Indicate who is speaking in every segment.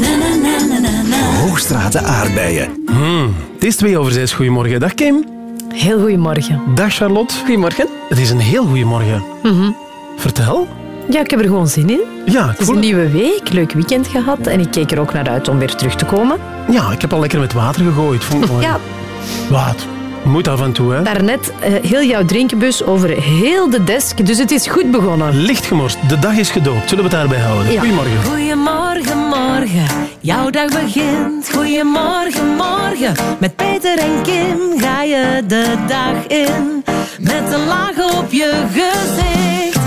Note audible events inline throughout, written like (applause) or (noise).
Speaker 1: Na, na, na.
Speaker 2: Hoogstraten aardbeien.
Speaker 3: Het is twee over zes. Goedemorgen. Dag Kim.
Speaker 4: Heel goedemorgen.
Speaker 3: Dag Charlotte.
Speaker 4: Goedemorgen.
Speaker 3: Het is een heel goedemorgen. Vertel.
Speaker 4: Ja, ik heb er gewoon zin in.
Speaker 3: Ja,
Speaker 4: Het is
Speaker 3: cool.
Speaker 4: een nieuwe week, leuk weekend gehad en ik keek er ook naar uit om weer terug te komen.
Speaker 3: ja, ik heb al lekker met water gegooid. Vond ik.
Speaker 4: Ja,
Speaker 3: Wat? Moet af en toe, hè?
Speaker 4: daarnet eh, heel jouw drinkenbus over heel de desk, dus het is goed begonnen.
Speaker 3: Licht gemorst. De dag is gedoopt. Zullen we het daarbij houden?
Speaker 4: Ja.
Speaker 3: Goedemorgen.
Speaker 1: Goedemorgen, morgen. Jouw dag begint. Goedemorgen, morgen. Met Peter en Kim ga je de dag in. Met een laag op je gezicht.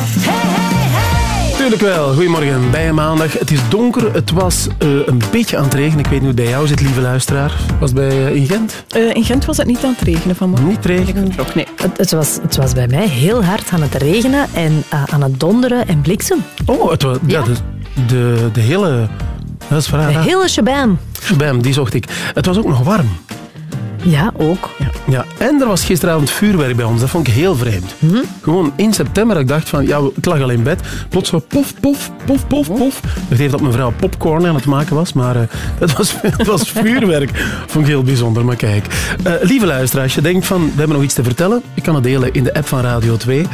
Speaker 3: Tuurlijk wel. Goedemorgen. Bij een maandag. Het is donker. Het was eh, een beetje aan het regenen. Ik weet niet hoe het bij jou zit, lieve luisteraar. Was het bij eh, in Gent?
Speaker 5: Eh, in Gent was het niet aan het regenen vanmorgen.
Speaker 3: Niet regenen.
Speaker 5: Nee.
Speaker 4: Het, het, was, het was bij mij heel hard aan het regenen en aan het donderen en bliksem.
Speaker 3: Oh, het was, ja.
Speaker 4: Ja.
Speaker 3: de, de, de hele... Dat is
Speaker 4: De hele shabam.
Speaker 3: Bam, die zocht ik. Het was ook nog warm.
Speaker 4: Ja, ook.
Speaker 3: Ja, en er was gisteravond vuurwerk bij ons. Dat vond ik heel vreemd.
Speaker 4: Mhm.
Speaker 3: Gewoon in september, dat ik dacht van, ja, ik lag al in bed. Plots zo pof, pof, pof, pof, pof. Ik weet dat mijn vrouw popcorn aan het maken was, maar eh, het, was, (laughs) het was vuurwerk. Vond ik heel bijzonder, maar kijk. Eh, lieve luisteraar, als je denkt van, we hebben nog iets te vertellen, je kan het delen in de app van Radio 2.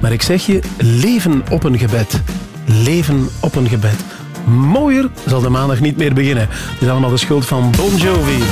Speaker 3: Maar ik zeg je, leven op een gebed. Leven op een gebed. Mooier zal de maandag niet meer beginnen. Het is allemaal de schuld van Bon Jovi.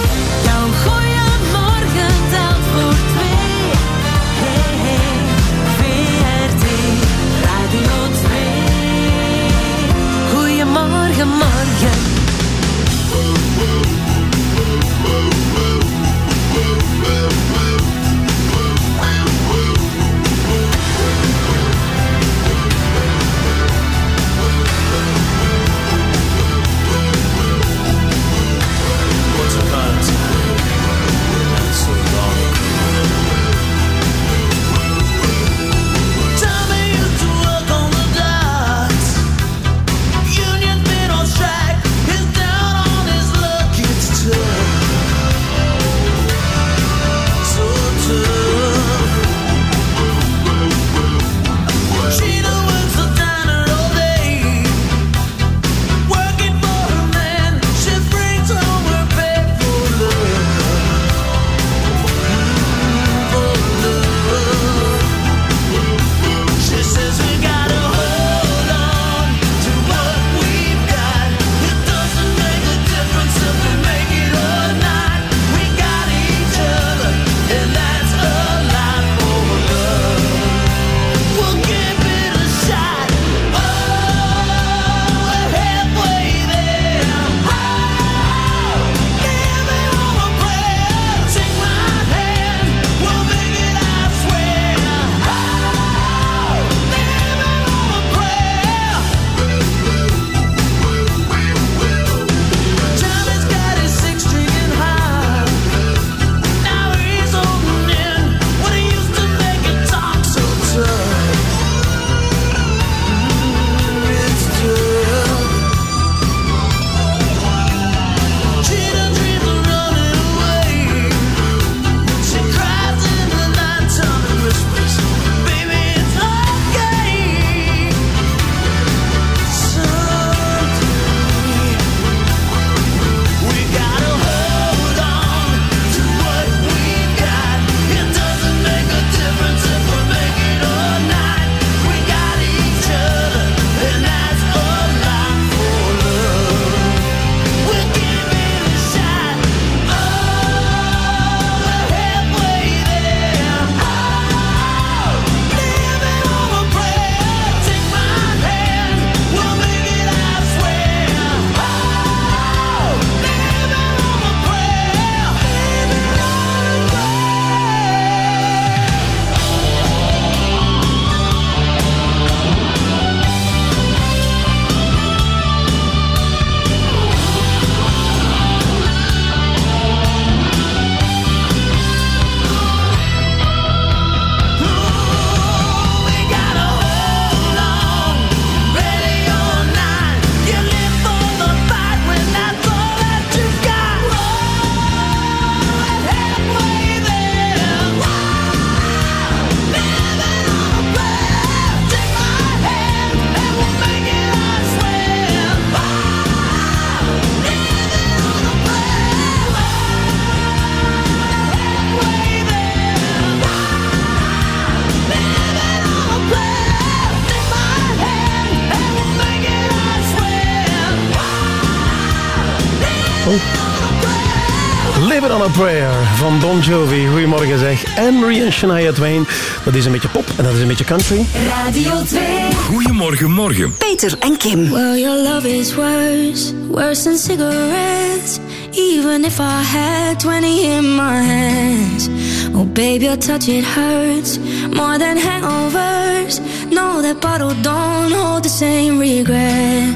Speaker 3: Van Bon Jovi. Goedemorgen zeg. Henry en Shania Twain. Dat is een beetje pop en dat is een beetje country.
Speaker 6: Radio 2.
Speaker 7: Goedemorgen, morgen.
Speaker 8: Peter en Kim.
Speaker 9: Well, your love is worse, worse than cigarettes. Even if I had 20 in my hands. Oh, baby, your touch, it hurts more than hangovers. No, that bottle don't hold the same regret.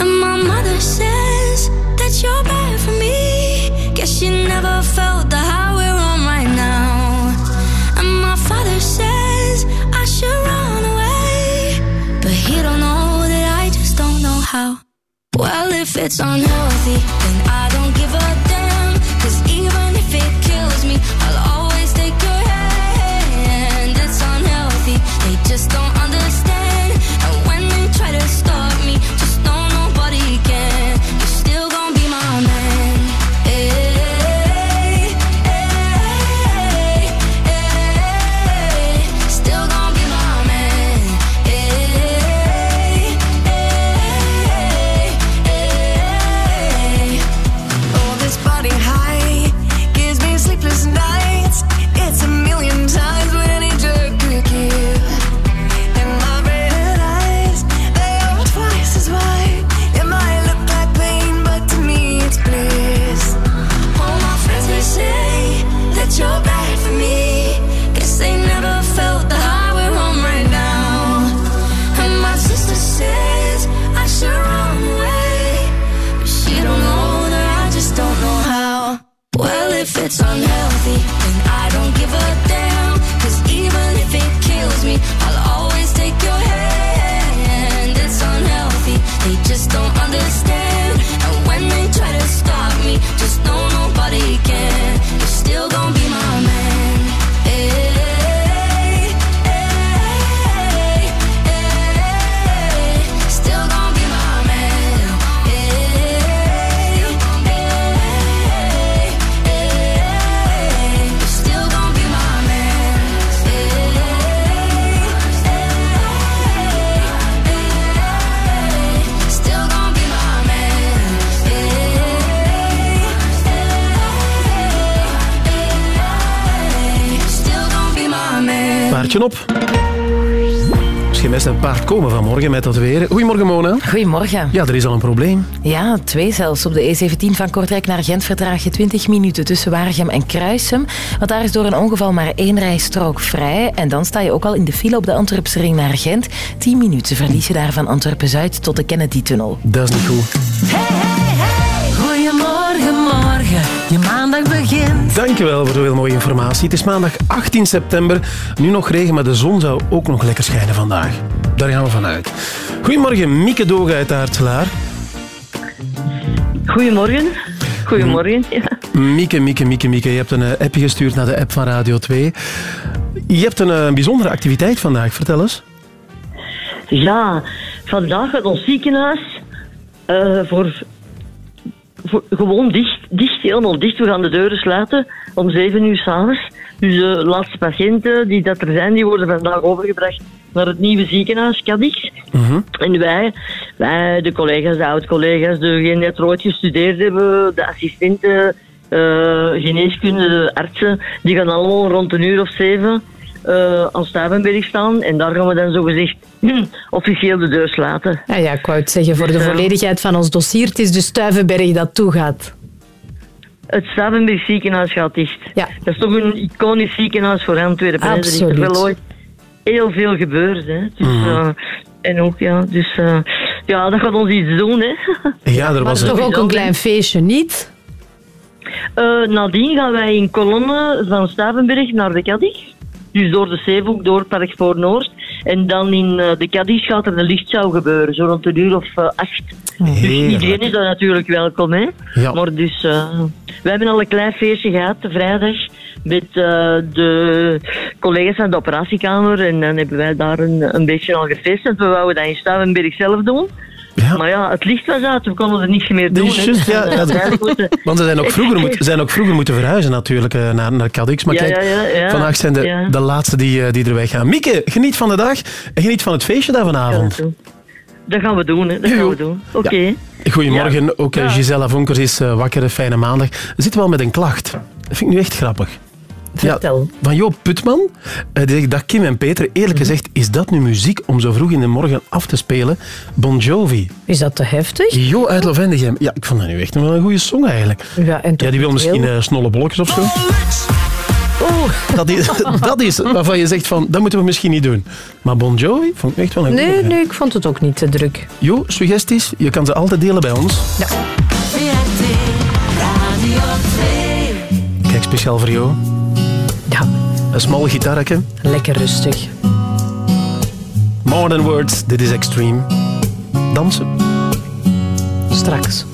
Speaker 9: And my mother says that you're bad for me. Guess she never felt the if it's unhealthy, then I don't give a damn.
Speaker 3: Op. Misschien best een paard komen vanmorgen met dat weer. Goedemorgen, Mona.
Speaker 10: Goedemorgen.
Speaker 3: Ja, er is al een probleem.
Speaker 10: Ja, twee zelfs. Op de E17 van Kortrijk naar Gent vertraag je 20 minuten tussen Waregem en Kruisem. Want daar is door een ongeval maar één rijstrook vrij. En dan sta je ook al in de file op de Antwerpse ring naar Gent. 10 minuten verlies je daar van Antwerpen-Zuid tot de Kennedy-tunnel.
Speaker 3: Dat is niet goed.
Speaker 6: Goedemorgen,
Speaker 3: Dankjewel voor de heel mooie informatie. Het is maandag 18 september. Nu nog regen, maar de zon zou ook nog lekker schijnen vandaag. Daar gaan we vanuit. Goedemorgen, Mieke Dogen uit Aartselaar.
Speaker 11: Goedemorgen. Goedemorgen. Ja.
Speaker 3: Mieke, Mieke, Mieke, Mieke. Je hebt een eh, appje gestuurd naar de app van Radio 2. Je hebt een eh, bijzondere activiteit vandaag. Vertel eens.
Speaker 11: ja, vandaag gaat ons ziekenhuis eh, voor gewoon dicht, dicht, helemaal dicht. We gaan de deuren sluiten om 7 uur s'avonds. Dus de laatste patiënten die dat er zijn, die worden vandaag overgebracht naar het nieuwe ziekenhuis, Cadix. En wij, wij, de collega's, de oud-collega's, degenen die het ooit gestudeerd hebben, de assistenten, eh, geneeskunde, de artsen, die gaan allemaal rond een uur of zeven eh aan Stuivenberg staan. En daar gaan we dan zogezegd officieel de deur sluiten.
Speaker 10: Ja, ja, ik wou het zeggen, voor de
Speaker 11: Dus, eh,
Speaker 10: volledigheid van ons dossier, het is de Stuivenberg dat toegaat.
Speaker 11: Het Stuivenberg ziekenhuis gaat dicht.
Speaker 10: Ja.
Speaker 11: Dat is toch een iconisch ziekenhuis voor Antwerpen. hè. Er is
Speaker 10: Absoluut.
Speaker 11: er wel ooit heel veel gebeurd. Hè. Dus, eh, en ook, ja, dus eh, ja, dat gaat ons iets doen. Hè.
Speaker 3: Ja, er was
Speaker 10: Toch
Speaker 3: een...
Speaker 10: ook een klein feestje, niet?
Speaker 11: Eh, nadien gaan wij in kolonne van Stavenberg naar de Cadix. Dus door de Zeevoek, door Parkpoort Noord. En dan in eh, de Cadix gaat er een lichtshow gebeuren, zo rond een uur of eh, acht. Dus iedereen is daar natuurlijk welkom, hè.
Speaker 3: Ja.
Speaker 11: Maar dus, eh, we hebben al een klein feestje gehad, de vrijdag, met de collega's van de operatiekamer. En dan hebben wij daar een, een beetje al gefeest. Want we wouden dat in Stavenberg zelf doen.
Speaker 3: Ja.
Speaker 11: Maar ja, het licht was uit, we konden er niets meer doen.
Speaker 3: ja, (laughs) Want ze zijn ook vroeger, moet, zijn ook vroeger moeten verhuizen natuurlijk eh, naar, naar Cadix. Maar kijk, vandaag zijn de, de laatste die, eh, die er weggaan. Mieke, geniet van de dag en geniet van het feestje daar vanavond.
Speaker 11: Dat gaan we doen. Hè. Dat gaan we doen. Oké.
Speaker 3: Goedemorgen, ook eh. Gisela Vonkers is wakker, fijne maandag. Zitten wel met een klacht. Dat vind ik nu echt grappig.
Speaker 10: Vertel.
Speaker 3: Ja, van Joop Putman. Eh, die zegt, dag Kim en Peter, eerlijk gezegd, is dat nu muziek om zo vroeg in de morgen af te spelen? Bon Jovi.
Speaker 10: Is dat te heftig?
Speaker 3: Jo uit Lovendegem. Ja, ik vond dat nu echt wel een goede song eigenlijk.
Speaker 10: Ja, en toch
Speaker 3: Ja, die wil misschien
Speaker 10: heel-
Speaker 3: eh, snolle bolletjes of zo. (laughs) Dat is, (laughs) dat is waarvan je zegt van, dat moeten we misschien niet doen. Maar Bon Jovi vond ik echt wel een goede.
Speaker 10: Nee, nee, ik vond het ook niet te druk.
Speaker 3: Jo, suggesties, je kan ze altijd delen bij ons.
Speaker 6: 2.
Speaker 3: Kijk, speciaal voor jou. Een smal gitarretje.
Speaker 10: lekker rustig.
Speaker 3: More than words, dit is extreme. Dansen.
Speaker 10: Straks.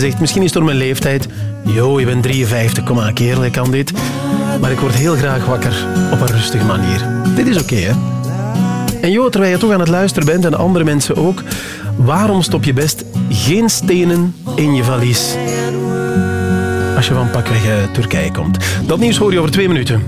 Speaker 3: Zegt, misschien is het door mijn leeftijd. Jo, je bent 53, kom aan kerel, ik kan dit. Maar ik word heel graag wakker op een rustige manier. Dit is oké, hè? En Jo, terwijl je toch aan het luisteren bent en andere mensen ook, waarom stop je best geen stenen in je valies? Als je van pakweg eh, Turkije komt. Dat nieuws hoor je over twee minuten.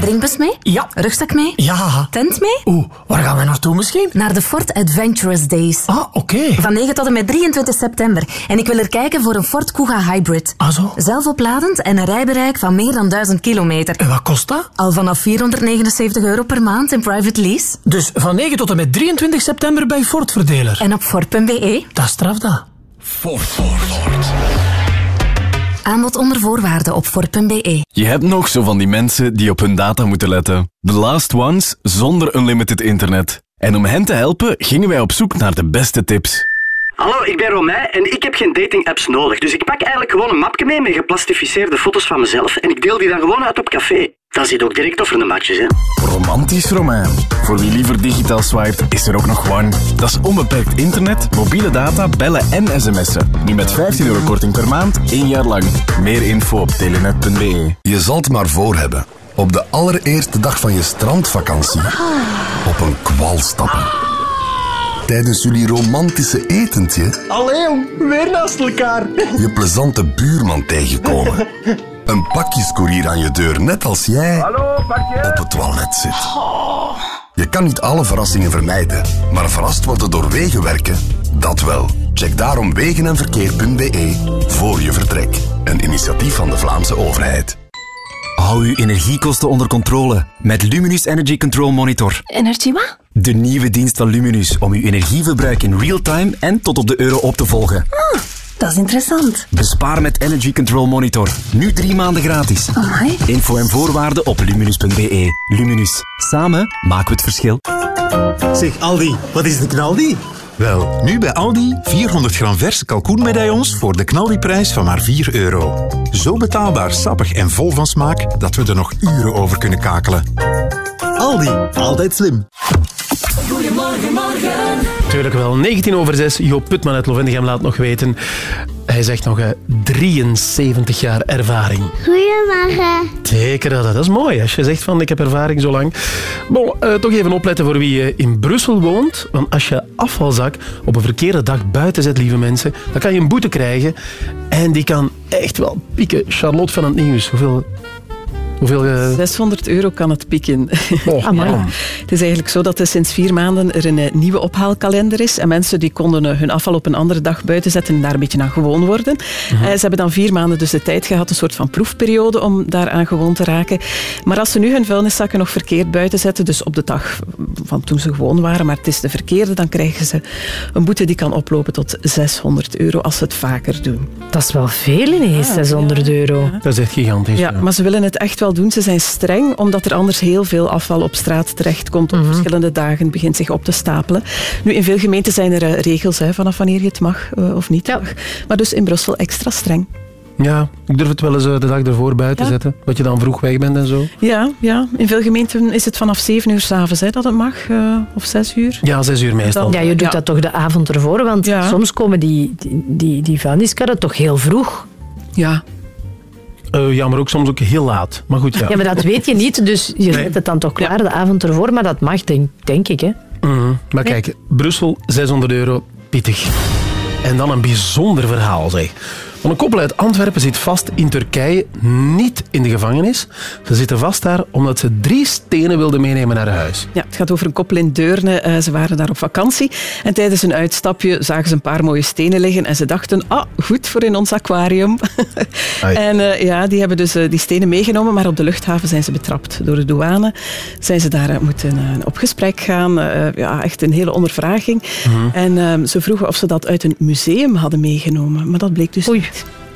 Speaker 12: Drinkbus mee?
Speaker 13: Ja.
Speaker 12: Rugzak mee?
Speaker 13: Ja.
Speaker 12: Tent mee?
Speaker 13: Oeh, gaan we naartoe misschien?
Speaker 12: Naar de Ford Adventurous Days.
Speaker 13: Ah, oké.
Speaker 12: Van 9 tot en met 23 september. En ik wil er kijken voor een Ford Kuga Hybrid.
Speaker 13: Ah zo.
Speaker 12: Zelfopladend en een rijbereik van meer dan 1000 kilometer.
Speaker 13: En wat kost dat?
Speaker 12: Al vanaf 479 euro per maand in private lease.
Speaker 13: Dus van 9 tot en met 23 september bij Ford Verdeler.
Speaker 12: En op Ford.be.
Speaker 13: Dat straf dat.
Speaker 7: Ford, Ford, Ford.
Speaker 12: Aanbod onder voorwaarden op Ford.be.
Speaker 14: Je hebt nog zo van die mensen die op hun data moeten letten. The last ones zonder unlimited internet. En om hen te helpen gingen wij op zoek naar de beste tips.
Speaker 15: Hallo, ik ben Romijn en ik heb geen dating-apps nodig. Dus ik pak eigenlijk gewoon een mapje mee met geplastificeerde foto's van mezelf en ik deel die dan gewoon uit op café. Dan zit ook direct over de matches, hè.
Speaker 14: Romantisch Romein. Voor wie liever digitaal swipet, is er ook nog One. Dat is onbeperkt internet, mobiele data, bellen en sms'en. Nu met 15 euro korting per maand, één jaar lang. Meer info op telenet.be.
Speaker 16: Je zal het maar voor hebben. Op de allereerste dag van je strandvakantie op een kwal stappen. Tijdens jullie romantische etentje
Speaker 17: Allee, weer naast elkaar.
Speaker 16: je plezante buurman (laughs) tegenkomen. Een pakjescourier aan je deur, net als jij op het toilet zit. Je kan niet alle verrassingen vermijden, maar verrast worden door wegenwerken, dat wel. Check daarom wegenenverkeer.be voor je vertrek. Een initiatief van de Vlaamse overheid.
Speaker 18: Hou uw energiekosten onder controle met Luminus Energy Control Monitor.
Speaker 19: Energie wat?
Speaker 18: De nieuwe dienst van Luminus om uw energieverbruik in real time en tot op de euro op te volgen.
Speaker 19: Ah, dat is interessant.
Speaker 18: Bespaar met Energy Control Monitor. Nu drie maanden gratis.
Speaker 19: Amai.
Speaker 18: Info en voorwaarden op luminus.be. Luminus. Samen maken we het verschil.
Speaker 2: Zeg Aldi, wat is de knaldi? Wel, nu bij Aldi 400 gram verse kalkoenmedaillons voor de knaldiprijs van maar 4 euro. Zo betaalbaar, sappig en vol van smaak dat we er nog uren over kunnen kakelen. Aldi, altijd slim.
Speaker 20: Goedemorgen, morgen.
Speaker 3: Tuurlijk wel. 19 over 6. Joop Putman uit Lovendegem laat nog weten. Hij zegt nog eh, 73 jaar ervaring.
Speaker 21: Goedemorgen.
Speaker 3: Zeker, dat, dat is mooi als je zegt van ik heb ervaring zo lang. Bon, eh, toch even opletten voor wie eh, in Brussel woont. Want als je afvalzak op een verkeerde dag buiten zet, lieve mensen, dan kan je een boete krijgen. En die kan echt wel pieken. Charlotte van het Nieuws, hoeveel... hoeveel eh,
Speaker 5: 600 euro kan het pieken.
Speaker 3: Oh, (laughs)
Speaker 5: Amai.
Speaker 3: ja.
Speaker 5: Het is eigenlijk zo dat er sinds vier maanden er een eh, nieuwe ophaalkalender is. En mensen die konden eh, hun afval op een andere dag buiten zetten en daar een beetje aan gewoon worden.
Speaker 3: Mhm.
Speaker 5: Eh, Ze hebben dan vier maanden dus de tijd gehad, een soort van proefperiode om daaraan gewoon te raken. Maar als ze nu hun vuilniszakken nog verkeerd buiten zetten, dus op de dag van toen ze gewoon waren, maar het is de verkeerde, dan krijgen ze een boete die kan oplopen tot 600 euro als ze het vaker doen.
Speaker 4: Dat is wel veel ineens, 600 euro.
Speaker 3: Dat is echt gigantisch.
Speaker 5: Ja, maar ze willen het echt wel doen. Ze zijn streng, omdat er anders heel veel afval op straat terechtkomt op verschillende dagen, begint zich op te stapelen. Nu, in veel gemeenten zijn er eh, regels hè, vanaf wanneer je het mag eh, of niet mag. Maar dus in Brussel extra streng.
Speaker 3: Ja, ik durf het wel eens eh, de dag ervoor buiten
Speaker 5: Ja.
Speaker 3: zetten. Dat je dan vroeg weg bent en zo.
Speaker 5: Ja, ja, in veel gemeenten is het vanaf 7 uur s'avonds hè, dat het mag, eh, of 6 uur.
Speaker 3: Ja, zes uur meestal.
Speaker 4: Ja, je doet
Speaker 5: Ja.
Speaker 4: dat toch de avond ervoor, want
Speaker 5: Ja.
Speaker 4: soms komen die, die, die, die vuilniskarren toch heel vroeg.
Speaker 5: Ja.
Speaker 3: Eh, ja, maar ook soms ook heel laat. Maar goed, ja.
Speaker 4: Ja, maar dat weet je niet, dus je
Speaker 3: Nee.
Speaker 4: zet het dan toch klaar de avond ervoor, maar dat mag, denk, denk ik. Hè.
Speaker 3: Mhm. Maar kijk, Brussel, 600 euro, pittig. En dan een bijzonder verhaal, zeg. Een koppel uit Antwerpen zit vast in Turkije, niet in de gevangenis. Ze zitten vast daar omdat ze drie stenen wilden meenemen naar huis.
Speaker 5: Ja, het gaat over een koppel in Deurne. Eh, ze waren daar op vakantie. En tijdens een uitstapje zagen ze een paar mooie stenen liggen. En ze dachten, ah, goed voor in ons aquarium. (laughs) En eh, ja, die hebben dus eh, die stenen meegenomen. Maar op de luchthaven zijn ze betrapt door de douane. Zijn ze daar moeten eh, op gesprek gaan. Eh, ja, echt een hele ondervraging.
Speaker 3: Mhm.
Speaker 5: En eh, ze vroegen of ze dat uit een museum hadden meegenomen. Maar dat bleek dus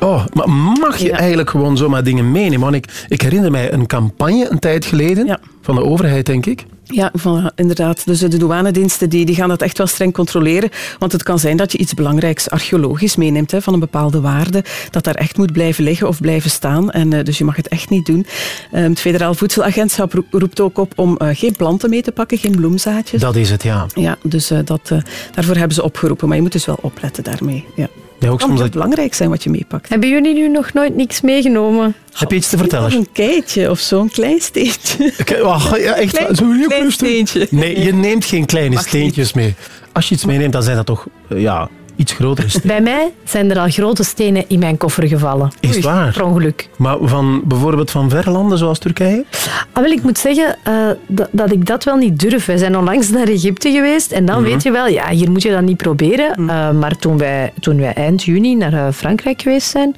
Speaker 3: Oh, maar mag je eigenlijk gewoon zomaar dingen meenemen? Want ik, ik herinner mij een campagne een tijd geleden, van de overheid, denk ik.
Speaker 5: Ja, van, inderdaad. Dus de douanediensten die, die gaan dat echt wel streng controleren. Want het kan zijn dat je iets belangrijks archeologisch meeneemt hè, van een bepaalde waarde. Dat daar echt moet blijven liggen of blijven staan. En, eh, dus je mag het echt niet doen. Eh, het Federaal Voedselagentschap roep- roept ook op om eh, geen planten mee te pakken, geen bloemzaadjes.
Speaker 3: Dat is het, ja.
Speaker 5: Ja, dus eh, dat, eh, daarvoor hebben ze opgeroepen. Maar je moet dus wel opletten daarmee. Ja.
Speaker 3: Ja, ook soms dat-
Speaker 5: belangrijk zijn wat je meepakt.
Speaker 4: Hebben jullie nu nog nooit niks meegenomen?
Speaker 3: Heb je iets te vertellen?
Speaker 5: Een keitje of zo'n klein steentje. (laughs)
Speaker 3: Oké, wacht, ja, echt,
Speaker 5: Klein-
Speaker 3: zo heel
Speaker 5: klein steentje.
Speaker 3: Nee, je neemt geen kleine
Speaker 5: Mag niet.
Speaker 3: steentjes mee. Als je iets meeneemt, dan zijn dat toch eh, ja, iets grotere.
Speaker 4: Bij mij zijn er al grote stenen in mijn koffer gevallen.
Speaker 3: Is het waar?
Speaker 4: Per ongeluk.
Speaker 3: Maar van bijvoorbeeld van verre landen zoals Turkije?
Speaker 4: Ah, wel, ik moet zeggen eh, dat, dat ik dat wel niet durf. Wij zijn onlangs naar Egypte geweest en dan
Speaker 3: Mhm.
Speaker 4: weet je wel, ja, hier moet je dat niet proberen. Eh, maar toen wij, toen wij eind juni naar eh, Frankrijk geweest zijn,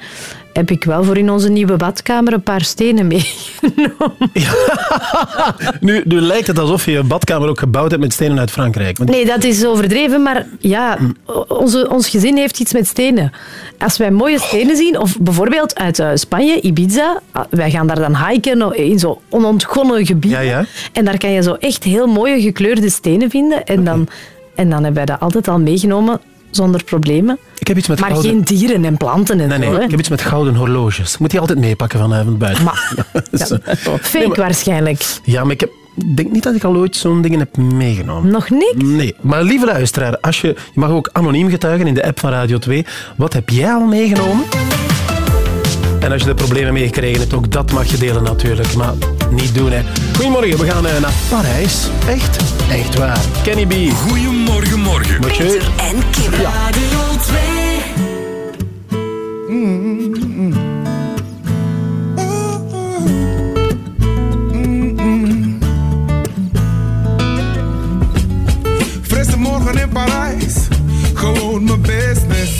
Speaker 4: heb ik wel voor in onze nieuwe badkamer een paar stenen meegenomen. (laughs)
Speaker 3: Nu, nu lijkt het alsof je een badkamer ook gebouwd hebt met stenen uit Frankrijk. Want-
Speaker 4: Nee, dat is overdreven, maar ja, onze, ons gezin heeft iets met stenen. Als wij mooie stenen zien, of bijvoorbeeld uit eh, Spanje, Ibiza, ah, wij gaan daar dan hiken in zo'n onontgonnen gebied.
Speaker 3: Ja, ja.
Speaker 4: En daar kan je zo echt heel mooie gekleurde stenen vinden. En, dan, en dan hebben wij dat altijd al meegenomen
Speaker 10: zonder problemen.
Speaker 3: Ik heb iets met
Speaker 10: Maar
Speaker 3: gouden...
Speaker 10: geen dieren en planten en
Speaker 3: Nee,
Speaker 10: zo.
Speaker 3: nee, ik heb iets met gouden horloges. Moet die altijd meepakken vanavond buiten.
Speaker 10: Maar, (laughs)
Speaker 3: Zo.
Speaker 10: Fake
Speaker 3: Nee, maar-
Speaker 10: waarschijnlijk.
Speaker 3: Ja, maar ik heb, denk niet dat ik al ooit zo'n dingen heb meegenomen.
Speaker 10: Nog niks?
Speaker 3: Nee. Maar lieve luisteraar, als je, je mag ook anoniem getuigen in de app van Radio 2. Wat heb jij al meegenomen? En als je er problemen mee gekregen hebt, ook dat mag je delen natuurlijk. Maar niet doen, hè. Goedemorgen, we gaan eh, naar Parijs. Echt? Echt waar. Kenny B.
Speaker 7: Goedemorgen, morgen.
Speaker 3: Mathieu.
Speaker 20: En Kim.
Speaker 6: Radio 2.
Speaker 22: Frisse morgen in Parijs, gewoon mijn business.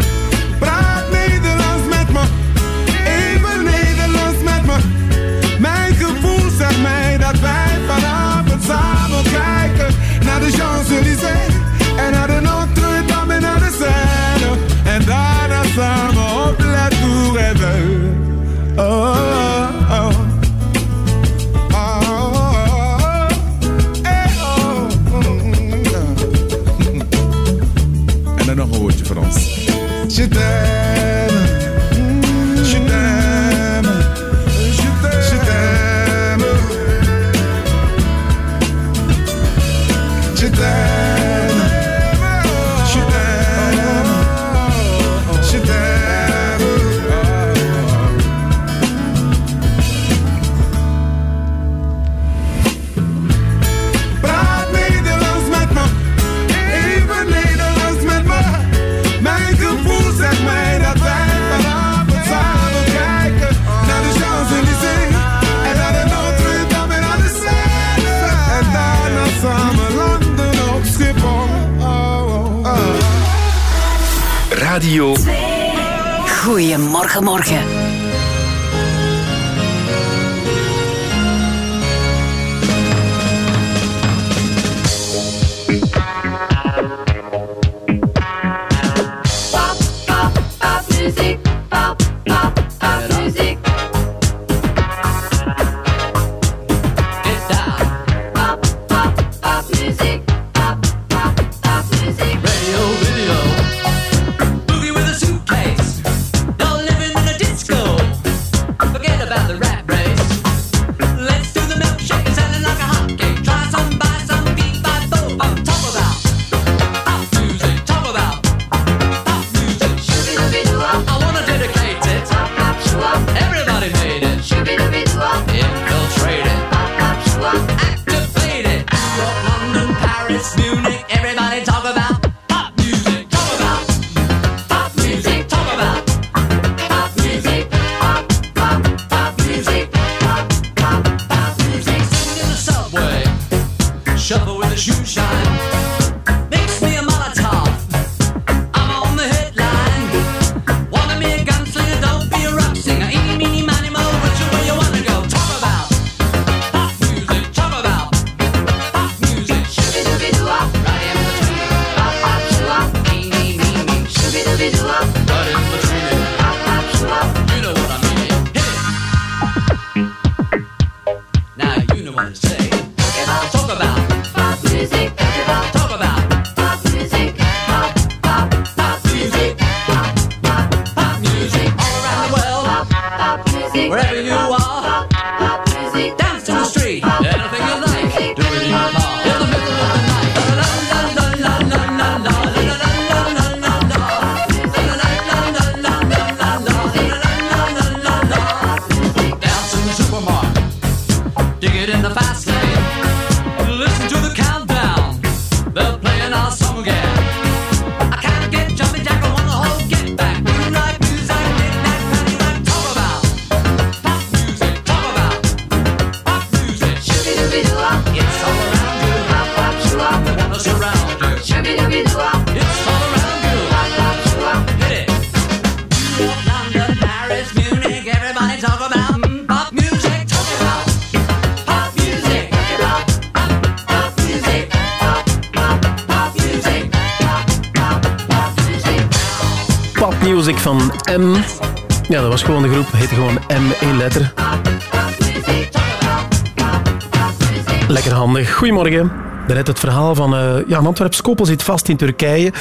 Speaker 3: Daarnet het verhaal van eh ja, een Antwerps koppel zit vast in Turkije.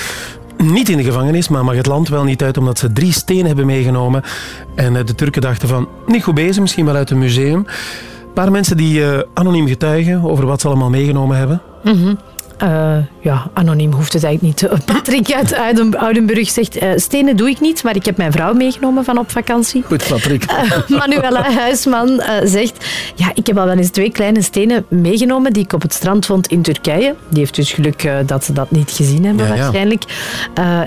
Speaker 3: Niet in de gevangenis, maar mag het land wel niet uit omdat ze drie stenen hebben meegenomen. En eh, de Turken dachten van, niet goed bezig, misschien wel uit een museum. Een paar mensen die eh, anoniem getuigen over wat ze allemaal meegenomen hebben.
Speaker 4: Mhm. Ja, anoniem hoeft het eigenlijk niet. (laughs) Patrick uit Ouden- Oudenburg zegt, eh, stenen doe ik niet, maar ik heb mijn vrouw meegenomen van op vakantie.
Speaker 3: Goed, Patrick.
Speaker 4: Eh, Manuela Huisman eh, zegt, ja, ik heb al wel eens twee kleine stenen meegenomen die ik op het strand vond in Turkije. Die heeft dus geluk dat ze dat niet gezien hebben
Speaker 23: Ja,
Speaker 4: waarschijnlijk.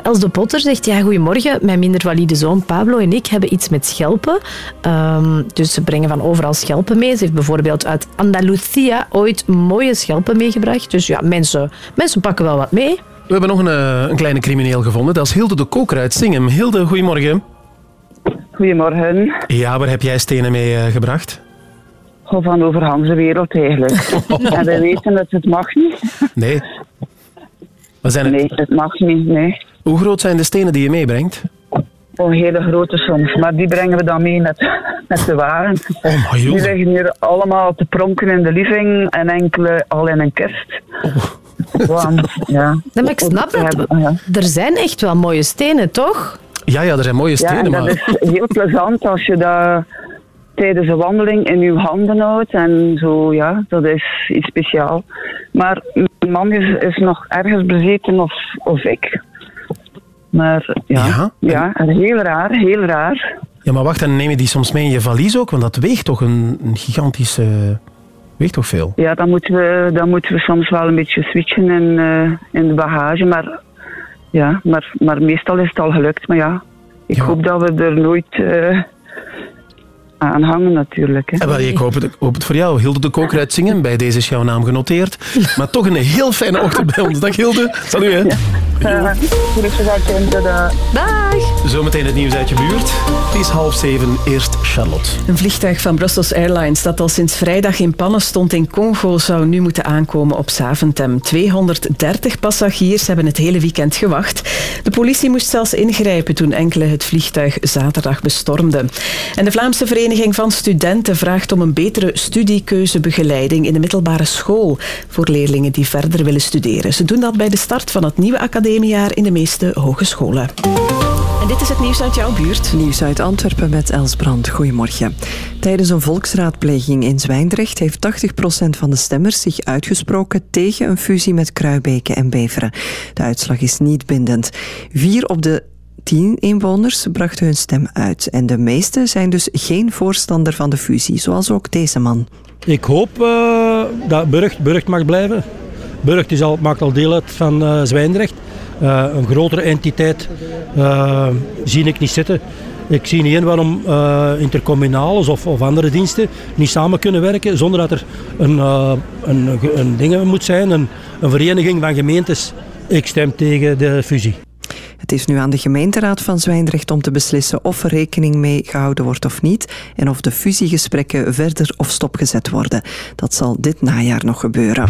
Speaker 4: Els de Potter zegt, ja, goedemorgen, mijn minder valide zoon Pablo en ik hebben iets met schelpen. Ehm, dus ze brengen van overal schelpen mee. Ze heeft bijvoorbeeld uit Andalusia ooit mooie schelpen meegebracht. Dus ja, mensen, mensen pakken wel wat mee.
Speaker 3: We hebben nog een, eh, een kleine crimineel gevonden. Dat is Hilde de Koker uit Singem. Hilde, goedemorgen.
Speaker 23: Goedemorgen.
Speaker 3: Ja, waar heb jij stenen mee eh, gebracht?
Speaker 23: Van over wereld eigenlijk. (laughs) en we weten dat het mag niet.
Speaker 3: Nee. Wat zijn het?
Speaker 23: Nee, het mag niet, nee.
Speaker 3: Hoe groot zijn de stenen die je meebrengt?
Speaker 23: Een hele grote soms, maar die brengen we dan mee met, (laughs) met de wagen.
Speaker 3: Oh, maar
Speaker 23: die liggen hier allemaal te pronken in de living en enkele al in een kist. Want, ja.
Speaker 4: Maar ik snap het.
Speaker 23: ja.
Speaker 4: Er zijn echt wel mooie stenen, toch?
Speaker 3: Ja, ja, er zijn mooie
Speaker 23: Ja,
Speaker 3: stenen,
Speaker 23: en dat
Speaker 3: maar...
Speaker 23: is heel plezant als je dat tijdens een wandeling in je handen houdt. En zo, ja, dat is iets speciaals. Maar mijn man is, is nog ergens bezeten of, of ik. Maar ja, ja, heel raar, heel raar.
Speaker 3: Ja, maar wacht, en neem je die soms mee in je valies ook? Want dat weegt toch een, een gigantische... Weegt toch veel?
Speaker 23: Ja, dan moeten we, dan moeten we soms wel een beetje switchen in, eh, in de bagage. Maar, ja, maar, maar meestal is het al gelukt. Maar ja, ik hoop dat we er nooit eh, aan hangen natuurlijk. Hè.
Speaker 3: Eh, wel, ik hoop het, ik hoop het voor jou. Hilde de Koker uit Zingen. Bij deze is jouw naam genoteerd. (laughs) Maar toch een heel fijne ochtend bij ons. Dag Hilde. Salut, hè.
Speaker 23: Uh,
Speaker 4: Dag.
Speaker 3: Zometeen het nieuws uit je buurt. Het is half zeven. Eerst Charlotte.
Speaker 5: Een vliegtuig van Brussels Airlines dat al sinds vrijdag in pannen stond in Congo zou nu moeten aankomen op Zaventem. 230 passagiers hebben het hele weekend gewacht. De politie moest zelfs ingrijpen toen enkele het vliegtuig zaterdag bestormden. En de Vlaamse Vereniging van Studenten vraagt om een betere studiekeuzebegeleiding in de middelbare school voor leerlingen die verder willen studeren. Ze doen dat bij de start van het nieuwe academiejaar in de meeste hogescholen. En dit is het nieuws uit jouw buurt.
Speaker 24: Nieuws uit Antwerpen met Els Brand. Goedemorgen. Tijdens een volksraadpleging in Zwijndrecht heeft 80% van de stemmers zich uitgesproken tegen een fusie met Kruibeke en Beveren. De uitslag is niet bindend. Vier op de tien inwoners brachten hun stem uit. En de meeste zijn dus geen voorstander van de fusie, zoals ook deze man.
Speaker 25: Ik hoop eh, dat Burgt, Burgt mag blijven. Burgt is al, maakt al deel uit van eh, Zwijndrecht. Eh, een grotere entiteit zie ik niet zitten. Ik zie niet in waarom eh intercommunales of, of andere diensten niet samen kunnen werken zonder dat er een, een, een ding moet zijn, een, een vereniging van gemeentes. Ik stem tegen de fusie.
Speaker 24: Het is nu aan de gemeenteraad van Zwijndrecht om te beslissen of er rekening mee gehouden wordt of niet en of de fusiegesprekken verder of stopgezet worden. Dat zal dit najaar nog gebeuren.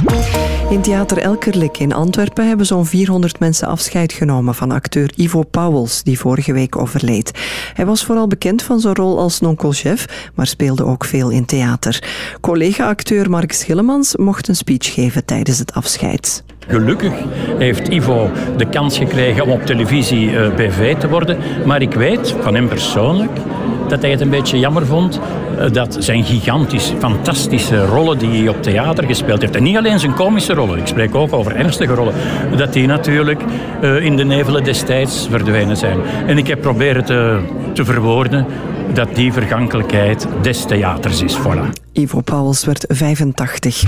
Speaker 24: In Theater Elkerlijk in Antwerpen hebben zo'n 400 mensen afscheid genomen van acteur Ivo Pauwels, die vorige week overleed. Hij was vooral bekend van zijn rol als nonkelchef, maar speelde ook veel in theater. Collega-acteur Mark Schillemans mocht een speech geven tijdens het afscheid.
Speaker 26: Gelukkig heeft Ivo de kans gekregen om op televisie eh, BV te worden. Maar ik weet van hem persoonlijk dat hij het een beetje jammer vond eh, dat zijn gigantische, fantastische rollen die hij op theater gespeeld heeft, en niet alleen zijn komische rollen, ik spreek ook over ernstige rollen, dat die natuurlijk eh, in de nevelen destijds verdwenen zijn. En ik heb proberen te, te verwoorden dat die vergankelijkheid des theaters is. Voilà.
Speaker 24: Ivo Pauwels werd 85.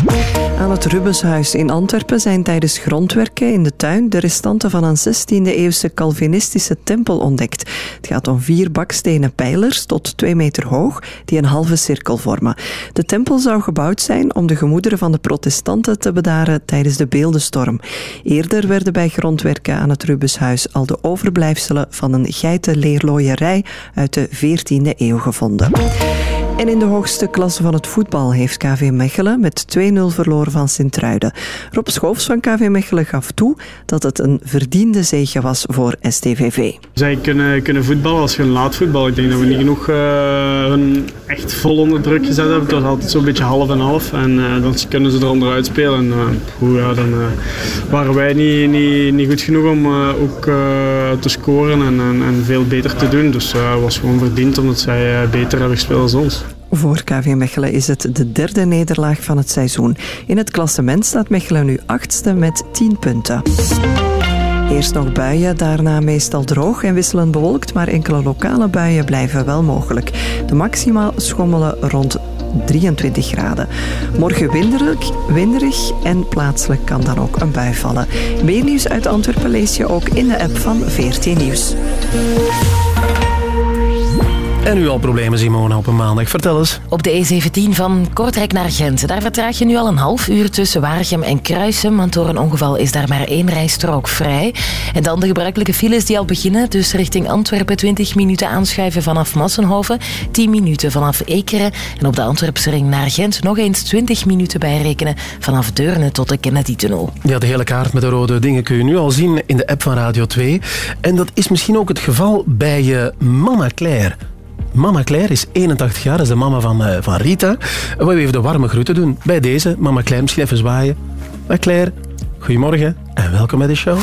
Speaker 24: Aan het Rubenshuis in Antwerpen zijn tijdens grondwerken in de tuin de restanten van een 16e-eeuwse Calvinistische tempel ontdekt. Het gaat om vier bakstenen pijlers tot twee meter hoog die een halve cirkel vormen. De tempel zou gebouwd zijn om de gemoederen van de protestanten te bedaren tijdens de beeldenstorm. Eerder werden bij grondwerken aan het Rubenshuis al de overblijfselen van een geitenleerlooierij uit de 14e eeuw gevonden. En in de hoogste klasse van het voetbal heeft KV Mechelen met 2-0 verloren van Sint-Truiden. Rob Schoofs van KV Mechelen gaf toe dat het een verdiende zege was voor STVV.
Speaker 27: Zij kunnen, kunnen voetballen als hun laat voetbal. Ik denk dat we niet genoeg eh, hun echt vol onder druk gezet hebben. Het was altijd zo'n beetje half en half. En eh, dan kunnen ze er onderuit spelen. En eh, goed, ja, dan waren wij niet, niet, niet goed genoeg om ook te scoren en, en, en veel beter te doen. Dus het was gewoon verdiend omdat zij beter hebben gespeeld als ons.
Speaker 24: Voor KV Mechelen is het de derde nederlaag van het seizoen. In het klassement staat Mechelen nu achtste met 10 punten. Eerst nog buien, daarna meestal droog en wisselend bewolkt, maar enkele lokale buien blijven wel mogelijk. De maxima schommelen rond 23 graden. Morgen winderig, winderig en plaatselijk kan dan ook een bui vallen. Meer nieuws uit Antwerpen lees je ook in de app van VRT Nieuws.
Speaker 3: En nu al problemen, Simone, op een maandag. Vertel eens.
Speaker 28: Op de E17 van Kortrijk naar Gent. Daar vertraag je nu al een half uur tussen Waregem en Kruisem, want door een ongeval is daar maar één rijstrook vrij. En dan de gebruikelijke files die al beginnen. Dus richting Antwerpen 20 minuten aanschuiven vanaf Massenhoven, 10 minuten vanaf Ekeren. En op de Antwerpse ring naar Gent nog eens 20 minuten bijrekenen vanaf Deurne tot de Kennedy-tunnel.
Speaker 3: Ja, de hele kaart met de rode dingen kun je nu al zien in de app van Radio 2. En dat is misschien ook het geval bij je mama Claire. Mama Claire is 81 jaar, is de mama van, eh, van Rita. We even de warme groeten doen. Bij deze, mama Claire, misschien even zwaaien. Maar Claire, goedemorgen en welkom bij de show.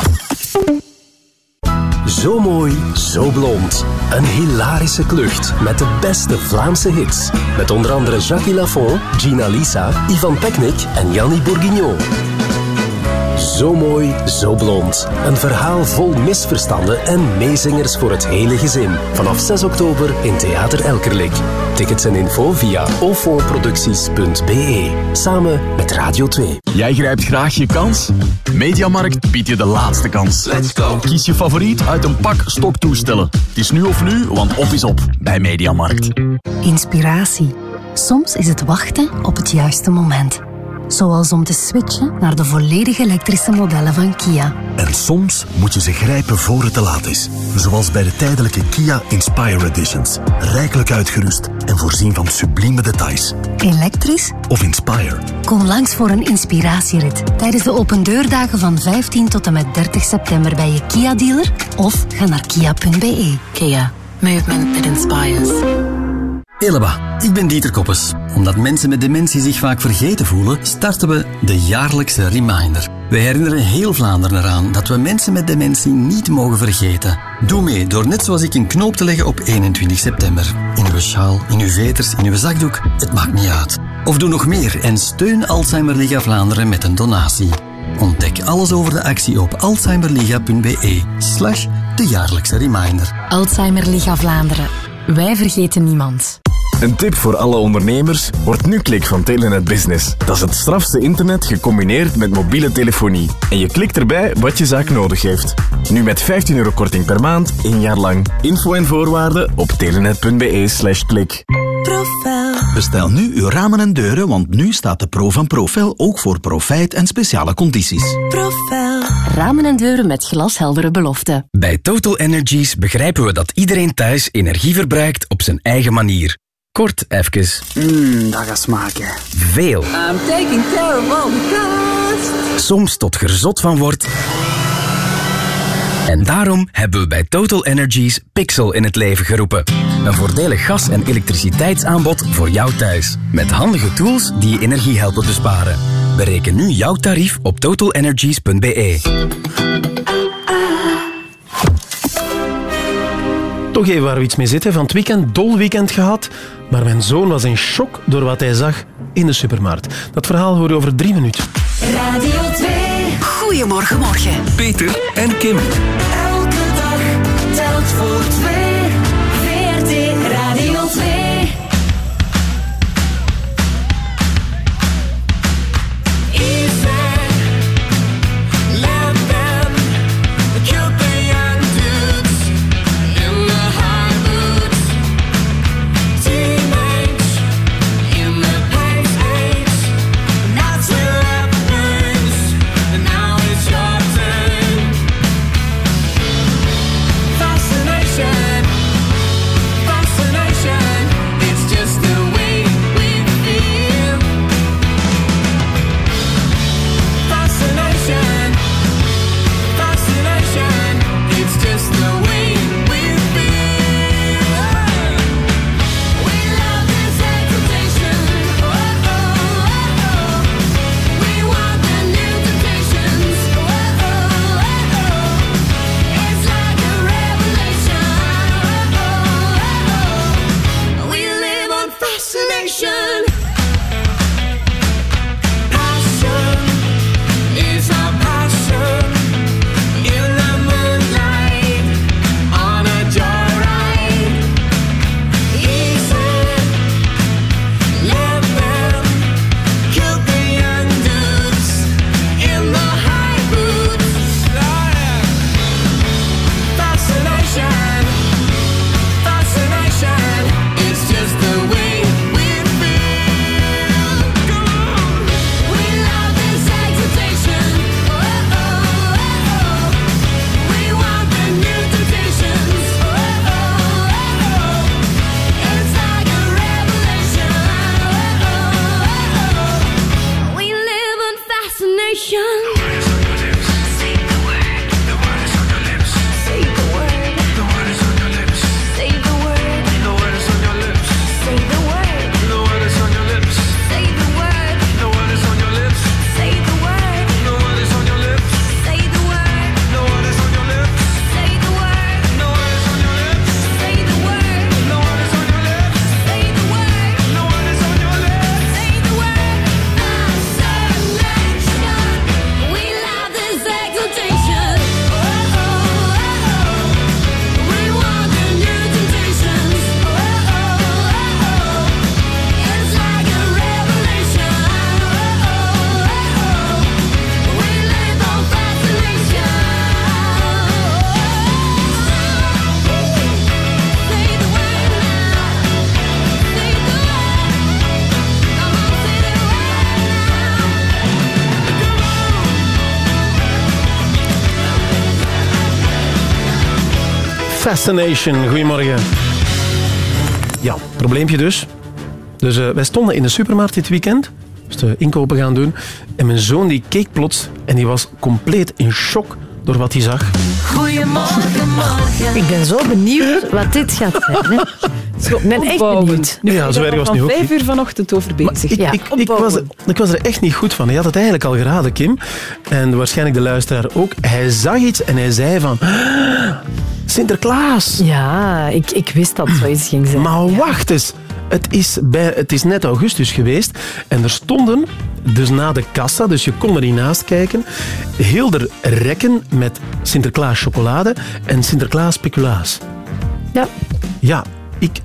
Speaker 29: Zo mooi, zo blond. Een hilarische klucht met de beste Vlaamse hits. Met onder andere Jacques Lafont, Gina Lisa, Ivan Peknik en Jannie Bourguignon. Zo mooi, zo blond. Een verhaal vol misverstanden en meezingers voor het hele gezin. Vanaf 6 oktober in Theater Elkerlijk. Tickets en info via ofonproducties.be. Samen met Radio 2.
Speaker 14: Jij grijpt graag je kans? Mediamarkt biedt je de laatste kans. Let's go. Kies je favoriet uit een pak stoktoestellen. Het is nu of nu, want op is op bij Mediamarkt.
Speaker 19: Inspiratie. Soms is het wachten op het juiste moment. Zoals om te switchen naar de volledig elektrische modellen van Kia.
Speaker 16: En soms moet je ze grijpen voor het te laat is. Zoals bij de tijdelijke Kia Inspire Editions. Rijkelijk uitgerust en voorzien van sublieme details.
Speaker 19: Elektrisch?
Speaker 16: Of Inspire.
Speaker 19: Kom langs voor een inspiratierit tijdens de opendeurdagen van 15 tot en met 30 september bij je Kia-dealer of ga naar kia.be.
Speaker 30: Kia. Movement that inspires.
Speaker 31: Eleba, ik ben Dieter Koppes. Omdat mensen met dementie zich vaak vergeten voelen, starten we de jaarlijkse Reminder. Wij herinneren heel Vlaanderen eraan dat we mensen met dementie niet mogen vergeten. Doe mee door net zoals ik een knoop te leggen op 21 september. In uw sjaal, in uw veters, in uw zakdoek, het maakt niet uit. Of doe nog meer en steun Alzheimer Liga Vlaanderen met een donatie. Ontdek alles over de actie op alzheimerliga.be slash de jaarlijkse reminder.
Speaker 19: Alzheimer Liga Vlaanderen. Wij vergeten niemand.
Speaker 14: Een tip voor alle ondernemers, wordt nu klik van Telenet Business. Dat is het strafste internet gecombineerd met mobiele telefonie. En je klikt erbij wat je zaak nodig heeft. Nu met 15 euro korting per maand, één jaar lang. Info en voorwaarden op telenet.be slash klik.
Speaker 18: Bestel nu uw ramen en deuren, want nu staat de Pro van Profel ook voor profijt en speciale condities.
Speaker 19: Profel. Ramen en deuren met glasheldere beloften.
Speaker 31: Bij Total Energies begrijpen we dat iedereen thuis energie verbruikt op zijn eigen manier. Kort even.
Speaker 32: Mmm, dat gaat smaken.
Speaker 31: Veel.
Speaker 32: I'm taking care of all the cast.
Speaker 31: Soms tot gerzot van wordt. En daarom hebben we bij Total Energies Pixel in het leven geroepen. Een voordelig gas- en elektriciteitsaanbod voor jou thuis. Met handige tools die je energie helpen besparen. Bereken nu jouw tarief op totalenergies.be.
Speaker 3: Toch even waar we iets mee zitten. Van het weekend, dol weekend gehad. Maar mijn zoon was in shock door wat hij zag in de supermarkt. Dat verhaal hoor je over drie minuten.
Speaker 20: Radio 2. Goedemorgen, morgen.
Speaker 33: Peter en Kim.
Speaker 20: Elke dag telt voor twee.
Speaker 34: Fascination.
Speaker 3: Goedemorgen. Ja, probleempje dus. Dus eh, wij stonden in de supermarkt dit weekend. Dus de inkopen gaan doen. En mijn zoon die keek plots en die was compleet in shock door wat hij zag.
Speaker 20: Goedemorgen, morgen.
Speaker 4: Ik ben zo benieuwd wat dit gaat zijn. Hè. (laughs) Ik ben echt benieuwd.
Speaker 3: Ja, zo erg was het nu
Speaker 5: Van
Speaker 3: ook
Speaker 5: vijf uur vanochtend over bezig.
Speaker 3: Ik,
Speaker 5: ja,
Speaker 3: ik, ik, was, ik was er echt niet goed van. Je had het eigenlijk al geraden, Kim. En waarschijnlijk de luisteraar ook. Hij zag iets en hij zei van... "Ah, Sinterklaas.
Speaker 4: Ja, ik, ik wist dat zoiets ging zijn.
Speaker 3: Maar wacht eens. Het is, bij, het is net augustus geweest en er stonden, dus na de kassa, dus je kon er niet naast kijken, heel er rekken met Sinterklaas chocolade en Sinterklaas speculaas.
Speaker 4: Ja.
Speaker 3: Ja, ik...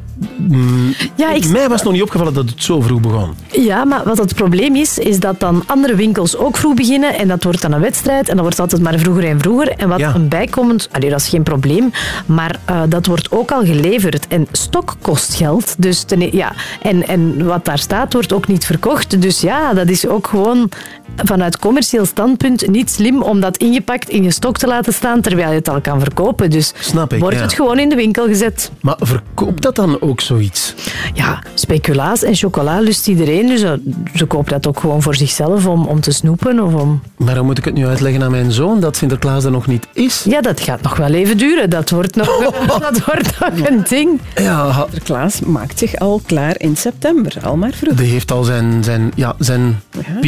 Speaker 4: Ja, ik-
Speaker 3: Mij was nog niet opgevallen dat het zo vroeg begon.
Speaker 4: Ja, maar wat het probleem is, is dat dan andere winkels ook vroeg beginnen en dat wordt dan een wedstrijd en dat wordt altijd maar vroeger en vroeger. En wat
Speaker 3: Ja.
Speaker 4: een bijkomend, allee, dat is geen probleem, maar eh, dat wordt ook al geleverd. En stok kost geld, dus ten e- ja, en, en wat daar staat wordt ook niet verkocht. Dus ja, dat is ook gewoon vanuit commercieel standpunt niet slim om dat ingepakt in je stok te laten staan terwijl je het al kan verkopen. Dus
Speaker 3: Snap ik,
Speaker 4: wordt
Speaker 3: ja.
Speaker 4: het gewoon in de winkel gezet.
Speaker 3: Maar verkoopt dat dan ook zoiets?
Speaker 4: Ja, speculaas en chocola lust iedereen, dus eh, ze kopen dat ook gewoon voor zichzelf om, om te snoepen of om...
Speaker 3: Maar dan moet ik het nu uitleggen aan mijn zoon dat Sinterklaas er nog niet is.
Speaker 4: Ja, dat gaat nog wel even duren. Dat wordt nog, (laughs) dat wordt nog een ding.
Speaker 3: Ja,
Speaker 5: Sinterklaas maakt zich al klaar in september, al maar vroeg.
Speaker 3: die heeft al zijn, zijn, ja, zijn,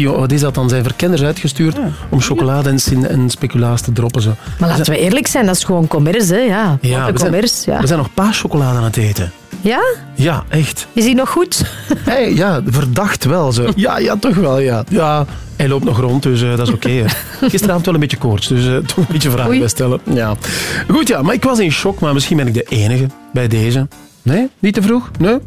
Speaker 3: wat is dat dan, zijn verkenners uitgestuurd om chocolade en, speculaas te droppen. Zo.
Speaker 4: Maar laten we eerlijk zijn, dat is gewoon commerce, hè? Ja,
Speaker 3: Ja, we zijn,
Speaker 4: commerce, ja.
Speaker 3: we zijn nog paaschocolade aan het eten.
Speaker 4: Ja?
Speaker 3: Ja, echt.
Speaker 4: Is hij nog goed?
Speaker 3: Hey, ja, verdacht wel. Zo. (laughs) Ja, ja, toch wel, ja. ja. Hij loopt nog rond, dus eh, dat is oké. Gisteravond wel een beetje koorts, dus eh, (laughs) toch een beetje vragen
Speaker 4: Oei.
Speaker 3: bij stellen. Ja. Goed, ja, maar ik was in shock, maar misschien ben ik de enige bij deze. Nee? Niet te vroeg? Nee?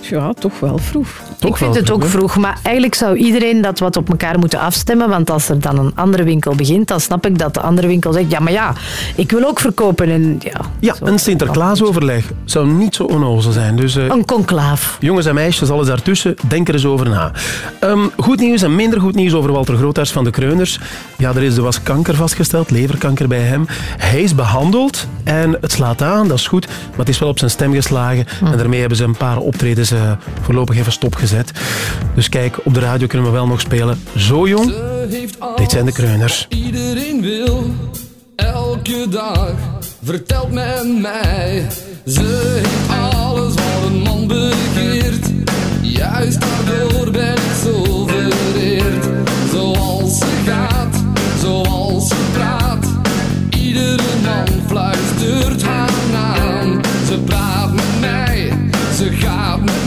Speaker 5: Ja, toch wel vroeg.
Speaker 3: Toch
Speaker 4: ik vind
Speaker 3: wel
Speaker 4: het ook
Speaker 3: hè?
Speaker 4: vroeg, maar eigenlijk zou iedereen dat wat op elkaar moeten afstemmen, want als er dan een andere winkel begint, dan snap ik dat de andere winkel zegt, ja, maar ja, ik wil ook verkopen. En, ja,
Speaker 3: Ja, een Sinterklaasoverleg zou niet zo onnozel zijn. Dus, eh,
Speaker 4: een conclaaf.
Speaker 3: Jongens en meisjes, alles daartussen, denk er eens over na. Ehm, goed nieuws en minder goed nieuws over Walter Groothuis van de Kreuners. Ja, er is er was kanker vastgesteld, leverkanker bij hem. Hij is behandeld en het slaat aan, dat is goed, maar het is wel op zijn stem geslagen. En daarmee hebben ze een paar optredens eh, voorlopig even stopgezet. Dus kijk, op de radio kunnen we wel nog spelen. Zo jong, dit zijn de Kreuners.
Speaker 35: Iedereen wil, elke dag, vertelt men mij. Ze heeft alles wat een man begeert. Juist daardoor ben ik zo vereerd. Zoals ze gaat, zoals ze praat. Iedere man fluistert haar naam. Ze praat met mij, ze gaat met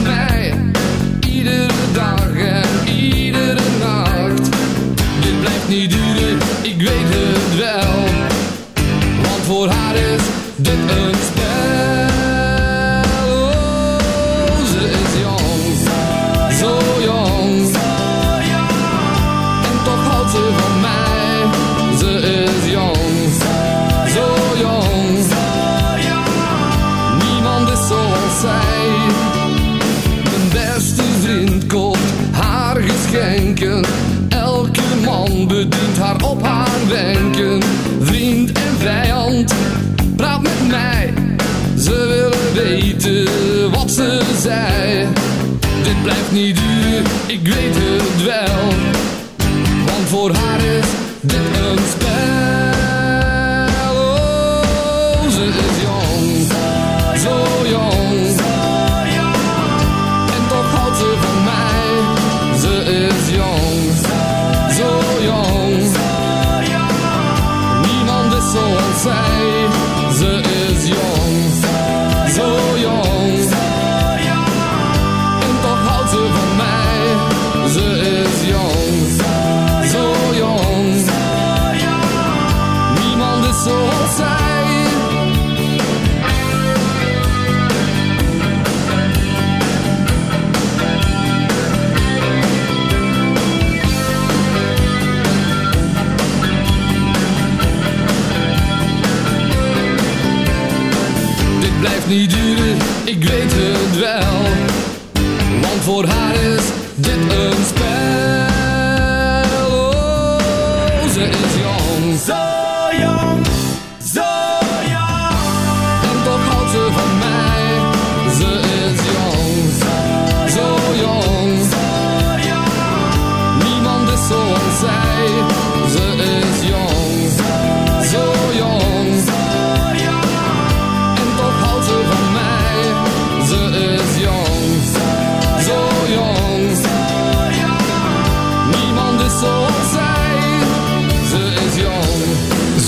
Speaker 35: het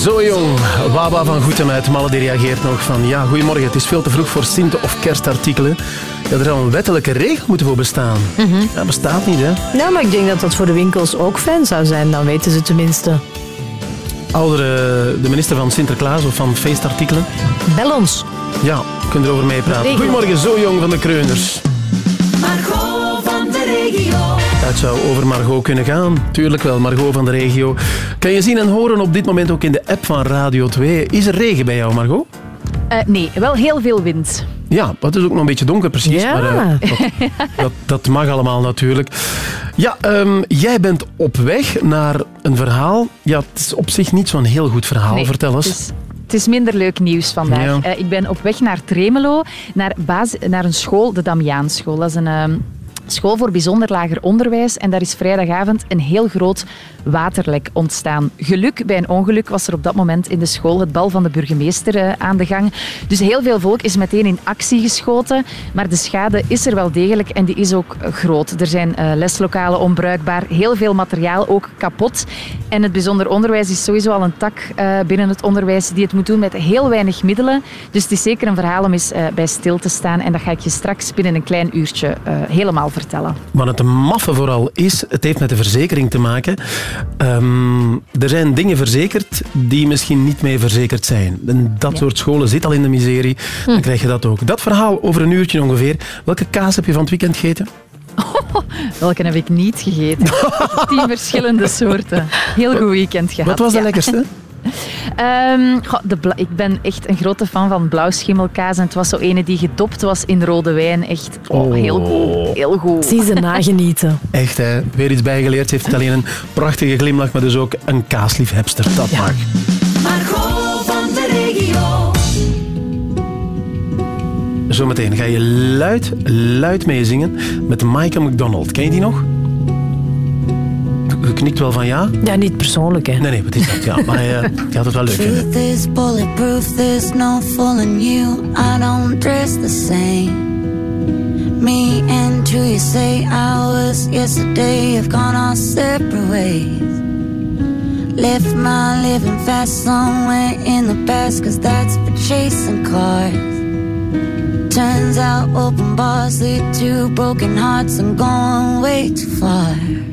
Speaker 35: Zo jong.
Speaker 3: Waba van Goetem uit Malle die reageert nog van ja, goedemorgen, het is veel te vroeg voor Sinte- of kerstartikelen. Ja, er zou een wettelijke regel moeten voor bestaan. Dat bestaat niet, hè.
Speaker 4: Ja, maar ik denk dat dat voor de winkels ook fijn zou zijn. Dan weten ze tenminste.
Speaker 3: Oudere, de minister van Sinterklaas of van feestartikelen.
Speaker 4: Bel ons.
Speaker 3: Ja, kunt erover meepraten. Goedemorgen, zo jong van de Kreuners.
Speaker 20: Margot van de regio.
Speaker 3: Het zou over Margot kunnen gaan. Tuurlijk wel, Margot van de regio. Kan je zien en horen op dit moment ook in de app van Radio 2. Is er regen bij jou, Margot?
Speaker 36: Eh, nee, wel heel veel wind.
Speaker 3: Ja, het is ook nog een beetje donker precies.
Speaker 36: Ja.
Speaker 3: Maar, eh, dat, (laughs) dat, dat mag allemaal natuurlijk. Ja, ehm, jij bent op weg naar een verhaal. Ja, het is op zich niet zo'n heel goed verhaal.
Speaker 36: Nee,
Speaker 3: Vertel eens.
Speaker 36: Het is, het is minder leuk nieuws vandaag.
Speaker 3: Ja.
Speaker 36: Eh, ik ben op weg naar Tremelo, naar, naar een school, de Damiaanschool. Dat is een ehm, school voor bijzonder lager onderwijs. En daar is vrijdagavond een heel groot waterlek ontstaan. Geluk bij een ongeluk was er op dat moment in de school het bal van de burgemeester eh, aan de gang. Dus heel veel volk is meteen in actie geschoten. Maar de schade is er wel degelijk en die is ook groot. Er zijn eh, leslokalen onbruikbaar, heel veel materiaal ook kapot. En het bijzonder onderwijs is sowieso al een tak eh, binnen het onderwijs die het moet doen met heel weinig middelen. Dus het is zeker een verhaal om eens bij stil te staan. En dat ga ik je straks binnen een klein uurtje helemaal vertellen.
Speaker 3: Wat het maffe vooral is, het heeft met de verzekering te maken. Ehm, er zijn dingen verzekerd die misschien niet meer verzekerd zijn. En dat soort scholen zit al in de miserie. Dan krijg je dat ook. Dat verhaal over een uurtje ongeveer. Welke kaas heb je van het weekend gegeten? (laughs)
Speaker 36: Welke heb ik niet gegeten? Tien verschillende soorten. Heel goed weekend gehad.
Speaker 3: Wat was de
Speaker 36: ja.
Speaker 3: lekkerste? (laughs)
Speaker 36: Ehm, goh, de bla- ik ben echt een grote fan van blauwschimmelkaas. En het was zo ene die gedopt was in rode wijn. Echt oh, heel goed. Heel goed.
Speaker 4: Zie ze nagenieten. (laughs)
Speaker 3: Echt, hè? weer iets bijgeleerd. Ze heeft niet alleen een prachtige glimlach, maar dus ook een kaasliefhebster. Dat mag.
Speaker 20: Margot van de regio.
Speaker 3: Zometeen ga je luid, luid meezingen met Michael McDonald. Ken je die nog? Je knikt wel van ja?
Speaker 4: Ja, niet persoonlijk, hè.
Speaker 3: Nee, nee, wat is dat? Ja, maar eh, (laughs) je had het wel leuk vinden.
Speaker 37: Truth is bulletproof, there's no fooling you. I don't dress the same. Me and you, you say hours yesterday have gone our separate ways. Left my living fast somewhere in the past, cause that's for chasing cars. Turns out open bars lead to broken hearts I'm going way too far.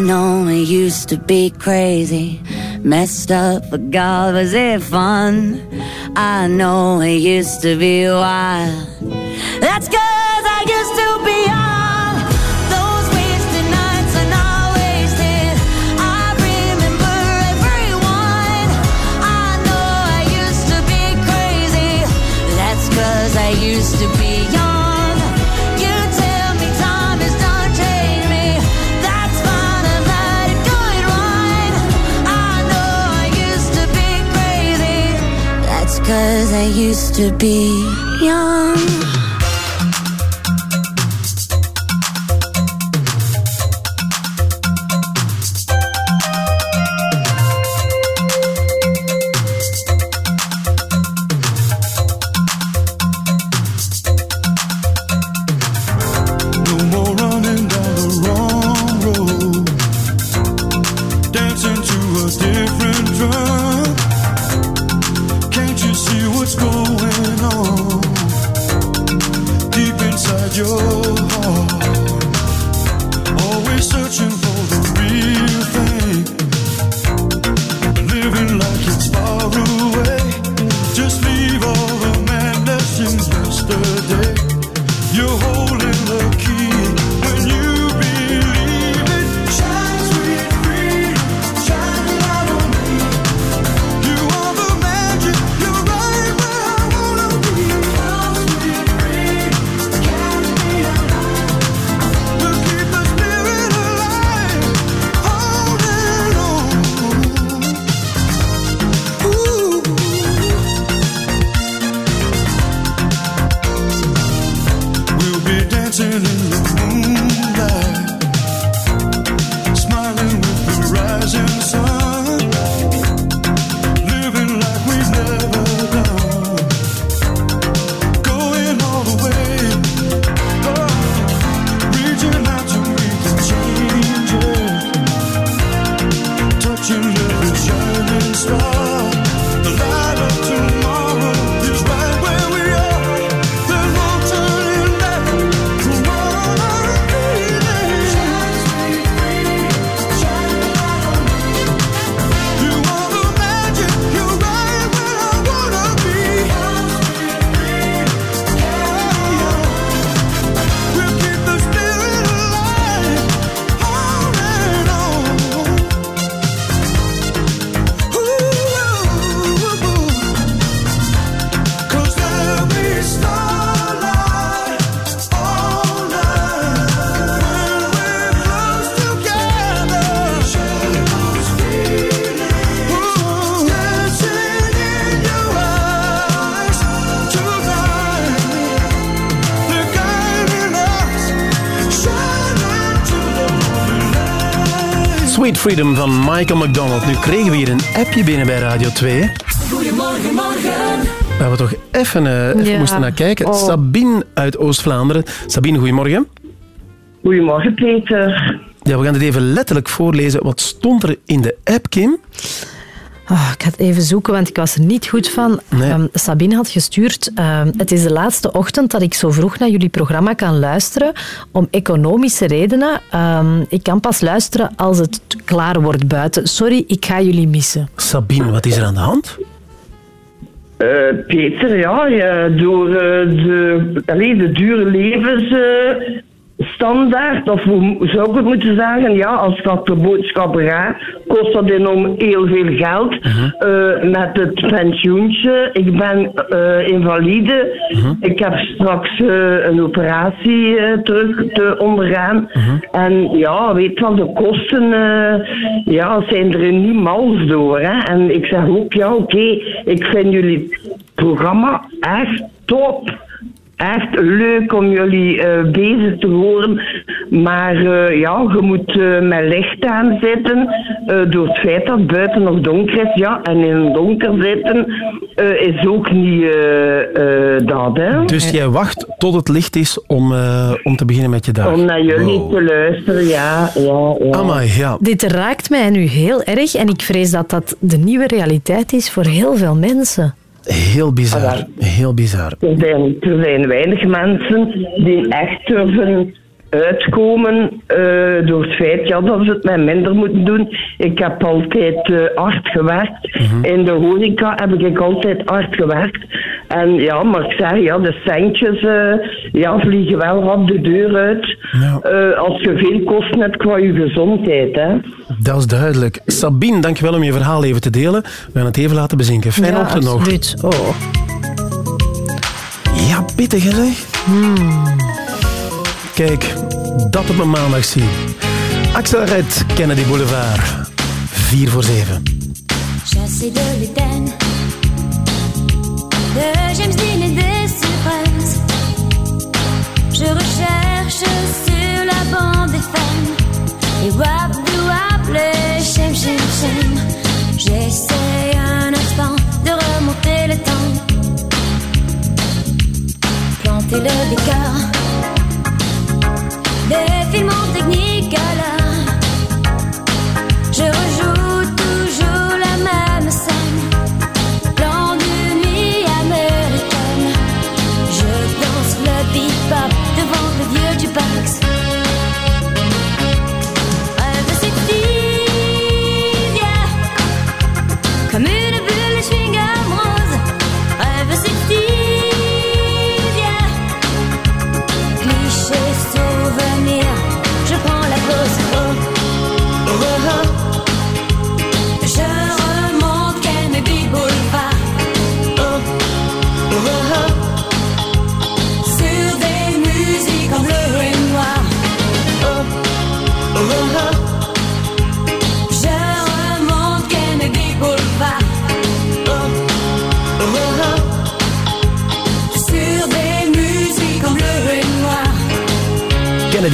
Speaker 37: I know it used to be crazy, messed up, but God, was it fun? I know it used to be wild. That's cause I used to be young. Those wasted nights Cause I used to be young.
Speaker 38: Freedom
Speaker 3: van Michael McDonald. Nu kregen we hier een appje binnen bij Radio 2.
Speaker 20: Goedemorgen, morgen.
Speaker 3: Waar we toch even, eh, even
Speaker 20: Ja.
Speaker 3: moesten naar kijken.
Speaker 20: Oh.
Speaker 3: Sabine uit Oost-Vlaanderen. Sabine, goedemorgen.
Speaker 39: Goedemorgen, Peter.
Speaker 3: Ja, we gaan het even letterlijk voorlezen. Wat stond er in de app, Kim?
Speaker 4: Ah, ik ga het even zoeken, want ik was er niet goed van. Ehm, Sabine had gestuurd. ehm, het is de laatste ochtend dat ik zo vroeg naar jullie programma kan luisteren. Om economische redenen. Ehm, ik kan pas luisteren als het klaar wordt buiten. Sorry, ik ga jullie missen.
Speaker 3: Sabine, wat is er aan de hand?
Speaker 39: Eh, Peter, ja, ja, door eh, de, allee, de dure levensstandaard, of hoe zou ik het moeten zeggen, ja, als dat de boodschappen gaat, kost dat enorm heel veel geld. Eh, met het pensioentje, ik ben eh, invalide, ik heb straks eh, een operatie terug te ondergaan. En ja, weet wel, de kosten ja, zijn er niet mals door. Hè. En ik zeg ook, ja, oké, ik vind jullie programma echt top. Echt leuk om jullie eh, bezig te horen. Maar eh, ja, je moet eh, met licht aanzetten. eh, door het feit dat het buiten nog donker is. Ja, en in het donker zitten eh, is ook niet eh, eh, dat. Hè.
Speaker 3: Dus jij wacht tot het licht is om, eh, om te beginnen met je dag.
Speaker 39: Om naar jullie te luisteren, ja. ja, ja.
Speaker 3: Amai, ja.
Speaker 4: Dit raakt mij nu heel erg en ik vrees dat dat de nieuwe realiteit is voor heel veel mensen.
Speaker 3: Heel bizar. Heel bizar.
Speaker 39: Er zijn, er zijn weinig mensen die echt durven uitkomen eh, door het feit ja, dat ze het met minder moeten doen. Ik heb altijd eh, hard gewerkt. In de horeca heb ik altijd hard gewerkt. En ja, maar ik zeg, ja, de centjes eh, ja, vliegen wel rap de deur uit. Eh, als je veel kosten hebt qua je gezondheid. Hè.
Speaker 3: Dat is duidelijk. Sabine, dankjewel om je verhaal even te delen. We gaan het even laten bezinken. Fijne
Speaker 4: Ja,
Speaker 3: ochtend nog.
Speaker 4: absoluut. Oh.
Speaker 3: Ja, pittig hè, zeg. Kijk, dat op een maandag zien. Axel Red, Kennedy Boulevard. 4 voor 7.
Speaker 20: Chassé de l'Éden,
Speaker 37: de James Dean et des surprises. Je recherche sur la bande des femmes. Et wap du wap, le shem shem shem. J'essaie un instant de remonter le temps. Planter le décor.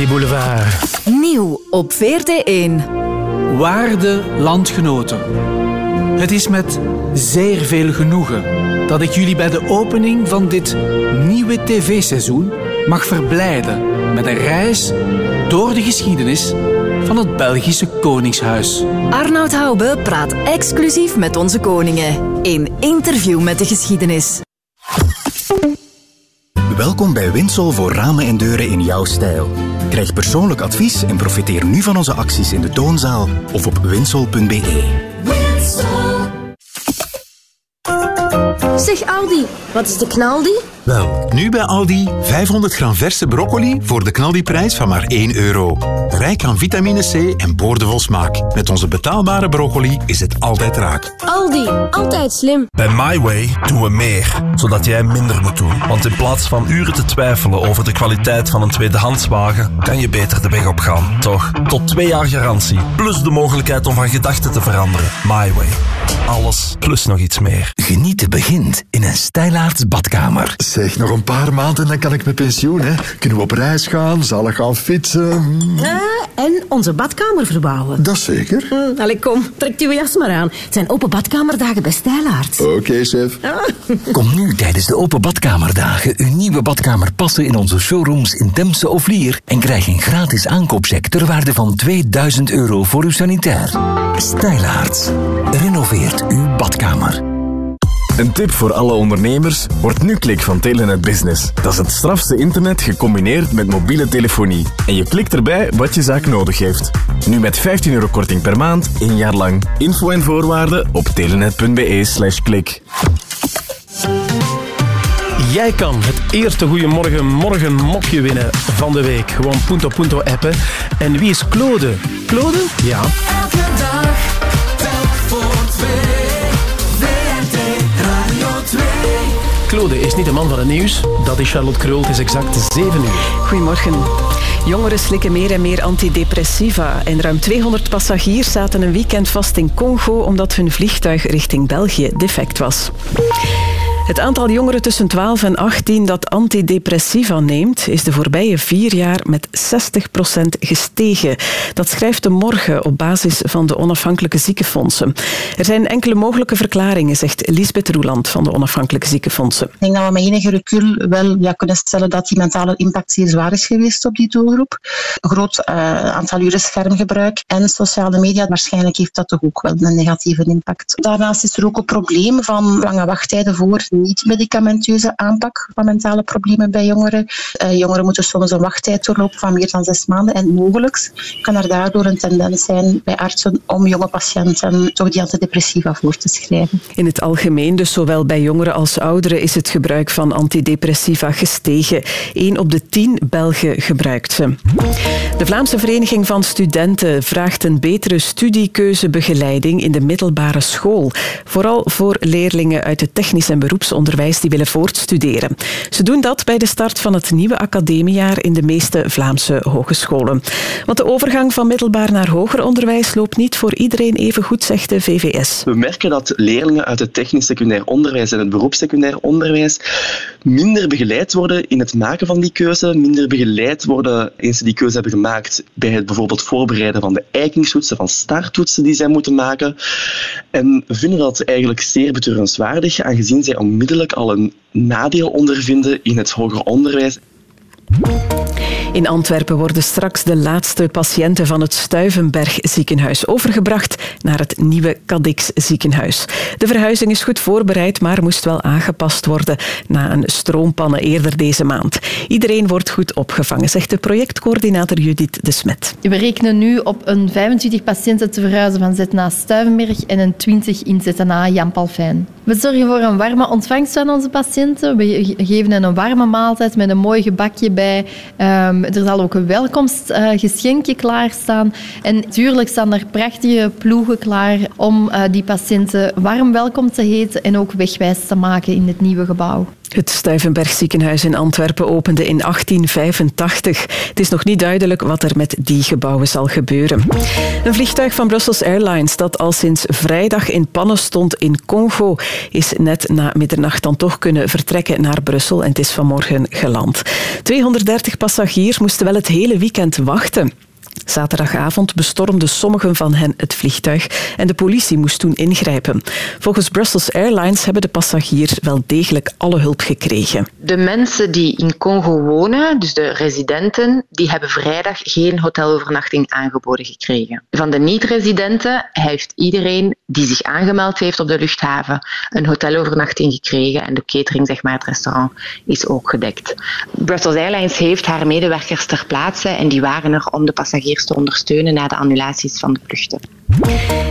Speaker 37: Boulevard.
Speaker 40: Nieuw op VRT1.
Speaker 41: Waarde landgenoten. Het is met zeer veel genoegen dat ik jullie bij de opening van dit nieuwe tv-seizoen mag verblijden met een reis door de geschiedenis van het Belgische Koningshuis.
Speaker 40: Arnoud Hoube praat exclusief met onze koningen. In Interview met de Geschiedenis.
Speaker 42: Welkom bij Winsol voor ramen en deuren in jouw stijl. Krijg persoonlijk advies en profiteer nu van onze acties in de toonzaal of op winsol.be.
Speaker 43: Zeg Aldi, wat is de knaldi?
Speaker 44: Wel, nu bij Aldi 500 gram verse broccoli voor de knaldiprijs van maar 1 euro. Rijk aan vitamine C en boordevol smaak. Met onze betaalbare broccoli is het altijd raak.
Speaker 43: Aldi, altijd slim.
Speaker 2: Bij MyWay doen we meer, zodat jij minder moet doen. Want in plaats van uren te twijfelen over de kwaliteit van een tweedehandswagen, kan je beter de weg opgaan, toch? Tot twee jaar garantie, plus de mogelijkheid om van gedachten te veranderen. MyWay. Alles plus nog iets meer.
Speaker 45: Genieten begint in een stijlaarts badkamer.
Speaker 46: Zeg, nog een paar maanden en dan kan ik met pensioen. Hè. Kunnen we op reis gaan, zalig gaan fietsen.
Speaker 47: Ah, en onze badkamer verbouwen.
Speaker 46: Dat zeker.
Speaker 47: Hm, allee, kom, trek uw jas maar aan. Het zijn open badkamerdagen bij Stijlaarts.
Speaker 46: Oké, chef.
Speaker 45: Kom nu tijdens de Open Badkamerdagen uw nieuwe badkamer passen in onze showrooms in Temse of Lier en krijg een gratis aankoopcheck ter waarde van 2000 euro voor uw sanitair. Stijlaarts. Renoveert uw badkamer.
Speaker 14: Een tip voor alle ondernemers, wordt nu klik van Telenet Business. Dat is het strafste internet gecombineerd met mobiele telefonie. En je klikt erbij wat je zaak nodig heeft. Nu met 15 euro korting per maand, één jaar lang. Info en voorwaarden op telenet.be slash klik.
Speaker 3: Jij kan het eerste Goeiemorgen Morgen mopje winnen van de week. Gewoon Punto Punto appen. En wie is Claude? Claude? Ja.
Speaker 8: Elke dag, telk voor twee.
Speaker 3: Claude is niet de man van het nieuws. Dat is Charlotte Krul. Het is exact 7 uur.
Speaker 5: Goedemorgen. Jongeren slikken meer en meer antidepressiva. En ruim 200 passagiers zaten een weekend vast in Congo omdat hun vliegtuig richting België defect was. Het aantal jongeren tussen 12 en 18 dat antidepressiva neemt, is de voorbije vier jaar met 60% gestegen. Dat schrijft de Morgen op basis van de onafhankelijke ziekenfondsen. Er zijn enkele mogelijke verklaringen, zegt Lisbeth Roeland van de onafhankelijke ziekenfondsen.
Speaker 48: Ik denk dat we met enige recul wel ja, kunnen stellen dat die mentale impact zeer zwaar is geweest op die doelgroep. Een groot eh, aantal uren schermgebruik en sociale media, waarschijnlijk heeft dat toch ook wel een negatieve impact. Daarnaast is er ook een probleem van lange wachttijden voor niet-medicamenteuze aanpak van mentale problemen bij jongeren. Eh, jongeren moeten soms een wachttijd doorlopen van meer dan zes maanden en mogelijk kan er daardoor een tendens zijn bij artsen om jonge patiënten toch die antidepressiva voor te schrijven.
Speaker 5: In het algemeen, dus zowel bij jongeren als ouderen, is het gebruik van antidepressiva gestegen. Eén op de tien Belgen gebruikt ze. De Vlaamse Vereniging van Studenten vraagt een betere studiekeuzebegeleiding in de middelbare school. Vooral voor leerlingen uit het technisch en beroepsonderwijs die willen voortstuderen. Ze doen dat bij de start van het nieuwe academiejaar in de meeste Vlaamse hogescholen. Want de overgang van middelbaar naar hoger onderwijs loopt niet voor iedereen even goed, zegt de VVS.
Speaker 49: We merken dat leerlingen uit het technisch secundair onderwijs en het beroepssecundair onderwijs minder begeleid worden in het maken van die keuze, minder begeleid worden eens ze die keuze hebben gemaakt bij het bijvoorbeeld voorbereiden van de eikingstoetsen, van starttoetsen die zij moeten maken. En vinden dat eigenlijk zeer betreurenswaardig, aangezien zij onmiddellijk al een nadeel ondervinden in het hoger onderwijs.
Speaker 5: In Antwerpen worden straks de laatste patiënten van het Stuivenberg ziekenhuis overgebracht naar het nieuwe Cadix ziekenhuis. De verhuizing is goed voorbereid, maar moest wel aangepast worden na een stroompannen eerder deze maand. Iedereen wordt goed opgevangen, zegt de projectcoördinator Judith de Smet.
Speaker 50: We rekenen nu op een 25 patiënten te verhuizen van ZNA Stuivenberg en een 20 in ZNA Jan Palfijn. We zorgen voor een warme ontvangst van onze patiënten. We ge- geven hen een warme maaltijd met een mooi gebakje bij. Ehm, er zal ook een welkomstgeschenkje klaarstaan. En natuurlijk staan er prachtige ploegen klaar om eh, die patiënten warm welkom te heten en ook wegwijs te maken in het nieuwe gebouw.
Speaker 5: Het Stuivenberg ziekenhuis in Antwerpen opende in 1885. Het is nog niet duidelijk wat er met die gebouwen zal gebeuren. Een vliegtuig van Brussels Airlines dat al sinds vrijdag in pannen stond in Congo is net na middernacht dan toch kunnen vertrekken naar Brussel en het is vanmorgen geland. 230 passagiers moesten wel het hele weekend wachten. Zaterdagavond bestormden sommigen van hen het vliegtuig en de politie moest toen ingrijpen. Volgens Brussels Airlines hebben de passagiers wel degelijk alle hulp gekregen.
Speaker 51: De mensen die in Congo wonen, dus de residenten, die hebben vrijdag geen hotelovernachting aangeboden gekregen. Van de niet-residenten heeft iedereen die zich aangemeld heeft op de luchthaven een hotelovernachting gekregen en de catering, zeg maar het restaurant, is ook gedekt. Brussels Airlines heeft haar medewerkers ter plaatse en die waren er om de passagiers te ondersteunen na de annulaties van de vluchten.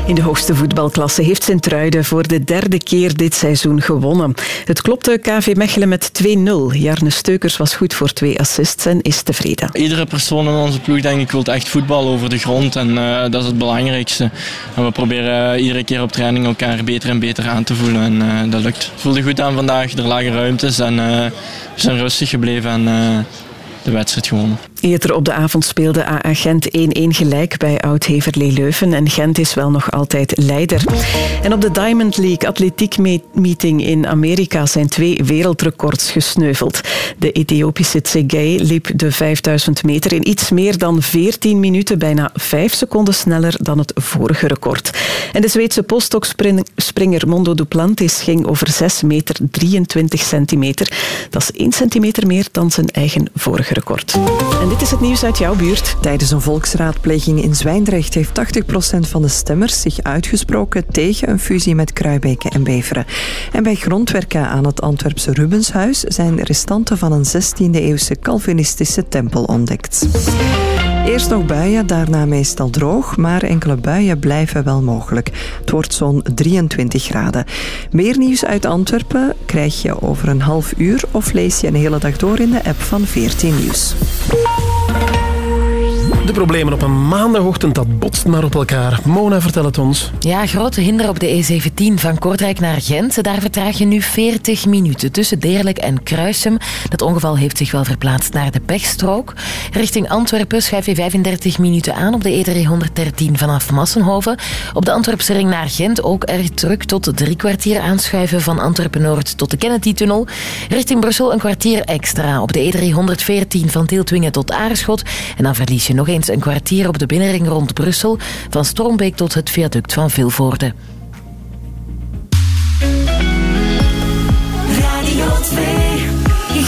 Speaker 5: In de hoogste voetbalklasse heeft Sint-Truiden voor de derde keer dit seizoen gewonnen. Het klopte KV Mechelen met 2-0. Jarne Steukers was goed voor twee assists en is tevreden.
Speaker 52: Iedere persoon in onze ploeg denk ik wil echt voetbal over de grond en eh, dat is het belangrijkste. En we proberen eh, iedere keer op training elkaar beter en beter aan te voelen en eh, dat lukt. Het voelde goed aan vandaag, er lagen ruimtes en eh, we zijn rustig gebleven en eh, de wedstrijd gewonnen.
Speaker 5: Eerder op de avond speelde AA Gent 1-1 gelijk bij Oud-Heverlee Leuven en Gent is wel nog altijd leider. En op de Diamond League atletiek me- meeting in Amerika zijn twee wereldrecords gesneuveld. De Ethiopische Tsegay liep de 5000 meter in iets meer dan 14 minuten, bijna 5 seconden sneller dan het vorige record. En de Zweedse postdoc-springer Mondo Duplantis ging over 6 meter 23 centimeter. Dat is 1 centimeter meer dan zijn eigen vorige record. Dit is het nieuws uit jouw buurt.
Speaker 24: Tijdens een volksraadpleging in Zwijndrecht heeft 80% van de stemmers zich uitgesproken tegen een fusie met Kruibeke en Beveren. En bij grondwerken aan het Antwerpse Rubenshuis zijn restanten van een 16e-eeuwse Calvinistische tempel ontdekt. Eerst nog buien, daarna meestal droog, maar enkele buien blijven wel mogelijk. Het wordt zo'n 23 graden. Meer nieuws uit Antwerpen krijg je over een half uur of lees je een hele dag door in de app van 14 Nieuws.
Speaker 20: De problemen op een maandagochtend, dat botst maar op elkaar. Mona, vertel het ons.
Speaker 28: Ja, grote hinder op de E17 van Kortrijk naar Gent. Daar vertraag je nu 40 minuten tussen Deerlijk en Kruisem. Dat ongeval heeft zich wel verplaatst naar de pechstrook. Richting Antwerpen schuif je 35 minuten aan op de E313 vanaf Massenhoven. Op de Antwerpse ring naar Gent ook erg druk tot drie kwartier aanschuiven van Antwerpen-Noord tot de Kennedy-tunnel. Richting Brussel een kwartier extra op de E314 van Tieltwingen tot Aarschot. En dan verlies je nog eens een kwartier op de binnenring rond Brussel van Strombeek tot het viaduct van Vilvoorde.
Speaker 53: Radio 2.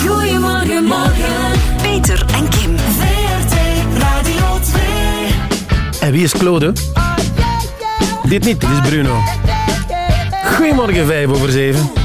Speaker 53: Goedemorgen, morgen. Peter en Kim. VRT Radio 2.
Speaker 20: En wie is Claude? Dit niet, dit is Bruno. Goedemorgen, 5 over 7.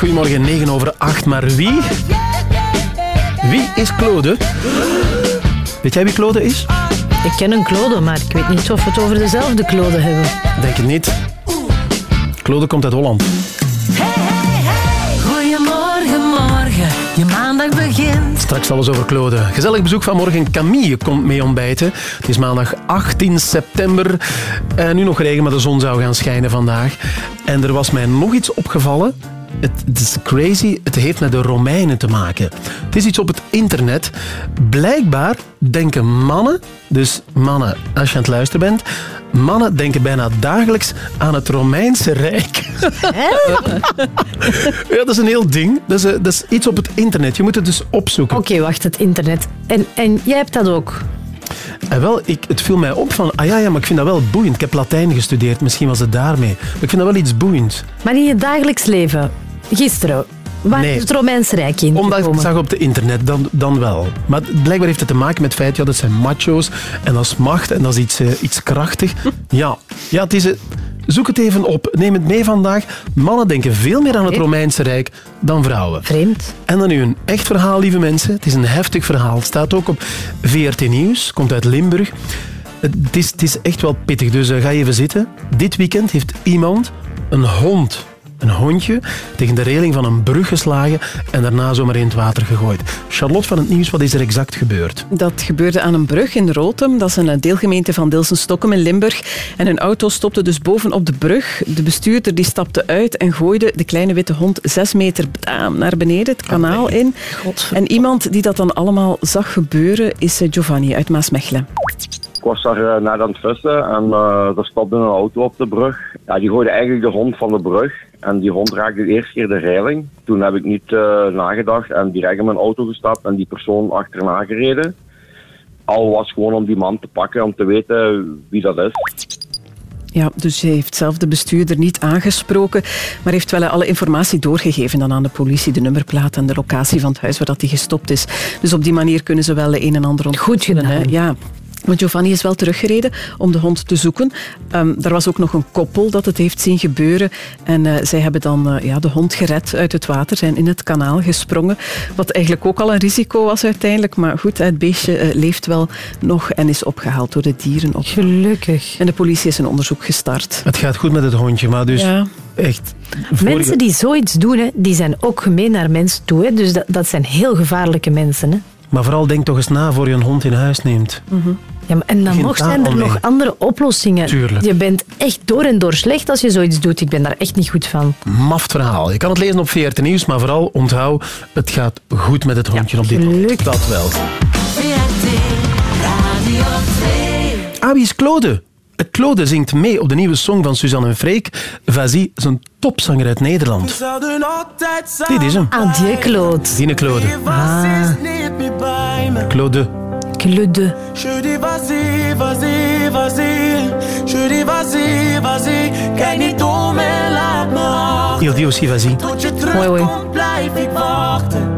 Speaker 3: Goedemorgen, 9 over 8. Maar wie? Wie is Claude? Weet jij wie Claude is?
Speaker 4: Ik ken een Claude, maar ik weet niet of we het over dezelfde Claude hebben.
Speaker 3: Denk het niet. Claude komt uit Holland.
Speaker 4: Goedemorgen, morgen. Je maandag begint.
Speaker 3: Straks alles over Claude. Gezellig bezoek vanmorgen. Camille komt mee ontbijten. Het is maandag 18 september. En nu nog regen, maar de zon zou gaan schijnen vandaag. En er was mij nog iets opgevallen. Het, het is crazy. Het heeft met de Romeinen te maken. Het is iets op het internet. Blijkbaar denken mannen, dus mannen, als je aan het luisteren bent, mannen denken bijna dagelijks aan het Romeinse Rijk. (laughs) Ja, dat is een heel ding. Dat is, eh, dat is iets op het internet. Je moet het dus opzoeken.
Speaker 4: Oké, wacht, het internet. En, en jij hebt dat ook?
Speaker 3: En wel, ik, het viel mij op van, ah ja, ja, maar ik vind dat wel boeiend. Ik heb Latijn gestudeerd, misschien was het daarmee. Maar ik vind dat wel iets boeiends.
Speaker 4: Maar in je dagelijks leven, gisteren, waar
Speaker 3: Nee.
Speaker 4: is het Romeinse Rijk in
Speaker 3: Omdat ik zag op het internet, dan, dan wel. Maar blijkbaar heeft het te maken met het feit, ja, dat zijn macho's en dat is macht en dat is iets, eh, iets krachtig. (laughs) Ja, ja het is, eh, zoek het even op. Neem het mee vandaag. Mannen denken veel meer aan het Romeinse Rijk dan vrouwen.
Speaker 4: Vreemd.
Speaker 3: En dan nu een echt verhaal, lieve mensen. Het is een heftig verhaal. Het staat ook op VRT Nieuws, komt uit Limburg. Het is, het is echt wel pittig, dus eh, ga even zitten. Dit weekend heeft iemand een hond, een hondje, tegen de reling van een brug geslagen en daarna zomaar in het water gegooid. Charlotte van het Nieuws, wat is er exact gebeurd?
Speaker 5: Dat gebeurde aan een brug in Rotem. Dat is een eh, deelgemeente van Dilsen-Stokkem in Limburg. En een auto stopte dus bovenop de brug. De bestuurder die stapte uit en gooide de kleine witte hond zes meter naar beneden, het kanaal in. En iemand die dat dan allemaal zag gebeuren is eh, Giovanni uit Maasmechelen.
Speaker 54: Ik was daar net aan het vissen en eh, er stopte een auto op de brug. Ja, die gooide eigenlijk de hond van de brug. En die hond raakte de eerste keer de reiling. Toen heb ik niet eh, nagedacht en direct in mijn auto gestapt en die persoon achterna gereden. Al was gewoon om die man te pakken, om te weten wie dat is.
Speaker 5: Ja, dus hij heeft zelf de bestuurder niet aangesproken, maar heeft wel alle informatie doorgegeven dan aan de politie, de nummerplaat en de locatie van het huis waar dat hij gestopt is. Dus op die manier kunnen ze wel een en ander ontgoeden. Goed Ja. Want Giovanni is wel teruggereden om de hond te zoeken. Ehm er was ook nog een koppel dat het heeft zien gebeuren. En eh, zij hebben dan eh, ja, de hond gered uit het water, zijn in het kanaal gesprongen. Wat eigenlijk ook al een risico was uiteindelijk. Maar goed, het beestje eh, leeft wel nog en is opgehaald door de dieren.
Speaker 4: Gelukkig.
Speaker 5: En de politie is een onderzoek gestart.
Speaker 3: Het gaat goed met het hondje, maar dus
Speaker 4: Ja.
Speaker 3: echt...
Speaker 4: Mensen die zoiets doen, hè, die zijn ook gemeen naar mensen toe. Hè. Dus dat, dat zijn heel gevaarlijke mensen. Hè.
Speaker 3: Maar vooral denk toch eens na voor je een hond in huis neemt.
Speaker 4: Ja, maar en dan nog zijn er nog andere oplossingen.
Speaker 3: Tuurlijk.
Speaker 4: Je bent echt door en door slecht als je zoiets doet. Ik ben daar echt niet goed van.
Speaker 3: Maft verhaal. Je kan het lezen op VRT Nieuws, maar vooral onthoud, het gaat goed met het hondje op dit moment. Dat wel.
Speaker 55: Radio 2.
Speaker 3: Ah, wie is Claude? Claude zingt mee op de nieuwe song van Suzanne en Freek. Vazie is een topzanger uit Nederland. Dit is hem.
Speaker 4: Adieu, Claude.
Speaker 3: Dine Claude.
Speaker 4: Ah.
Speaker 3: Claude.
Speaker 4: Claude.
Speaker 55: Je dis vas-y, vas-y, vas-y. Je dis vas-y, vas-y. Kijk niet om en laat.
Speaker 3: Il dit aussi Vazie.
Speaker 55: Tot je terugkomt blijf ik wachten.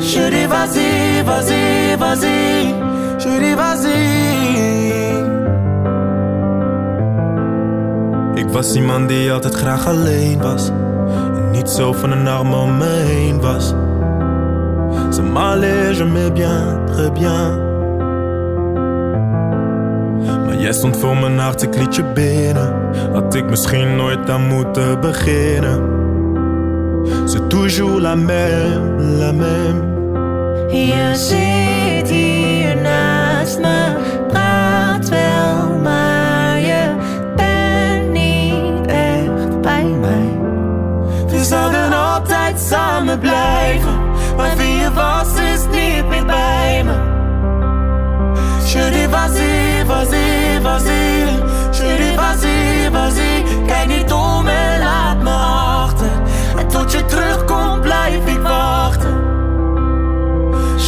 Speaker 55: Je dis vas-y, vas-y, vas-y. Je dis vas-y.
Speaker 56: Ik was iemand die altijd graag alleen was. En niet zo van een arm om me heen was. Ça m'allait jamais bien, très bien. Maar jij stond voor mijn hart, ik liet je binnen. Had ik misschien nooit aan moeten beginnen. C'est toujours la même, la même.
Speaker 55: Je zit hier naast me, samen blijven, maar wie je was is niet meer bij me. Je dis vas-y, vas-y, vas-y. Je dis vas-y, vas-y. Kijk niet om en laat me achter. En tot je terugkomt blijf ik wachten.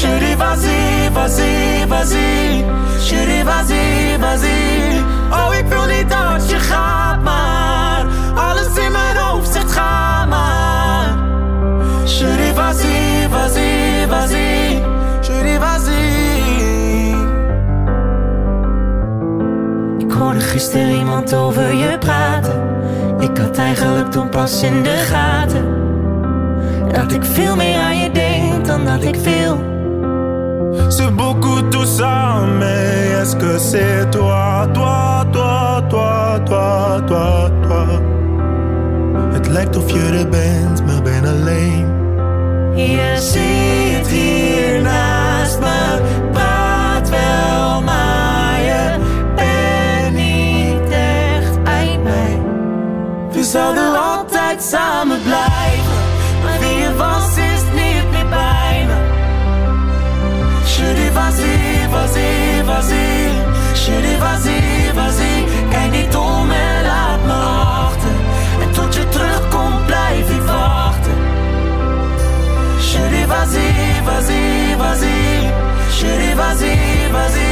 Speaker 55: Je dis vas-y, vas-y, vas-y. Je dis vas-y, vas-y. Oh, ik wil niet dat je gaat, maar vas-y, vas-y, vas-y. Ik hoorde gisteren iemand over je praten.
Speaker 57: Ik had eigenlijk toen pas in de gaten dat ik veel meer aan je denk dan dat ik wil.
Speaker 55: C'est beaucoup tout ça, mais est-ce que c'est toi, toi, toi, toi, toi, toi, toi? Het lijkt of je er bent, maar ben alleen.
Speaker 57: Je zit hier naast me, praat wel, maar je bent niet echt bij mij.
Speaker 55: We zouden altijd samen blijven, Vas-y, vas-y.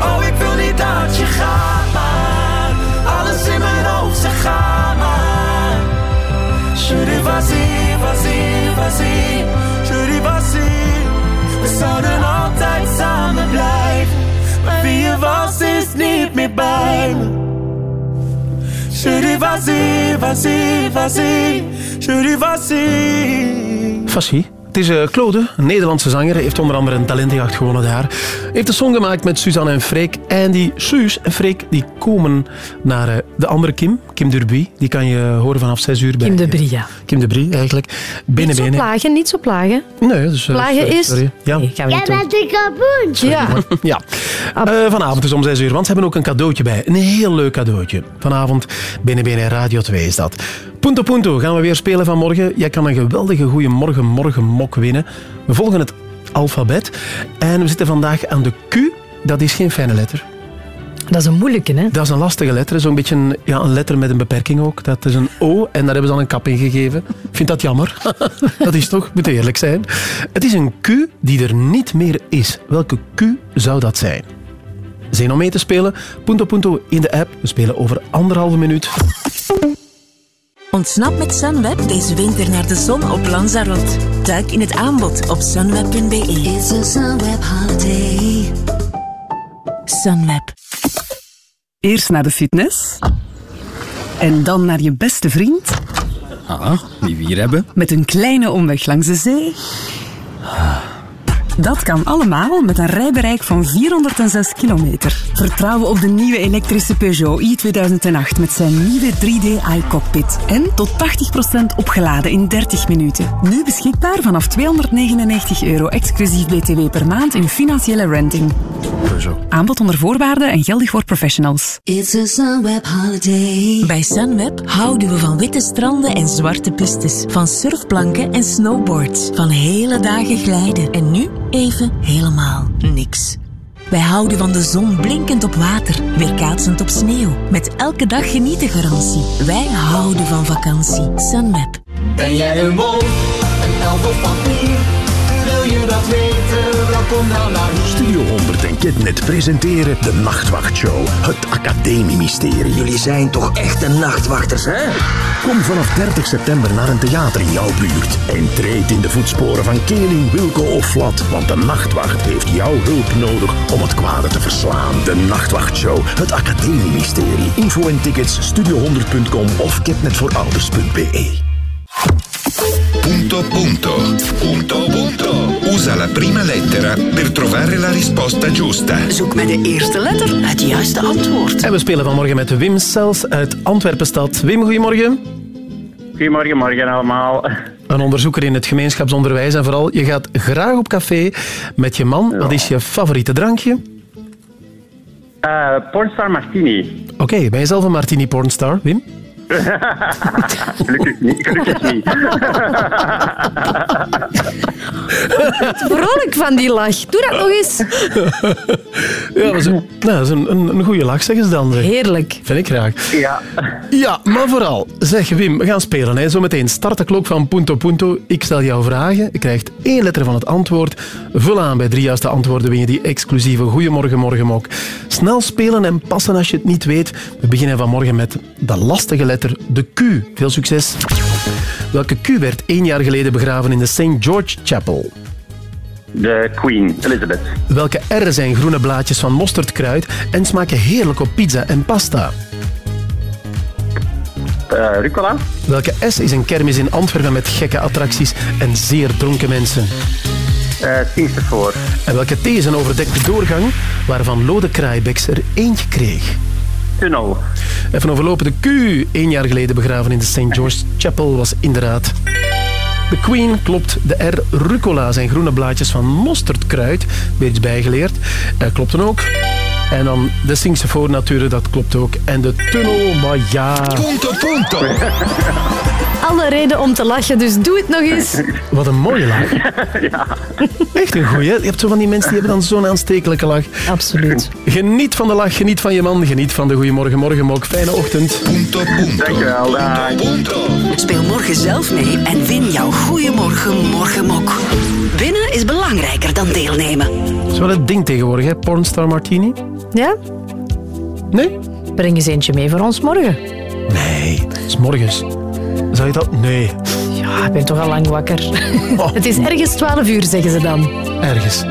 Speaker 57: Oh, ik wil niet dat je gaat, maar alles in mijn hoofd zegt ga maar. Je dis vas-y, vas-y, vas-y.
Speaker 55: Je dis vas-y.
Speaker 57: We zouden altijd samen blijven. Maar wie je was is niet meer bij me.
Speaker 55: Je vas-y, vas-y, vas-y. Je dis vas-y.
Speaker 3: Fassie. Het is eh, Claude, een Nederlandse zanger. Heeft onder andere een talentenjacht gewonnen daar. Heeft een song gemaakt met Suzanne en Freek. En die Suus en Freek die komen naar eh, de andere Kim, Kim Durby. Die kan je horen vanaf 6 uur bij...
Speaker 4: Kim de Brie, ja.
Speaker 3: Kim de Brie, eigenlijk. Binnen,
Speaker 4: Niet zo
Speaker 3: binnen.
Speaker 4: plagen, niet zo plagen.
Speaker 3: Nee, dus... eh,
Speaker 4: Plagen
Speaker 3: sorry,
Speaker 4: is...
Speaker 3: sorry. Ja.
Speaker 4: Nee, gaan we niet
Speaker 58: kapoen.
Speaker 4: Ja.
Speaker 3: Ja. Eh, vanavond dus om 6 uur, want ze hebben ook een cadeautje bij. Een heel leuk cadeautje. Vanavond binnen binnen Radio 2 is dat. Punto Punto gaan we weer spelen vanmorgen. Jij kan een geweldige goede morgen morgen mok winnen. We volgen het alfabet en we zitten vandaag aan de Q. Dat is geen fijne letter.
Speaker 4: Dat is een moeilijke, hè?
Speaker 3: Dat is een lastige letter. Zo'n beetje een, ja, een letter met een beperking ook. Dat is een O en daar hebben ze dan een kap in gegeven. Ik vind dat jammer. (laughs) dat is toch, moet eerlijk zijn. Het is een Q die er niet meer is. Welke Q zou dat zijn? Zin om mee te spelen? Punto Punto in de app. We spelen over anderhalve minuut.
Speaker 1: Ontsnap met Sunweb deze winter naar de zon op Lanzarote. Duik in het aanbod op sunweb.be. It's a Sunweb holiday. Sunweb.
Speaker 59: Eerst naar de fitness. En dan naar je beste vriend.
Speaker 14: Ah, die we hier hebben.
Speaker 59: Met een kleine omweg langs de zee. Dat kan allemaal met een rijbereik van 406 kilometer. Vertrouwen op de nieuwe elektrische Peugeot i2008 met zijn nieuwe 3D iCockpit. En tot 80% opgeladen in 30 minuten. Nu beschikbaar vanaf 299 euro exclusief BTW per maand in financiële renting.
Speaker 14: Peugeot.
Speaker 59: Aanbod onder voorwaarden en geldig voor professionals.
Speaker 1: It's a Sunweb holiday. Bij Sunweb houden we van witte stranden en zwarte pistes. Van surfplanken en snowboards. Van hele dagen glijden. En nu even helemaal niks. Wij houden van de zon blinkend op water, weerkaatsend op sneeuw. Met elke dag genieten garantie. Wij houden van vakantie. Sunweb.
Speaker 57: Ben jij een wolf, een elf of dat weten? Welkom dan naar hier.
Speaker 60: Studio 100 en Kidnet presenteren de Nachtwachtshow. Het Academie-mysterie. Jullie zijn toch echte nachtwachters, hè? Kom vanaf 30 september naar een theater in jouw buurt. En treed in de voetsporen van Keling, Wilco of Flat. Want de Nachtwacht heeft jouw hulp nodig om het kwade te verslaan. De Nachtwachtshow. Het Academie-mysterie. Info en tickets studio100.com of kidnetvoorouders.be.
Speaker 16: Punto punto. Punto punto. Usa la prima lettera per trovare la risposta giusta.
Speaker 61: Zoek met de eerste letter het juiste antwoord.
Speaker 3: En we spelen vanmorgen met Wim Sels uit Antwerpenstad. Wim, goedemorgen.
Speaker 62: Goedemorgen, morgen allemaal.
Speaker 3: Een onderzoeker in het gemeenschapsonderwijs en vooral, je gaat graag op café met je man. Wat is je favoriete drankje?
Speaker 62: Eh Pornstar Martini.
Speaker 3: Oké, ben je zelf een martini pornstar, Wim? (laughs)
Speaker 62: gelukkig niet. Gelukkig niet. (laughs)
Speaker 4: Vrolijk van die lach. Doe dat nog eens.
Speaker 3: Ja, dat is een, nou, dat is een, een, een goede lach, zeggen ze dan. zeg.
Speaker 4: Heerlijk.
Speaker 3: Vind ik graag.
Speaker 62: Ja.
Speaker 3: Ja, maar vooral, zeg Wim, we gaan spelen. Hè. Zometeen start de klok van Punto Punto. Ik stel jou vragen. Je krijgt één letter van het antwoord. Vul aan bij drie juiste antwoorden win je die exclusieve Goeiemorgen Morgenmok. Snel spelen en passen als je het niet weet. We beginnen vanmorgen met de lastige letter, de Q. Veel succes. Welke Q werd één jaar geleden begraven in de St. George Chapel?
Speaker 62: De Queen, Elizabeth.
Speaker 3: Welke R zijn groene blaadjes van mosterdkruid en smaken heerlijk op pizza en pasta?
Speaker 62: Eh, Rucola.
Speaker 63: Welke S is een kermis in Antwerpen met gekke attracties en zeer dronken mensen?
Speaker 62: Uh, Singstervoor.
Speaker 63: En welke T is een overdekte doorgang waarvan Lode Kraaibeks er eentje kreeg?
Speaker 62: Tunnel.
Speaker 63: Even overlopen. De Q, één jaar geleden begraven in de St. George Chapel, was inderdaad... De Queen klopt. De R, rucola zijn groene blaadjes van mosterdkruid. Weer iets bijgeleerd. Uh, klopt dan ook. En dan de Singse voor natuurlijk, dat klopt ook. En de tunnel, maar ja...
Speaker 16: Punto, punto. (laughs)
Speaker 4: Alle reden om te lachen, dus doe het nog eens. (laughs)
Speaker 63: Wat een mooie lach. (laughs) Echt een goeie. hè? Je hebt zo van die mensen die hebben dan zo'n aanstekelijke lach.
Speaker 4: Absoluut.
Speaker 63: Geniet van de lach, geniet van je man, geniet van de Goeiemorgen Morgenmok. Fijne ochtend.
Speaker 16: Punto, punto.
Speaker 62: Dankjewel. Dag.
Speaker 19: Speel morgen zelf mee en win jouw Goeiemorgen Morgenmok. Winnen is belangrijker dan deelnemen.
Speaker 63: Dat is wel het ding tegenwoordig, hè? Pornstar Martini.
Speaker 4: Ja?
Speaker 63: Nee?
Speaker 4: Breng eens eentje mee voor ons morgen.
Speaker 63: Nee, het is morgens. Zou je dat? Nee.
Speaker 4: Ja, ik ben toch al lang wakker. (laughs) Het is ergens 12 uur, zeggen ze dan.
Speaker 63: Ergens.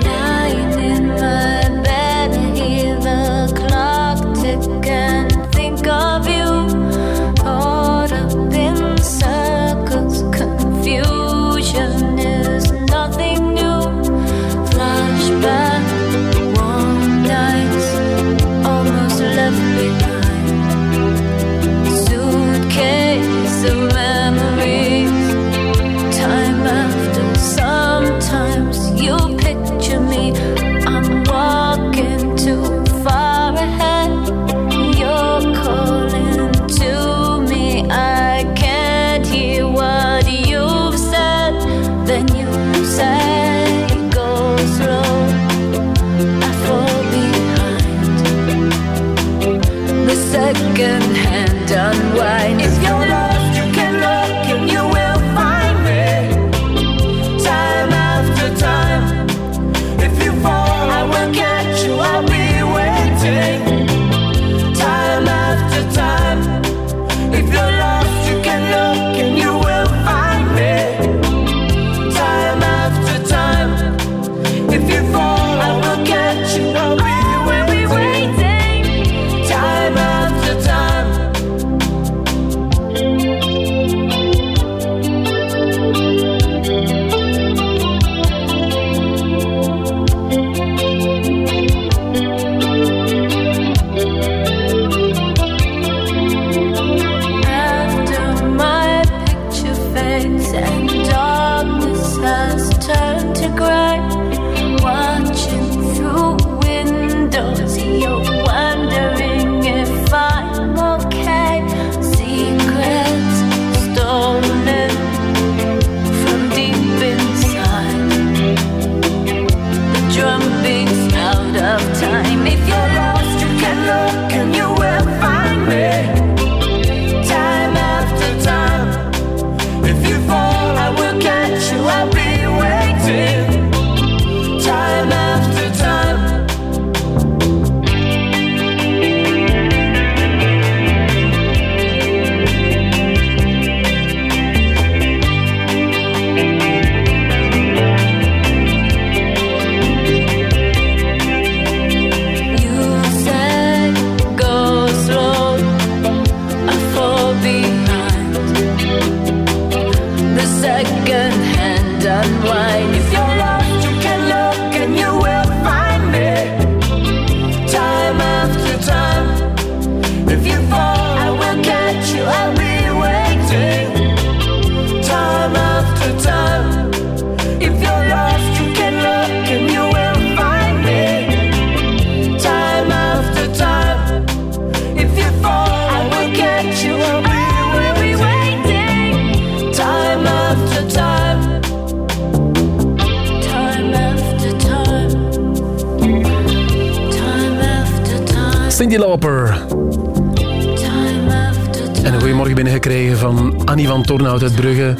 Speaker 63: Tornhout uit Brugge.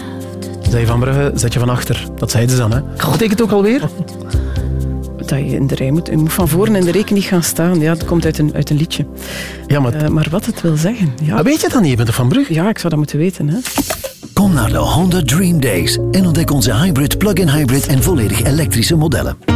Speaker 63: Zij van Brugge, zet je van achter. Dat zeiden ze dan, hè. Wat betekent het ook alweer?
Speaker 5: Dat je in de rij moet, je moet van voren in de reek niet gaan staan. Ja, dat komt uit een, uit een liedje.
Speaker 63: Ja, maar...
Speaker 5: Eh, maar wat het wil zeggen. Ja.
Speaker 63: Maar weet je dat niet? Je bent van Brugge?
Speaker 5: Ja, ik zou dat moeten weten. Hè.
Speaker 31: Kom naar de Honda Dream Days en ontdek onze hybrid, plug-in hybrid en volledig elektrische modellen.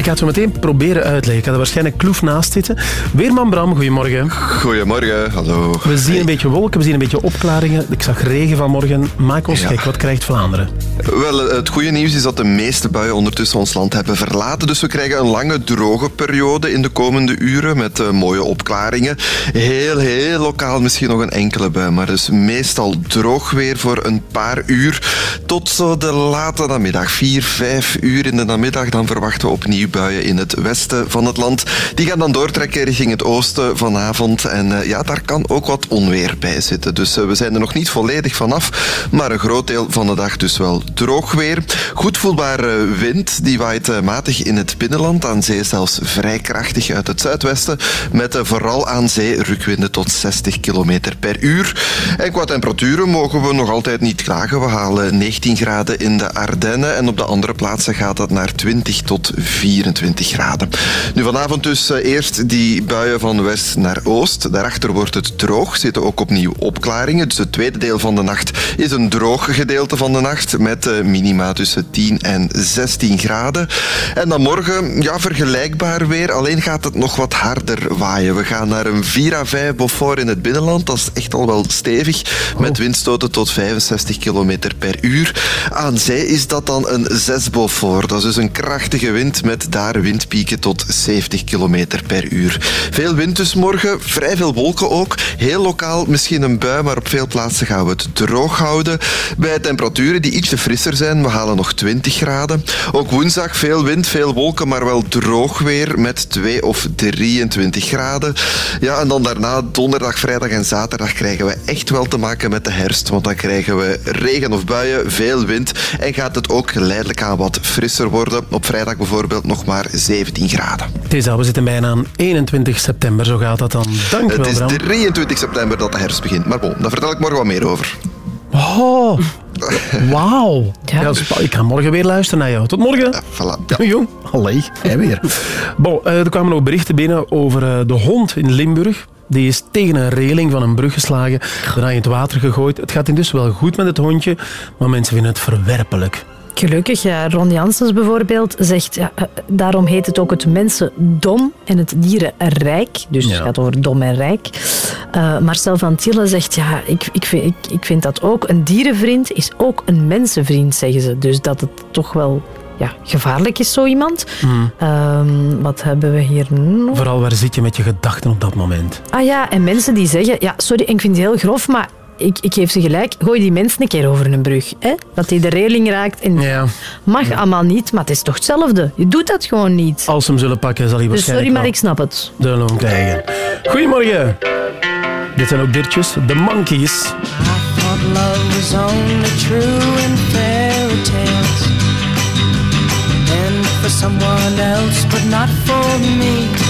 Speaker 3: Ik ga het zo meteen proberen uitleggen. Ik ga er waarschijnlijk kloef naast zitten. Weerman Bram, goedemorgen.
Speaker 64: Goedemorgen, hallo.
Speaker 3: We zien een beetje wolken, we zien een beetje opklaringen. Ik zag regen vanmorgen. Maak ons
Speaker 64: Ja.
Speaker 3: gek, wat krijgt Vlaanderen?
Speaker 64: Wel, het goede nieuws is dat de meeste buien ondertussen ons land hebben verlaten. Dus we krijgen een lange droge periode in de komende uren met eh, mooie opklaringen. Heel, heel lokaal misschien nog een enkele bui, maar dus meestal droog weer voor een paar uur. Tot zo de late namiddag, 4, 5 uur in de namiddag. Dan verwachten we opnieuw buien in het westen van het land. Die gaan dan doortrekken richting het oosten vanavond. En eh, ja, daar kan ook wat onweer bij zitten. Dus eh, we zijn er nog niet volledig vanaf, maar een groot deel van de dag dus wel droog weer. Goed voelbare wind, die waait eh, matig in het binnenland. Aan zee zelfs vrij krachtig uit het zuidwesten. Met eh, vooral aan zee rukwinden tot 60 km per uur. En qua temperaturen mogen we nog altijd niet klagen. We halen 19 graden in de Ardennen en op de andere plaatsen gaat het naar 20 tot 24 graden. Nu vanavond dus eh, eerst die buien van west naar oost. Daarachter wordt het droog, zitten ook opnieuw opklaringen. Dus het tweede deel van de nacht is een droog gedeelte van de nacht met eh, minima tussen 10 en 16 graden. En dan morgen, ja, vergelijkbaar weer, alleen gaat het nog wat harder waaien. We gaan naar een 4 à 5 Beaufort in het binnenland. Dat is echt al wel stevig, met windstoten tot 65 km per uur. Aan zee is dat dan een 6 Beaufort. Dat is dus een krachtige wind met daar windpieken tot 70 km per uur. Veel wind dus morgen, vrij veel wolken ook. Heel lokaal misschien een bui, maar op veel plaatsen gaan we het droog houden. Bij temperaturen die ietsje frisser zijn, we halen nog 20 graden. Ook woensdag veel wind, veel wolken, maar wel droog weer met 2 of 23 graden. Ja, en dan daarna donderdag, vrijdag en zaterdag krijgen we echt wel te maken met de herfst. Want dan krijgen we regen of buien, veel wind en gaat het ook geleidelijk aan wat frisser worden. Op vrijdag bijvoorbeeld nog maar 17 graden.
Speaker 3: Het is al, we zitten bijna aan 21 september, zo gaat dat dan. Dank
Speaker 64: Het
Speaker 3: wel,
Speaker 64: is
Speaker 3: Bram.
Speaker 64: 23 september dat de herfst begint. Maar bon, daar vertel ik morgen wat meer over.
Speaker 3: Oh, wauw. Ja. ik ga morgen weer luisteren naar jou. Tot morgen.
Speaker 64: voilà.
Speaker 3: Jong, allee, jij weer. bon, eh, er kwamen ook berichten binnen over eh, de hond in Limburg. Die is tegen een reling van een brug geslagen, daarna in het water gegooid. Het gaat intussen wel goed met het hondje, maar mensen vinden het verwerpelijk.
Speaker 4: Gelukkig, ja. Ron Janssens bijvoorbeeld zegt, ja, eh, daarom heet het ook het mensendom en het dierenrijk. Dus het gaat over dom en rijk. Eh, Marcel van Tielen zegt, ja, ik, ik, vind, ik, ik vind dat ook. Een dierenvriend is ook een mensenvriend, zeggen ze. Dus dat het toch wel ja, gevaarlijk is, zo iemand.
Speaker 3: Hmm.
Speaker 4: Ehm, wat hebben we hier nog?
Speaker 3: Vooral waar zit je met je gedachten op dat moment?
Speaker 4: Ah ja, en mensen die zeggen, ja, sorry, ik vind het heel grof, maar ik, ik geef ze gelijk, gooi die mensen een keer over een brug. Hè? Dat die de reling raakt. En Mag allemaal niet, maar het is toch hetzelfde. Je doet dat gewoon niet.
Speaker 3: Als ze hem zullen pakken, zal hij
Speaker 4: Dus
Speaker 3: waarschijnlijk
Speaker 4: sorry, maar ik snap het.
Speaker 3: de loon krijgen. Goedemorgen. Dit zijn ook Dirtjes, de Monkeys.
Speaker 37: thought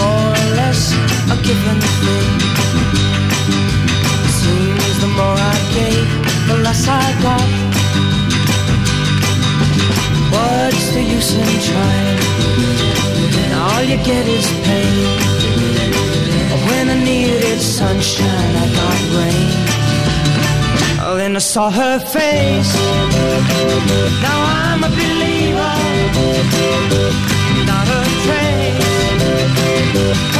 Speaker 37: More or less a given thing. Seems the more I gave, the less I got. What's the use in trying? All you get is pain. When I needed sunshine, I got rain. Oh, then I saw her face. Now I'm a believer. Not a trace of doubt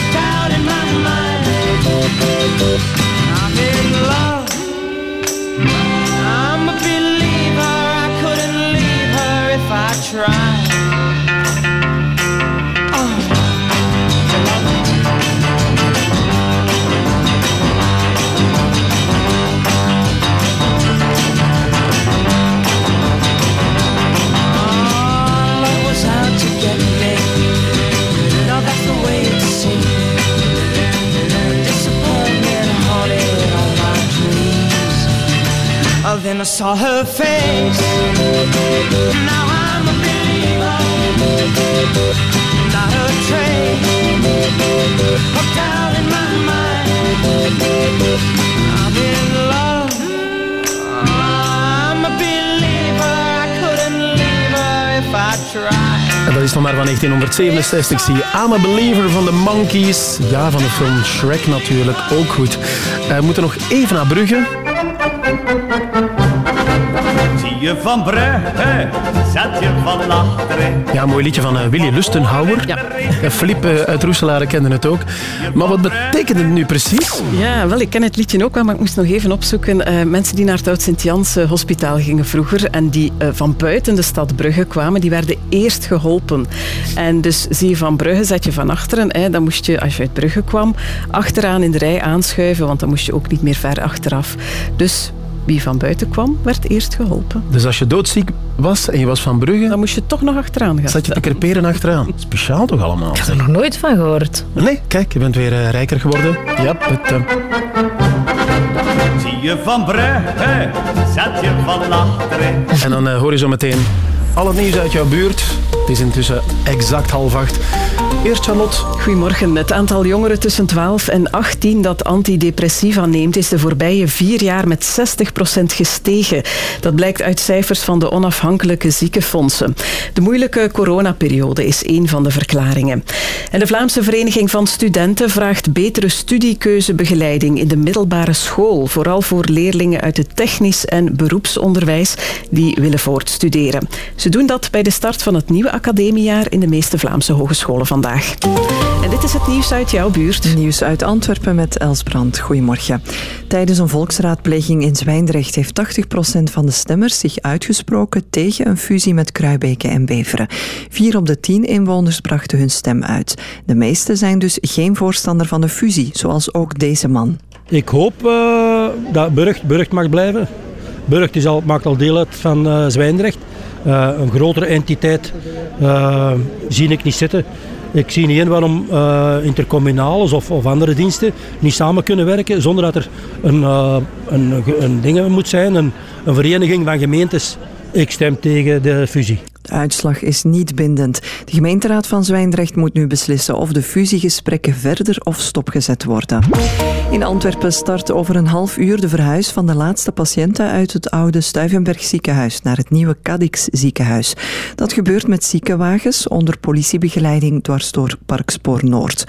Speaker 37: then I saw her face. Now I'm a believer. Not a trace of doubt in my mind. I'm in love. I'm a believer. I couldn't leave her if I tried.
Speaker 3: En dat is nog maar van 1967. Zie je I'm a Believer van de Monkeys. Ja, van de film Shrek natuurlijk. Ook goed. Eh, we moeten nog even naar Brugge.
Speaker 18: Zie je van Brugge, zet je van achteren.
Speaker 3: Ja, mooi liedje van eh, Willy Lustenhouwer. Ja. En Philippe eh, uit Roeselare kende het ook. Maar wat betekent het nu precies?
Speaker 5: Ja, wel, ik ken het liedje ook wel, maar ik moest nog even opzoeken. Eh, mensen die naar het Oud-Sint-Jans eh, hospitaal gingen vroeger en die eh, van buiten de stad Brugge kwamen, die werden eerst geholpen. En dus zie je van Brugge, zet je van achteren. Hè, dan moest je, als je uit Brugge kwam, achteraan in de rij aanschuiven, want dan moest je ook niet meer ver achteraf. Dus wie van buiten kwam, werd eerst geholpen.
Speaker 3: Dus als je doodziek was en je was van Brugge...
Speaker 5: Dan moest je toch nog achteraan gaan.
Speaker 3: Zat je te creperen achteraan. Speciaal toch allemaal?
Speaker 4: Ik heb er nog nooit van gehoord.
Speaker 3: Nee, kijk, je bent weer eh, rijker geworden. Ja, het, eh,
Speaker 18: Zie je van Brugge, zet je van achteren.
Speaker 3: En dan eh, hoor je zo meteen al het nieuws uit jouw buurt. Het is intussen exact half acht. Eerst Charlotte.
Speaker 5: Goedemorgen. Het aantal jongeren tussen 12 en 18 dat antidepressiva neemt, is de voorbije vier jaar met 60% gestegen. Dat blijkt uit cijfers van de onafhankelijke ziekenfondsen. De moeilijke coronaperiode is een van de verklaringen. En de Vlaamse Vereniging van Studenten vraagt betere studiekeuzebegeleiding in de middelbare school, vooral voor leerlingen uit het technisch en beroepsonderwijs die willen voortstuderen. Ze doen dat bij de start van het nieuwe academiejaar in de meeste Vlaamse hogescholen vandaag. En dit is het nieuws uit jouw buurt.
Speaker 24: Nieuws uit Antwerpen met Els Brandt. Goedemorgen. Tijdens een volksraadpleging in Zwijndrecht heeft 80% van de stemmers zich uitgesproken tegen een fusie met Kruibeke en Beveren. Vier op de tien inwoners brachten hun stem uit. De meeste zijn dus geen voorstander van de fusie, zoals ook deze man.
Speaker 25: Ik hoop eh, dat Burgt, Burgt mag blijven. Burgt is al, maakt al deel uit van eh, Zwijndrecht. Eh, een grotere entiteit eh, zie ik niet zitten. Ik zie niet in waarom eh, intercommunales of, of andere diensten niet samen kunnen werken zonder dat er een, een, een ding moet zijn, een, een vereniging van gemeentes. Ik stem tegen de fusie.
Speaker 24: Uitslag is niet bindend. De gemeenteraad van Zwijndrecht moet nu beslissen of de fusiegesprekken verder of stopgezet worden. In Antwerpen start over een half uur de verhuis van de laatste patiënten uit het oude Stuyvenberg ziekenhuis naar het nieuwe Cadix ziekenhuis. Dat gebeurt met ziekenwagens onder politiebegeleiding dwars door Parkspoor Noord.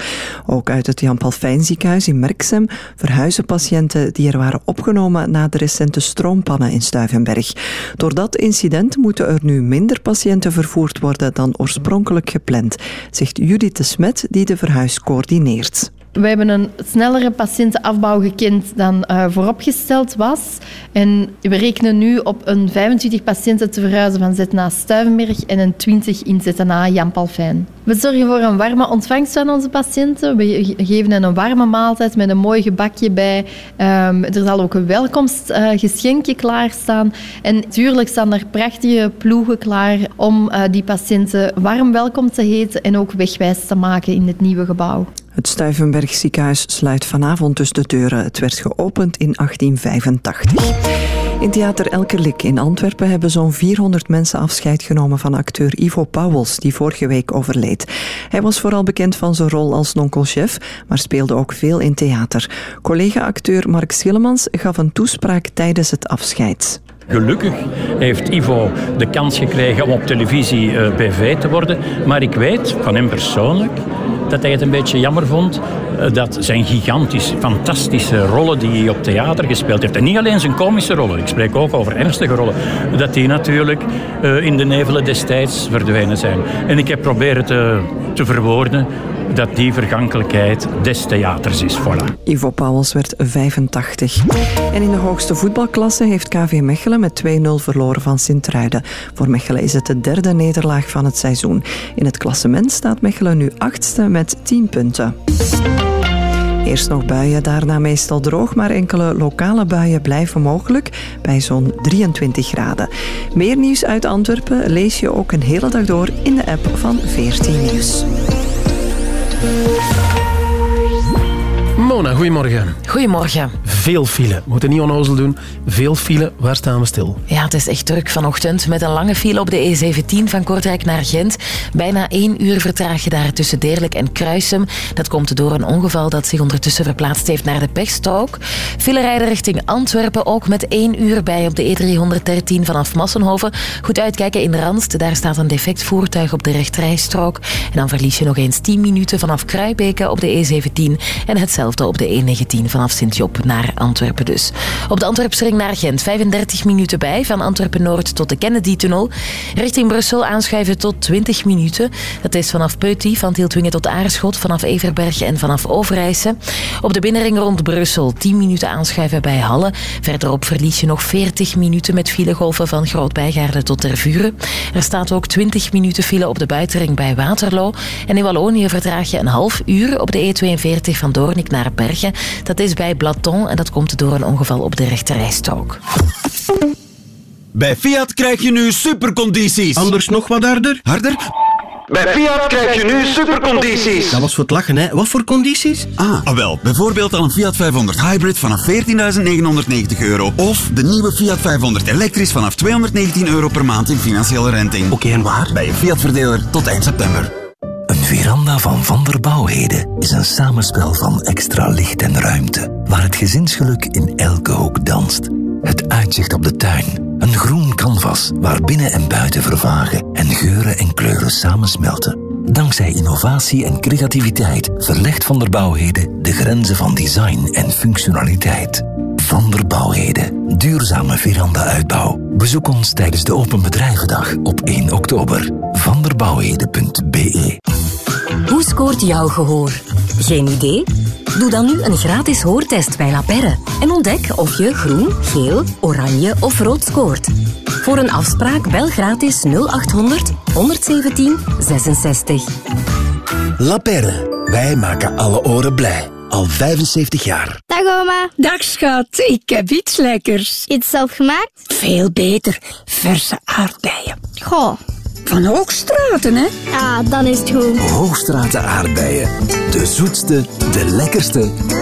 Speaker 24: Ook uit het Jan Paul Fijn ziekenhuis in Merksem verhuizen patiënten die er waren opgenomen na de recente stroompannen in Stuyvenberg. Door dat incident moeten er nu minder patiënten vervoerd worden dan oorspronkelijk gepland, zegt Judith de Smet die de verhuis coördineert.
Speaker 50: We hebben een snellere patiëntenafbouw gekend dan eh, vooropgesteld was. En we rekenen nu op een 25 patiënten te verhuizen van ZNA Stuivenberg en een 20 in ZNA Jan Palfijn. We zorgen voor een warme ontvangst van onze patiënten. We ge- geven hen een warme maaltijd met een mooi gebakje bij. Ehm, er zal ook een welkomstgeschenkje klaarstaan. En natuurlijk staan er prachtige ploegen klaar om eh, die patiënten warm welkom te heten en ook wegwijs te maken in het nieuwe gebouw.
Speaker 24: Het Stuyvenberg ziekenhuis sluit vanavond dus de deuren. Het werd geopend in 1885. In Theater Elkerlik in Antwerpen hebben zo'n 400 mensen afscheid genomen van acteur Ivo Pauwels, die vorige week overleed. Hij was vooral bekend van zijn rol als nonkelchef, maar speelde ook veel in theater. Collega-acteur Mark Schillemans gaf een toespraak tijdens het afscheid.
Speaker 63: Gelukkig heeft Ivo de kans gekregen om op televisie eh, BV te worden. Maar ik weet van hem persoonlijk dat hij het een beetje jammer vond eh, dat zijn gigantisch, fantastische rollen die hij op theater gespeeld heeft. En niet alleen zijn komische rollen, ik spreek ook over ernstige rollen. Dat die natuurlijk eh, in de nevelen destijds verdwenen zijn. En ik heb proberen te verwoorden dat die vergankelijkheid des theaters is. Voilà.
Speaker 24: Ivo Pauwels werd 85. En in de hoogste voetbalklasse heeft KV Mechelen met 2-0 verloren van Sint-Truiden. Voor Mechelen is het de derde nederlaag van het seizoen. In het klassement staat Mechelen nu achtste met 10 punten. Eerst nog buien, daarna meestal droog, maar enkele lokale buien blijven mogelijk bij zo'n 23 graden. Meer nieuws uit Antwerpen lees je ook een hele dag door in de app van 14 Nieuws.
Speaker 3: Thank you. Goedemorgen.
Speaker 28: Goedemorgen.
Speaker 3: Veel file. We moeten niet onnozel doen. Veel file. Waar staan we stil?
Speaker 28: Ja, het is echt druk vanochtend met een lange file op de E17 van Kortrijk naar Gent. Bijna één uur vertraag je daar tussen Deerlijk en Kruisum. Dat komt door een ongeval dat zich ondertussen verplaatst heeft naar de pechstrook. File rijden richting Antwerpen ook met één uur bij op de E313 vanaf Massenhoven. Goed uitkijken in Randst. Daar staat een defect voertuig op de rechterrijstrook. En dan verlies je nog eens 10 minuten vanaf Kruibeke op de E17. En hetzelfde op de E19 vanaf Sint-Job naar Antwerpen dus. Op de Antwerpsring naar Gent 35 minuten bij. Van Antwerpen-Noord tot de Kennedy-tunnel. Richting Brussel aanschuiven tot 20 minuten. Dat is vanaf Peuty, van Tieltwingen tot Aarschot, vanaf Everberg en vanaf Overijse. Op de binnenring rond Brussel 10 minuten aanschuiven bij Halle. Verderop verlies je nog 40 minuten met filegolven van Groot-Bijgaarde tot Tervuren. Er staat ook 20 minuten file op de buitenring bij Waterloo. En in Wallonië vertraag je een half uur op de E42 van Doornik naar Bergen. Dat is bij Blaton en dat komt door een ongeval op de rechterrijstrook.
Speaker 18: Bij Fiat krijg je nu supercondities. Anders nog wat harder? Harder? Bij Fiat krijg je nu supercondities.
Speaker 65: Dat was voor het lachen, hè. Wat voor condities?
Speaker 18: Ah. ah, wel. Bijvoorbeeld al een Fiat 500 Hybrid vanaf 14.990 euro. Of de nieuwe Fiat 500 elektrisch vanaf 219 euro per maand in financiële renting.
Speaker 65: Oké, en waar?
Speaker 18: Bij je Fiat-verdeler tot eind september.
Speaker 31: Een veranda van Van der Bouwheden is een samenspel van extra licht en ruimte, waar het gezinsgeluk in elke hoek danst. Het uitzicht op de tuin, een groen canvas waar binnen en buiten vervagen en geuren en kleuren samensmelten. Dankzij innovatie en creativiteit verlegt Van der Bouwheden de grenzen van design en functionaliteit. Van der Bouwheden, duurzame veranda-uitbouw. Bezoek ons tijdens de Open Bedrijvendag op 1 oktober. vanderbouwheden.be
Speaker 19: Hoe scoort jouw gehoor? Geen idee? Doe dan nu een gratis hoortest bij La Perre en ontdek of je groen, geel, oranje of rood scoort. Voor een afspraak bel gratis 0800 117 66.
Speaker 66: La Perre. Wij maken alle oren blij. Al 75 jaar.
Speaker 67: Dag oma.
Speaker 20: Dag schat, ik heb iets lekkers.
Speaker 67: Iets zelf gemaakt?
Speaker 20: Veel beter, verse aardbeien.
Speaker 67: Goh.
Speaker 20: Van Hoogstraten, hè?
Speaker 67: Ja, dan is het goed.
Speaker 66: Hoogstraten aardbeien. De zoetste, de lekkerste,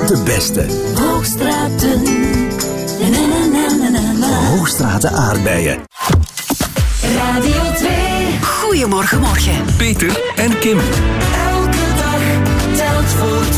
Speaker 66: de beste.
Speaker 19: Hoogstraten. Na, na, na, na, na, na.
Speaker 66: Hoogstraten aardbeien.
Speaker 19: Radio 2.
Speaker 68: Goedemorgen, morgen.
Speaker 18: Peter en Kim.
Speaker 19: Elke dag telt voor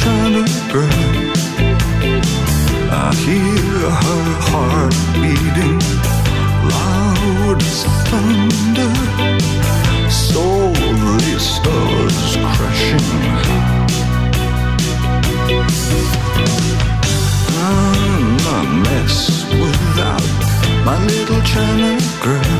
Speaker 69: China girl. I hear her heart beating loud as thunder. Slowly starts crashing. I'm a mess without my little China girl.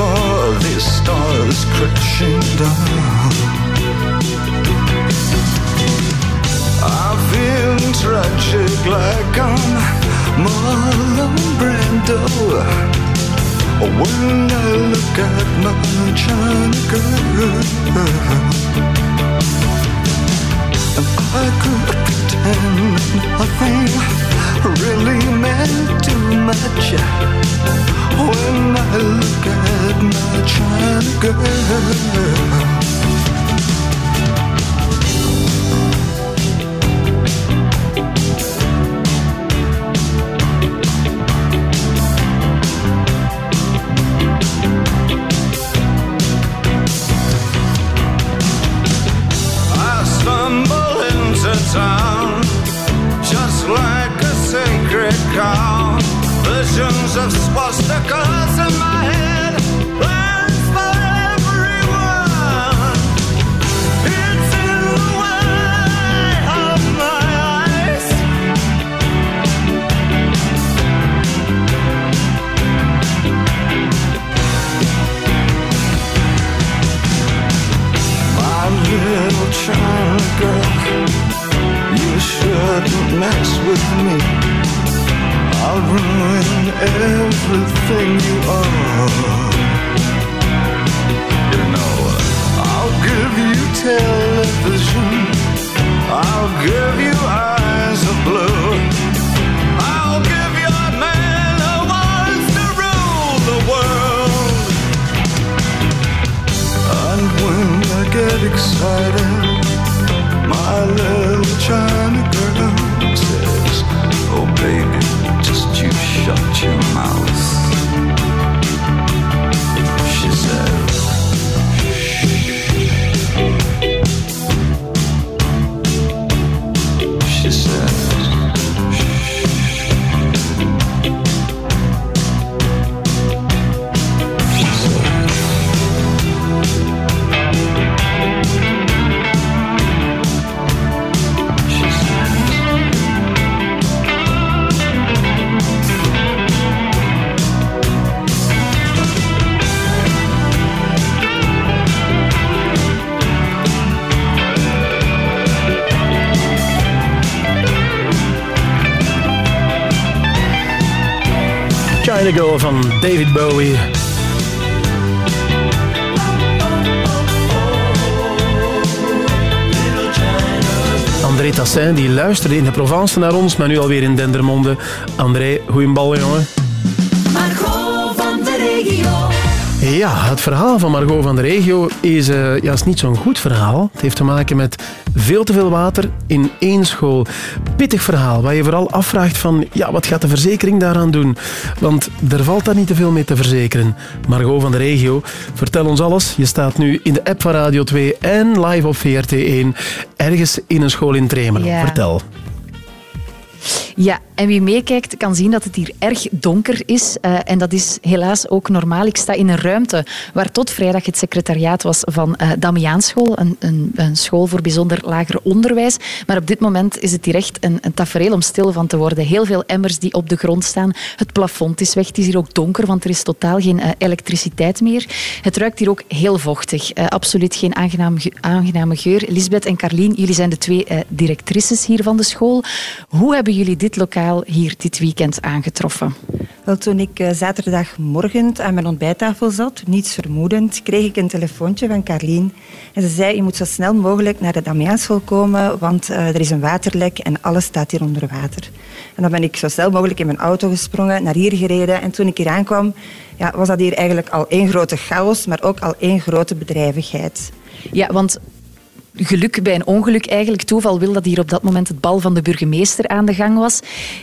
Speaker 69: Saw these stars crashing down. I've been tragic like I'm Marlon Brando. When I look at my China girl, I could pretend nothing really meant too Girl
Speaker 3: van David Bowie. André Tassin die luisterde in de Provence naar ons, maar nu alweer in Dendermonde. André, goeie bal, jongen.
Speaker 20: Margot van de regio.
Speaker 3: Ja, het verhaal van Margot van de regio is, eh, ja, is niet zo'n goed verhaal. Het heeft te maken met veel te veel water in één school. Pittig verhaal, waar je vooral afvraagt van, ja, wat gaat de verzekering daaraan doen? Want er valt daar niet te veel mee te verzekeren. Margot van de regio, vertel ons alles. Je staat nu in de app van Radio 2 en live op VRT1, ergens in een school in Tremelen.
Speaker 36: Ja.
Speaker 3: Vertel.
Speaker 36: Ja, en wie meekijkt kan zien dat het hier erg donker is. eh, en dat is helaas ook normaal. Ik sta in een ruimte waar tot vrijdag het secretariaat was van eh Damiaanschool, een, een, een school voor bijzonder lager onderwijs. Maar op dit moment is het hier echt een, een tafereel om stil van te worden. Heel veel emmers die op de grond staan. Het plafond is weg. Het is hier ook donker, want er is totaal geen eh, elektriciteit meer. Het ruikt hier ook heel vochtig. Absoluut geen aangenaam, ge- aangename geur. Lisbeth en Carlien, jullie zijn de twee directrices hier van de school. Hoe hebben jullie dit lokaal hier dit weekend aangetroffen?
Speaker 70: Wel, toen ik eh, zaterdagmorgen aan mijn ontbijttafel zat, niets vermoedend, kreeg ik een telefoontje van Carlien. En ze zei, je moet zo snel mogelijk naar de Damiaanschool komen, want eh, er is een waterlek en alles staat hier onder water. En dan ben ik zo snel mogelijk in mijn auto gesprongen, naar hier gereden. En toen ik hier aankwam, ja, was dat hier eigenlijk al één grote chaos, maar ook al één grote bedrijvigheid.
Speaker 36: Ja, want geluk bij een ongeluk eigenlijk. Toeval wil dat hier op dat moment het bal van de burgemeester aan de gang was.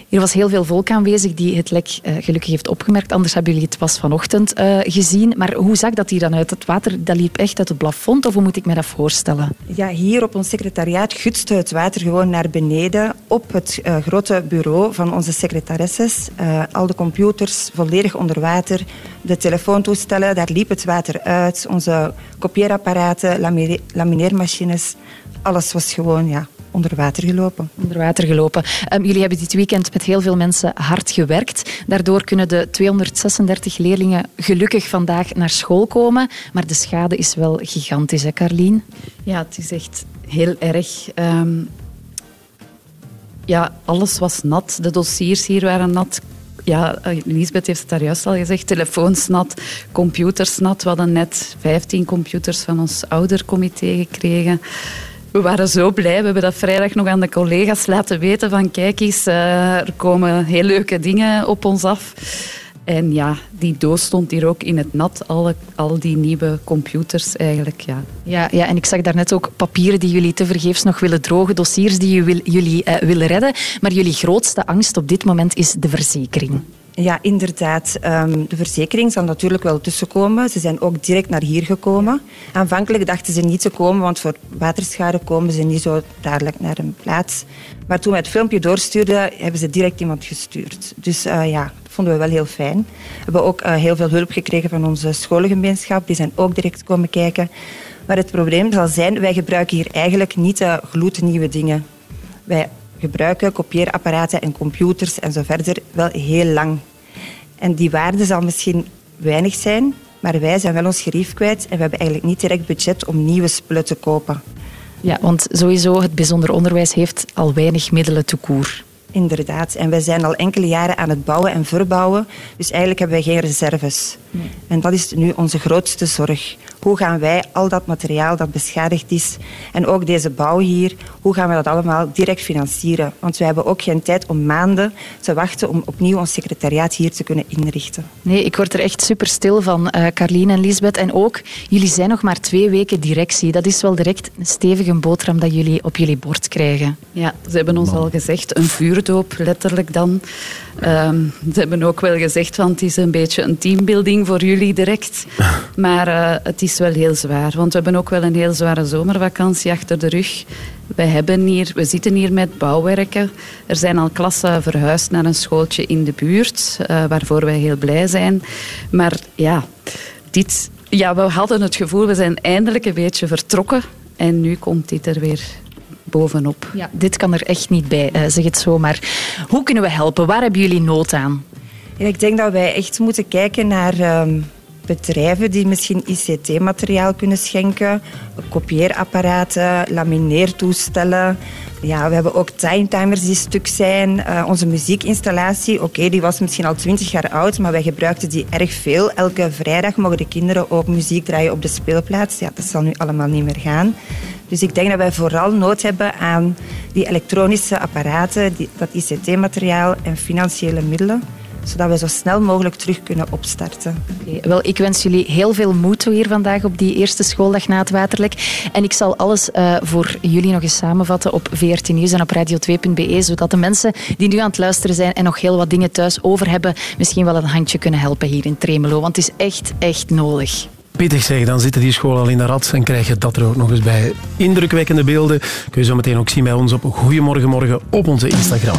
Speaker 36: Er was heel veel volk aanwezig die het lek eh, gelukkig heeft opgemerkt. Anders hebben jullie het pas vanochtend eh, gezien. Maar hoe zag dat hier dan uit? Het water dat liep echt uit het plafond of hoe moet ik me dat voorstellen?
Speaker 70: Ja, hier op ons secretariaat gutste het water gewoon naar beneden op het eh, grote bureau van onze secretaresses. Al de computers volledig onder water, de telefoontoestellen, daar liep het water uit. Onze kopieerapparaten, lamine- lamineermachines, alles was gewoon ja, onder water gelopen.
Speaker 36: Onder water gelopen. Ehm, jullie hebben dit weekend met heel veel mensen hard gewerkt. Daardoor kunnen de 236 leerlingen gelukkig vandaag naar school komen. Maar de schade is wel gigantisch, hè Carlien?
Speaker 71: Ja, het is echt heel erg. Ehm, ja, alles was nat. De dossiers hier waren nat. Ja, eh, Lisbeth heeft het daar juist al gezegd. Telefoons nat, computers nat. We hadden net 15 computers van ons oudercomité gekregen. We waren zo blij. We hebben dat vrijdag nog aan de collega's laten weten van kijk eens, eh, er komen heel leuke dingen op ons af. En ja, die doos stond hier ook in het nat. Alle, al die nieuwe computers eigenlijk, ja.
Speaker 36: Ja, ja, en ik zag daarnet ook papieren die jullie tevergeefs nog willen drogen, dossiers die jullie, jullie eh, willen redden. Maar jullie grootste angst op dit moment is de verzekering.
Speaker 70: Ja, inderdaad. Ehm, de verzekering zal natuurlijk wel tussenkomen. Ze zijn ook direct naar hier gekomen. Aanvankelijk dachten ze niet te komen, want voor waterschade komen ze niet zo dadelijk naar een plaats. Maar toen we het filmpje doorstuurden, hebben ze direct iemand gestuurd. Dus eh, ja, vonden we wel heel fijn. We hebben ook eh, heel veel hulp gekregen van onze scholengemeenschap. Die zijn ook direct komen kijken. Maar het probleem zal zijn, wij gebruiken hier eigenlijk niet de gloednieuwe dingen. Wij gebruiken kopieerapparaten en computers en zo verder wel heel lang. En die waarde zal misschien weinig zijn, maar wij zijn wel ons gerief kwijt en we hebben eigenlijk niet direct budget om nieuwe spullen te kopen.
Speaker 36: Ja, want sowieso het bijzonder onderwijs heeft al weinig middelen te koer.
Speaker 70: Inderdaad. En wij zijn al enkele jaren aan het bouwen en verbouwen. Dus eigenlijk hebben wij geen reserves. En dat is nu onze grootste zorg. Hoe gaan wij al dat materiaal dat beschadigd is en ook deze bouw hier, hoe gaan we dat allemaal direct financieren? Want wij hebben ook geen tijd om maanden te wachten om opnieuw ons secretariaat hier te kunnen inrichten.
Speaker 36: Nee, ik word er echt super stil van, eh Carlien en Lisbeth. En ook, jullie zijn nog maar twee weken directie. Dat is wel direct een stevige boterham dat jullie op jullie bord krijgen.
Speaker 71: Ja, ze hebben ons al gezegd, een vuurdoop, letterlijk dan. Ehm, ze hebben ook wel gezegd, van het is een beetje een teambuilding voor jullie direct. (laughs) Maar eh, het is wel heel zwaar, want we hebben ook wel een heel zware zomervakantie achter de rug. We, hebben hier, we zitten hier met bouwwerken. Er zijn al klassen verhuisd naar een schooltje in de buurt, eh, waarvoor wij heel blij zijn. Maar ja, dit, ja, we hadden het gevoel, we zijn eindelijk een beetje vertrokken. En nu komt dit er weer bovenop.
Speaker 36: Ja, dit kan er echt niet bij, eh, zeg het zo. Maar hoe kunnen we helpen? Waar hebben jullie nood aan?
Speaker 70: Ja, ik denk dat wij echt moeten kijken naar ehm, bedrijven die misschien ICT-materiaal kunnen schenken, kopieerapparaten, lamineertoestellen. Ja, we hebben ook timetimers die stuk zijn. Eh, onze muziekinstallatie, oké, die was misschien al 20 jaar oud, maar wij gebruikten die erg veel. Elke vrijdag mogen de kinderen ook muziek draaien op de speelplaats. Ja, dat zal nu allemaal niet meer gaan. Dus ik denk dat wij vooral nood hebben aan die elektronische apparaten, dat ICT-materiaal en financiële middelen, zodat we zo snel mogelijk terug kunnen opstarten.
Speaker 36: Wel, ik wens jullie heel veel moed hier vandaag op die eerste schooldag na het waterlek. En ik zal alles eh, voor jullie nog eens samenvatten op VRT Nieuws en op radio2.be, zodat de mensen die nu aan het luisteren zijn en nog heel wat dingen thuis over hebben, misschien wel een handje kunnen helpen hier in Tremelo. Want het is echt, echt nodig.
Speaker 3: Pittig zeg, dan zitten die scholen al in de rat en krijg je dat er ook nog eens bij. Indrukwekkende beelden kun je zo meteen ook zien bij ons op Goedemorgen Morgen op onze Instagram.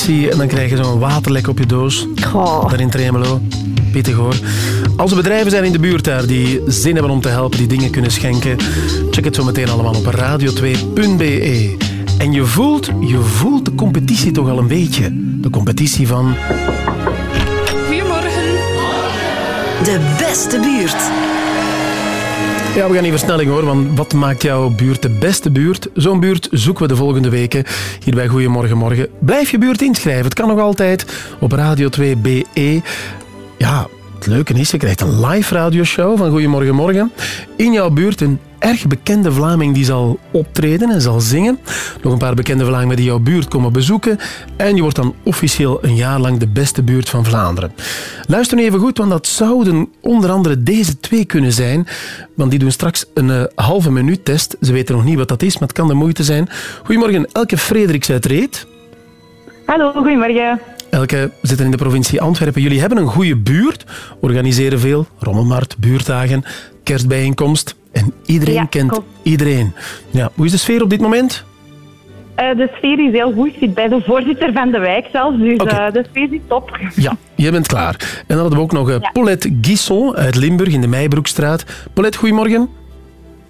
Speaker 3: En dan krijg je zo'n waterlek op je doos. Daar in Tremelo. Pittig hoor. Als er bedrijven zijn in de buurt daar die zin hebben om te helpen, die dingen kunnen schenken, check het zo meteen allemaal op radio2.be. En je voelt, je voelt de competitie toch al een beetje. De competitie van...
Speaker 72: Goedemorgen. De beste buurt.
Speaker 3: Ja, we gaan in versnelling hoor, want wat maakt jouw buurt de beste buurt? Zo'n buurt zoeken we de volgende weken hier bij Goedemorgen Morgen. Blijf je buurt inschrijven, het kan nog altijd op Radio 2 BE. Leuke is, je krijgt een live radioshow van Goedemorgen Morgen. In jouw buurt een erg bekende Vlaming die zal optreden en zal zingen. Nog een paar bekende Vlamingen die jouw buurt komen bezoeken. En je wordt dan officieel een jaar lang de beste buurt van Vlaanderen. Luister nu even goed, want dat zouden onder andere deze twee kunnen zijn. Want die doen straks een eh, halve minuut test. Ze weten nog niet wat dat is, maar het kan de moeite zijn. Goedemorgen, Elke Frederiks uit Reet.
Speaker 73: Hallo, goedemorgen.
Speaker 3: Elke zitten in de provincie Antwerpen. Jullie hebben een goede buurt, organiseren veel, rommelmarkt, buurtdagen, kerstbijeenkomst. En iedereen
Speaker 73: Ja,
Speaker 3: kent
Speaker 73: klopt.
Speaker 3: iedereen. Ja, hoe is de sfeer op dit moment?
Speaker 73: Eh, de sfeer is heel goed. Ik zit bij de voorzitter van de wijk zelfs, dus eh, de sfeer is top.
Speaker 3: Ja, je bent klaar. En dan hadden we ook nog eh,
Speaker 73: Ja.
Speaker 3: Paulette Guisson uit Limburg in de Meijbroekstraat. Paulette, goedemorgen.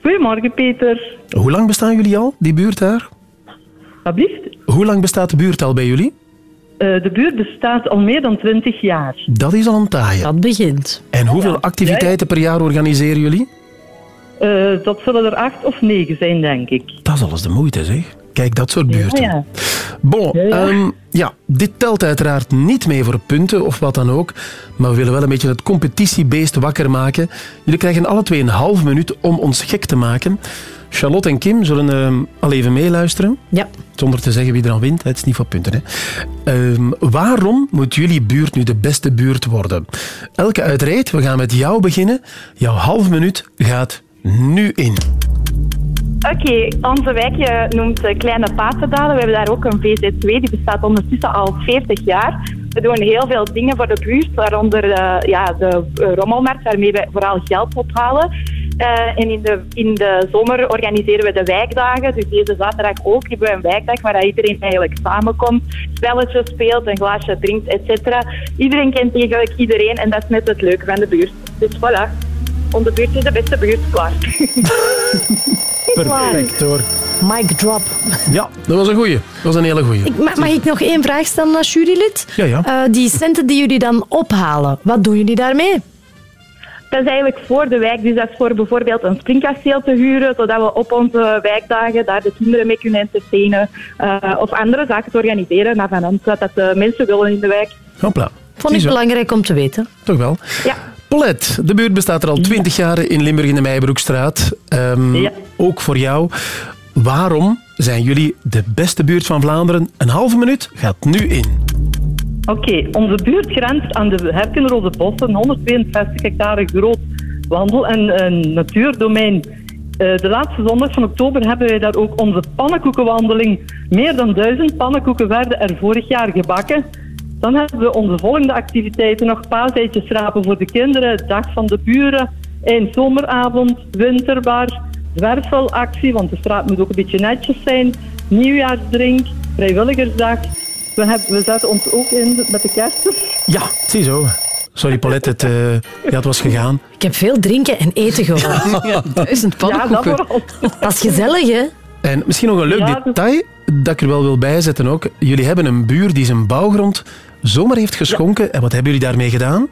Speaker 73: Goedemorgen, Peter.
Speaker 3: Hoe lang bestaan jullie al, die buurt daar?
Speaker 73: Wat blieft?
Speaker 3: Hoe lang bestaat de buurt al bij jullie?
Speaker 73: Eh, de buurt bestaat al meer dan 20 jaar.
Speaker 3: Dat is al een taaie. Dat
Speaker 50: begint.
Speaker 3: En hoeveel activiteiten per jaar organiseren jullie?
Speaker 73: Eh, dat zullen er acht of negen zijn, denk ik.
Speaker 3: Dat is alles de moeite, zeg. Kijk, dat soort buurten.
Speaker 73: Ja, ja.
Speaker 3: Bon, ja, ja, dit telt uiteraard niet mee voor punten of wat dan ook. Maar we willen wel een beetje het competitiebeest wakker maken. Jullie krijgen alle twee een half minuut om ons gek te maken. Charlotte en Kim zullen ehm, al even meeluisteren.
Speaker 50: Ja.
Speaker 3: Zonder te zeggen wie er dan wint. Het is niet voor punten. Hè. Ehm, waarom moet jullie buurt nu de beste buurt worden? Elke uitreed, we gaan met jou beginnen. Jouw half minuut gaat nu in.
Speaker 73: Oké, onze wijk eh, noemt eh, Kleine Patendalen. We hebben daar ook een VZ2, die bestaat ondertussen al 40 jaar. We doen heel veel dingen voor de buurt, waaronder eh, ja, de eh, rommelmarkt, waarmee we vooral geld ophalen. Eh, en in de, in de zomer organiseren we de wijkdagen. Dus deze zaterdag ook hebben we een wijkdag waar iedereen eigenlijk samenkomt, spelletjes speelt, een glaasje drinkt, et cetera. Iedereen kent eigenlijk iedereen en dat is net het leuke van de buurt. Dus voilà, onze buurt is de beste buurt, klaar. (laughs)
Speaker 3: Perfect hoor.
Speaker 50: Mic drop.
Speaker 3: Ja, dat was een goeie. Dat was een hele goeie.
Speaker 50: Ik, mag ik nog één vraag stellen als jurylid?
Speaker 3: Ja, ja.
Speaker 50: Eh, die centen die jullie dan ophalen, wat doen jullie daarmee?
Speaker 73: Dat is eigenlijk voor de wijk, dus dat is voor bijvoorbeeld een springkasteel te huren, zodat we op onze wijkdagen daar de kinderen mee kunnen entertainen eh, of andere zaken te organiseren naar van ons, wat dat de mensen willen in de wijk.
Speaker 3: Hopla.
Speaker 50: Vond ik belangrijk om te weten.
Speaker 3: Toch wel.
Speaker 73: Ja.
Speaker 3: Paulette, de buurt bestaat er al twintig jaar in Limburg in de Meijbroekstraat. Ehm,
Speaker 73: Ja.
Speaker 3: Ook voor jou. Waarom zijn jullie de beste buurt van Vlaanderen? Een halve minuut gaat nu in.
Speaker 73: Oké, onze buurt grenst aan de Herkenrode Bossen, 162 hectare groot wandel- en eh, natuurdomein. Eh, de laatste zondag van oktober hebben wij daar ook onze pannenkoekenwandeling. Meer dan duizend pannenkoeken werden er vorig jaar gebakken. Dan hebben we onze volgende activiteiten nog paaseitjes rapen voor de kinderen, dag van de buren, een zomeravond, winterbar, zwervelactie, want de straat moet ook een beetje netjes zijn, nieuwjaarsdrink, vrijwilligersdag. We, hebben, we zetten ons ook in met de kersters.
Speaker 3: Ja, ziezo. Sorry Paulette, het, eh, ja, het was gegaan.
Speaker 50: Ik heb veel drinken en eten gehoord.
Speaker 3: Ja.
Speaker 50: Duizend
Speaker 73: Ja, dat
Speaker 50: pannenkoeken. dat is gezellig, hè?
Speaker 3: En misschien nog een leuk
Speaker 73: Ja,
Speaker 3: detail dat ik er wel wil bijzetten ook. Jullie hebben een buur die zijn bouwgrond zomaar heeft geschonken. En wat hebben jullie daarmee gedaan?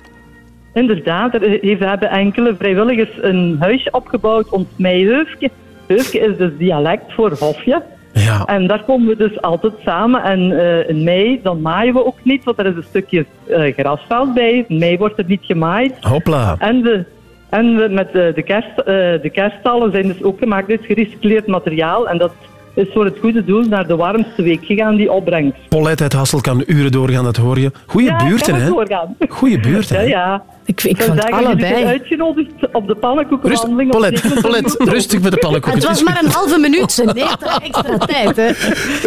Speaker 73: Inderdaad, er heeft- hebben enkele vrijwilligers een huisje opgebouwd, ons Meiheufje. Heufje is dus dialect voor hofje.
Speaker 3: Ja.
Speaker 73: En daar komen we dus altijd samen. En eh, in mei, dan maaien we ook niet, want er is een stukje eh, grasveld bij. In mei wordt er niet gemaaid.
Speaker 3: Hopla.
Speaker 73: En we, en we met de, de, kerst, eh, de kerststallen zijn dus ook gemaakt uit gerecycleerd materiaal. En dat is voor het goede doel naar de warmste week gegaan, die opbrengst.
Speaker 3: Paulette uit Hassel kan uren doorgaan, dat hoor je. Goeie
Speaker 73: Ja,
Speaker 3: buurten, hè? Goeie buurten,
Speaker 73: Ja,
Speaker 3: hè?
Speaker 73: ja.
Speaker 50: Ik, ik
Speaker 73: zou
Speaker 50: vond
Speaker 73: zeggen,
Speaker 50: allebei.
Speaker 73: zijn uitgenodigd op de pannenkoekenwandeling. op
Speaker 3: Paulette,
Speaker 73: 27
Speaker 3: Paulette, rustig met de pannenkoeken.
Speaker 50: Het was maar een halve minuut, ze neemt (laughs) extra tijd, hè?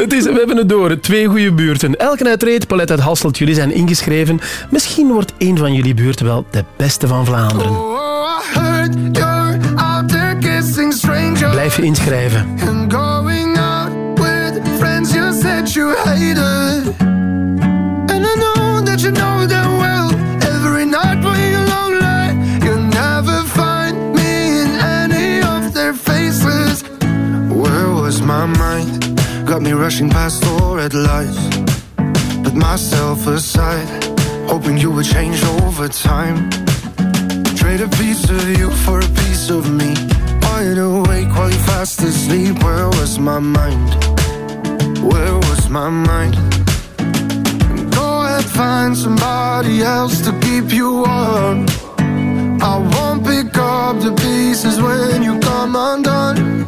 Speaker 3: Het is, we hebben het door. Twee goede buurten. Elke uitreed, Paulette uit Hasselt, jullie zijn ingeschreven. Misschien wordt een van jullie buurten wel de beste van Vlaanderen.
Speaker 74: I heard you're out there kissing strangers
Speaker 3: Blijf je inschrijven.
Speaker 74: You hate it. And I know that you know them well. Every night when you're lonely, you'll never find me in any of their faces. Where was my mind?
Speaker 69: got me rushing past all red lights. Put myself aside, hoping you would change over time. Trade a piece of you for a piece of me. Wide awake while you fast asleep. Where was my mind? Where was my mind? Go ahead, find somebody else to keep you warm. I won't pick up the pieces when you come undone.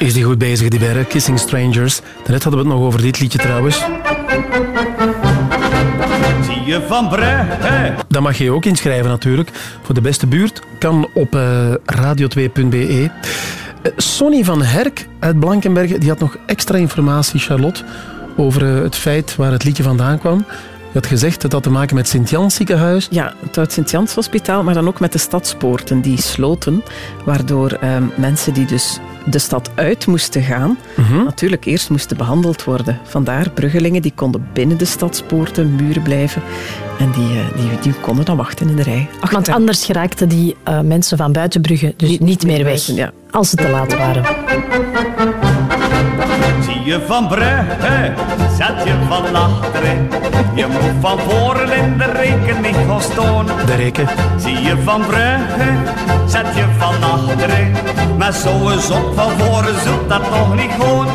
Speaker 3: Is die goed bezig, die Berre? Kissing Strangers. Daarnet hadden we het nog over dit liedje trouwens.
Speaker 75: Zie je van Brugge?
Speaker 3: Dat mag je ook inschrijven natuurlijk. Voor de beste buurt kan op eh, radio2.be. Eh, Sonny van Herk uit Blankenberge die had nog extra informatie, Charlotte, over eh, het feit waar het liedje vandaan kwam. Je had gezegd dat had te maken met Sint-Jans ziekenhuis.
Speaker 5: Ja, het Oud Sint-Jans Hospitaal, maar dan ook met de stadspoorten die sloten, waardoor ehm, mensen die dus de stad uit moesten gaan,
Speaker 3: Mhm.
Speaker 5: natuurlijk eerst moesten behandeld worden. Vandaar bruggelingen die konden binnen de stadspoorten, muren blijven en die, eh, die, die konden dan wachten in de rij.
Speaker 4: Want anders geraakten die eh, mensen van Buitenbrugge dus niet, meer weg.
Speaker 5: ja.
Speaker 4: Als ze te laat waren.
Speaker 75: Zie je van Brugge? Zet je van achteren. Je moet van voren in de reken niet gaan staan.
Speaker 3: De reken.
Speaker 75: Zie je van Brugge? Zet je van achteren. Met zo'n zon van voren zult dat toch niet gewoon.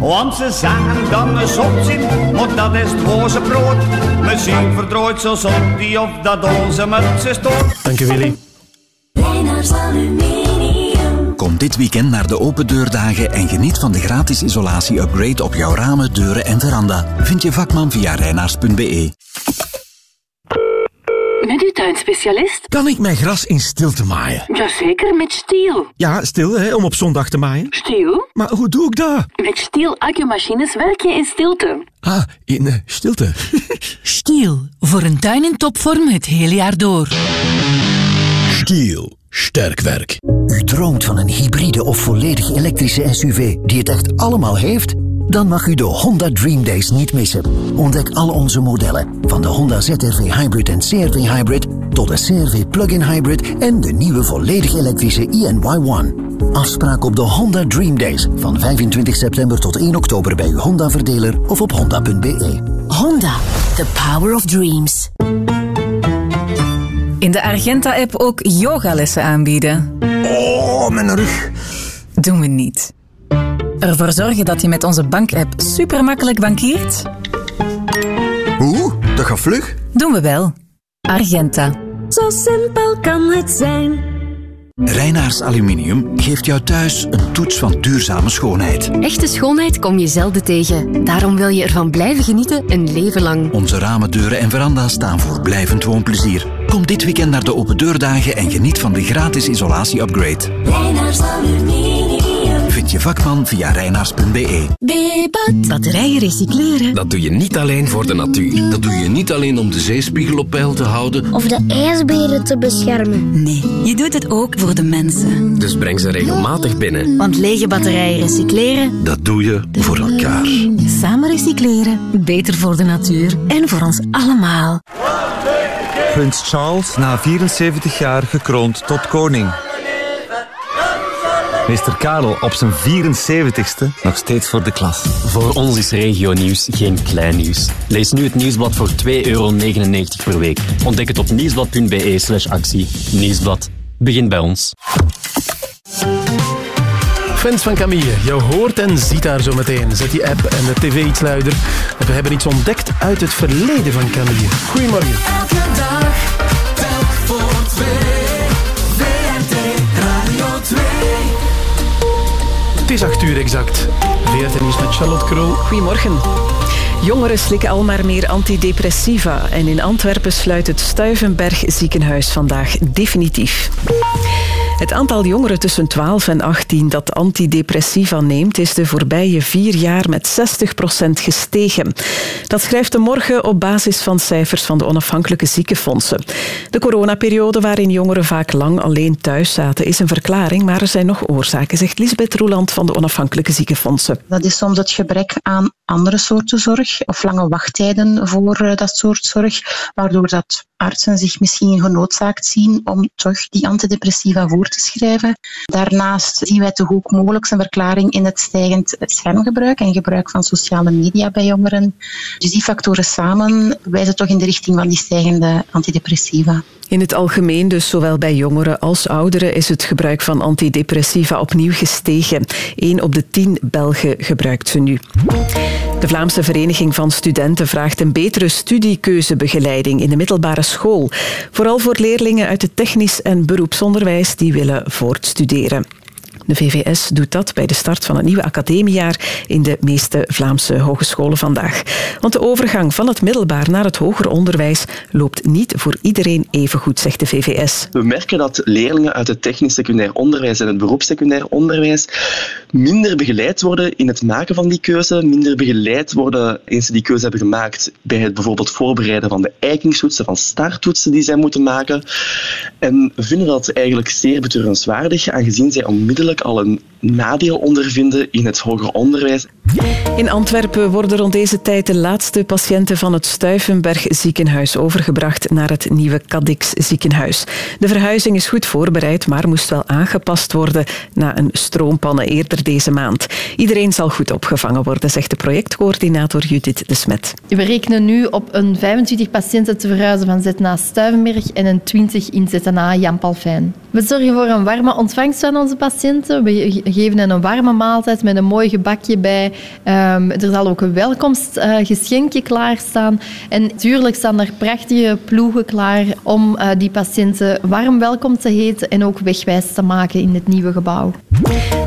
Speaker 75: Want ze zeggen dat een zot zien, maar dat is het roze brood. Misschien verdrooit zo zon die of dat onze mutsen stoot.
Speaker 3: Dank je, Willy.
Speaker 20: Kom dit weekend naar de open deurdagen en geniet van de gratis isolatie-upgrade op jouw ramen, deuren en veranda. Vind je vakman via reinaars.be.
Speaker 76: Met uw tuinspecialist?
Speaker 77: Kan ik mijn gras in stilte maaien?
Speaker 76: Jazeker, met Stiel.
Speaker 77: Ja, stil, hè, om op zondag te maaien.
Speaker 76: Stiel?
Speaker 77: Maar hoe doe ik dat?
Speaker 76: Met Stiel accumachines werk je in stilte.
Speaker 77: Ah, in eh, stilte.
Speaker 1: Stiel, voor een tuin in topvorm het hele jaar door.
Speaker 77: Stiel, sterk werk.
Speaker 31: U droomt van een hybride of volledig elektrische SUV die het echt allemaal heeft? Dan mag u de Honda Dream Days niet missen. Ontdek al onze modellen, van de Honda ZRV Hybrid en CRV Hybrid tot de CRV Plug-in Hybrid en de nieuwe volledig elektrische ENY1. Afspraak op de Honda Dream Days van 25 september tot 1 oktober bij uw Honda-verdeler of op honda.be.
Speaker 78: Honda, the power of dreams.
Speaker 79: In de Argenta-app ook yogalessen aanbieden.
Speaker 77: Oh, mijn rug.
Speaker 79: Doen we niet. Ervoor zorgen dat je met onze bankapp super makkelijk bankiert?
Speaker 77: Oeh, dat gaat vlug.
Speaker 79: Doen we wel. Argenta.
Speaker 78: Zo simpel kan het zijn.
Speaker 20: Reinaars Aluminium geeft jou thuis een toets van duurzame schoonheid.
Speaker 36: Echte schoonheid kom je zelden tegen. Daarom wil je ervan blijven genieten een leven lang.
Speaker 20: Onze ramen, deuren en veranda's staan voor blijvend woonplezier. Kom dit weekend naar de open deurdagen en geniet van de gratis isolatie-upgrade.
Speaker 31: Vind je vakman via reinaars.be.
Speaker 36: Batterijen recycleren.
Speaker 16: Dat doe je niet alleen voor de natuur. Dat doe je niet alleen om de zeespiegel op peil te houden.
Speaker 36: Of de ijsberen te beschermen. Nee, je doet het ook voor de mensen.
Speaker 16: Dus breng ze regelmatig binnen.
Speaker 36: Want lege batterijen recycleren.
Speaker 16: Dat doe je voor elkaar.
Speaker 36: Samen recycleren. Beter voor de natuur en voor ons allemaal.
Speaker 80: Prins Charles na 74 jaar gekroond tot koning. Meester Karel op zijn 74ste nog steeds voor de klas.
Speaker 81: Voor ons is regionieuws geen klein nieuws. Lees nu het nieuwsblad voor 2,99 euro per week. Ontdek het op nieuwsblad.be slash actie. Nieuwsblad. Begin bij ons.
Speaker 3: Fans van Camille, je hoort en ziet haar zo meteen. Zet die app en de tv iets luider. Want we hebben iets ontdekt uit het verleden van Camille. Goedemorgen.
Speaker 20: Radio 2.
Speaker 3: Het is 8 uur exact. VRT Nieuws met Charlotte Krul.
Speaker 5: Goedemorgen. Jongeren slikken al maar meer antidepressiva en in Antwerpen sluit het Stuivenberg ziekenhuis vandaag definitief. Het aantal jongeren tussen 12 en 18 dat antidepressiva neemt is de voorbije vier jaar met 60% gestegen. Dat schrijft de morgen op basis van cijfers van de onafhankelijke ziekenfondsen. De coronaperiode waarin jongeren vaak lang alleen thuis zaten is een verklaring, maar er zijn nog oorzaken, zegt Lisbeth Roeland van de onafhankelijke ziekenfondsen.
Speaker 82: Dat is soms het gebrek aan andere soorten zorg of lange wachttijden voor eh, dat soort zorg, waardoor dat artsen zich misschien genoodzaakt zien om toch die antidepressiva voor te schrijven. Daarnaast zien wij toch ook mogelijk een verklaring in het stijgend schermgebruik en gebruik van sociale media bij jongeren. Dus die factoren samen wijzen toch in de richting van die stijgende antidepressiva.
Speaker 5: In het algemeen, dus zowel bij jongeren als ouderen, is het gebruik van antidepressiva opnieuw gestegen. 1 op de 10 Belgen gebruikt ze nu. De Vlaamse Vereniging van Studenten vraagt een betere studiekeuzebegeleiding in de middelbare school. Vooral voor leerlingen uit het technisch en beroepsonderwijs die willen voortstuderen. De VVS doet dat bij de start van het nieuwe academiejaar in de meeste Vlaamse hogescholen vandaag. Want de overgang van het middelbaar naar het hoger onderwijs loopt niet voor iedereen even goed, zegt de VVS.
Speaker 75: We merken dat leerlingen uit het technisch secundair onderwijs en het beroepssecundair onderwijs minder begeleid worden in het maken van die keuze, minder begeleid worden eens ze die keuze hebben gemaakt bij het bijvoorbeeld voorbereiden van de eikingstoetsen, van starttoetsen die zij moeten maken. En vinden dat eigenlijk zeer betreurenswaardig, aangezien zij onmiddellijk al een nadeel ondervinden in het hoger onderwijs.
Speaker 5: In Antwerpen worden rond deze tijd de laatste patiënten van het Stuivenberg ziekenhuis overgebracht naar het nieuwe Cadix ziekenhuis. De verhuizing is goed voorbereid, maar moest wel aangepast worden na een stroompannen eerder deze maand. Iedereen zal goed opgevangen worden, zegt de projectcoördinator Judith de Smet.
Speaker 50: We rekenen nu op een 25 patiënten te verhuizen van ZNA Stuivenberg en een 20 in ZNA Jan Palfijn. We zorgen voor een warme ontvangst van onze patiënten. We ge- geven hen een warme maaltijd met een mooi gebakje bij. Ehm, er zal ook een welkomstgeschenkje klaarstaan. En natuurlijk staan er prachtige ploegen klaar om eh, die patiënten warm welkom te heten en ook wegwijs te maken in het nieuwe gebouw.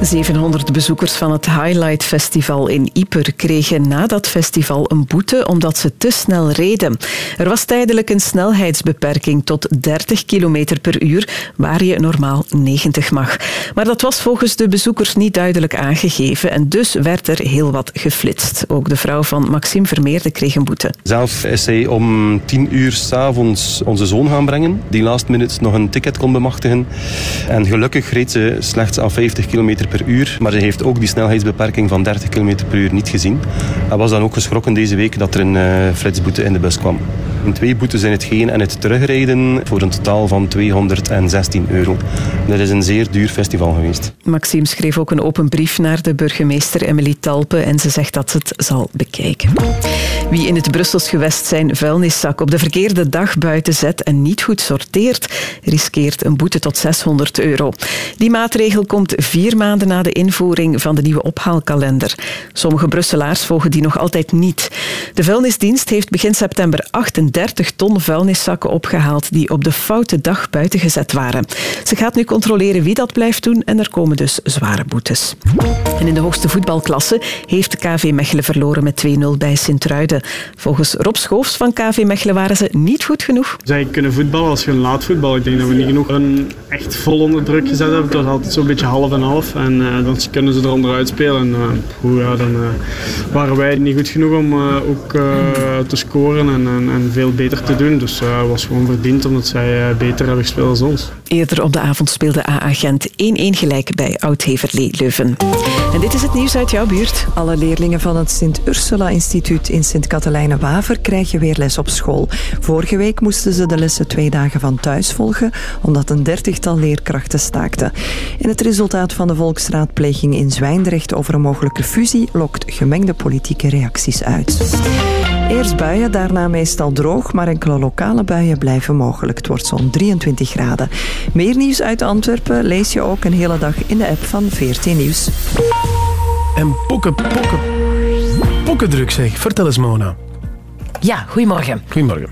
Speaker 5: 700 bezoekers van het Highlight Festival in Ieper kregen na dat festival een boete omdat ze te snel reden. Er was tijdelijk een snelheidsbeperking tot 30 km per uur, waar je normaal 90 mag. Maar dat was volgens de bezoekers niet duidelijk aangegeven en dus werd er heel wat geflitst. Ook de vrouw van Maxime Vermeerde kreeg een boete.
Speaker 83: Zelf is zij om tien uur s'avonds onze zoon gaan brengen, die last minute nog een ticket kon bemachtigen. En gelukkig reed ze slechts aan 50 km per uur, maar ze heeft ook die snelheidsbeperking van 30 km per uur niet gezien. En was dan ook geschrokken deze week dat er een eh, flitsboete in de bus kwam. In twee boetes in het heen en het terugrijden voor een totaal van 216 euro. Dat is een zeer duur festival geweest.
Speaker 5: Maxime schreef ook een open brief naar de burgemeester Emily En ze zegt dat ze het zal bekijken. Wie in het Brussels gewest zijn vuilniszak op de verkeerde dag buiten zet en niet goed sorteert, riskeert een boete tot 600 euro. Die maatregel komt vier maanden na de invoering van de nieuwe ophaalkalender. Sommige Brusselaars volgen die nog altijd niet. De vuilnisdienst heeft begin september 38 ton vuilniszakken opgehaald die op de foute dag buiten gezet waren. Ze gaat nu controleren wie dat blijft doen en er komen dus zware boetes. En in de hoogste voetbalklasse heeft KV Mechelen verloren met 2-0 bij Sint-Truiden. Volgens Rob Schoofs van KV Mechelen waren ze niet goed genoeg.
Speaker 27: Zij kunnen voetballen als je een laat voetbal. Ik denk dat we niet genoeg een echt vol onder druk gezet hebben. Het was altijd zo'n beetje half en half. En eh, dan kunnen ze er onderuit spelen. En eh, hoe, ja, dan eh, waren wij niet goed genoeg om ook te scoren en, en, en veel beter te doen. Dus het was gewoon verdiend omdat zij beter hebben gespeeld als ons.
Speaker 5: Eerder op de avond speelde AA Gent 1-1 gelijk bij Oud-Heverlee Leuven. En dit is het nieuws uit jouw buurt.
Speaker 24: Alle leerlingen van het Sint-Ursula-instituut in Sint-Katelijne-Waver krijgen weer les op school. Vorige week moesten ze de lessen twee dagen van thuis volgen, omdat een dertigtal leerkrachten staakten. En het resultaat van de volksraadpleging in Zwijndrecht over een mogelijke fusie lokt gemengde politieke reacties uit. Eerst buien, daarna meestal droog, maar enkele lokale buien blijven mogelijk. Het wordt zo'n 23 graden. Meer nieuws uit Antwerpen lees je ook een hele dag in de app van VRT Nieuws.
Speaker 35: En pokken, pokken, pokken druk zeg. Vertel eens Mona.
Speaker 28: Ja, goedemorgen.
Speaker 35: Goedemorgen.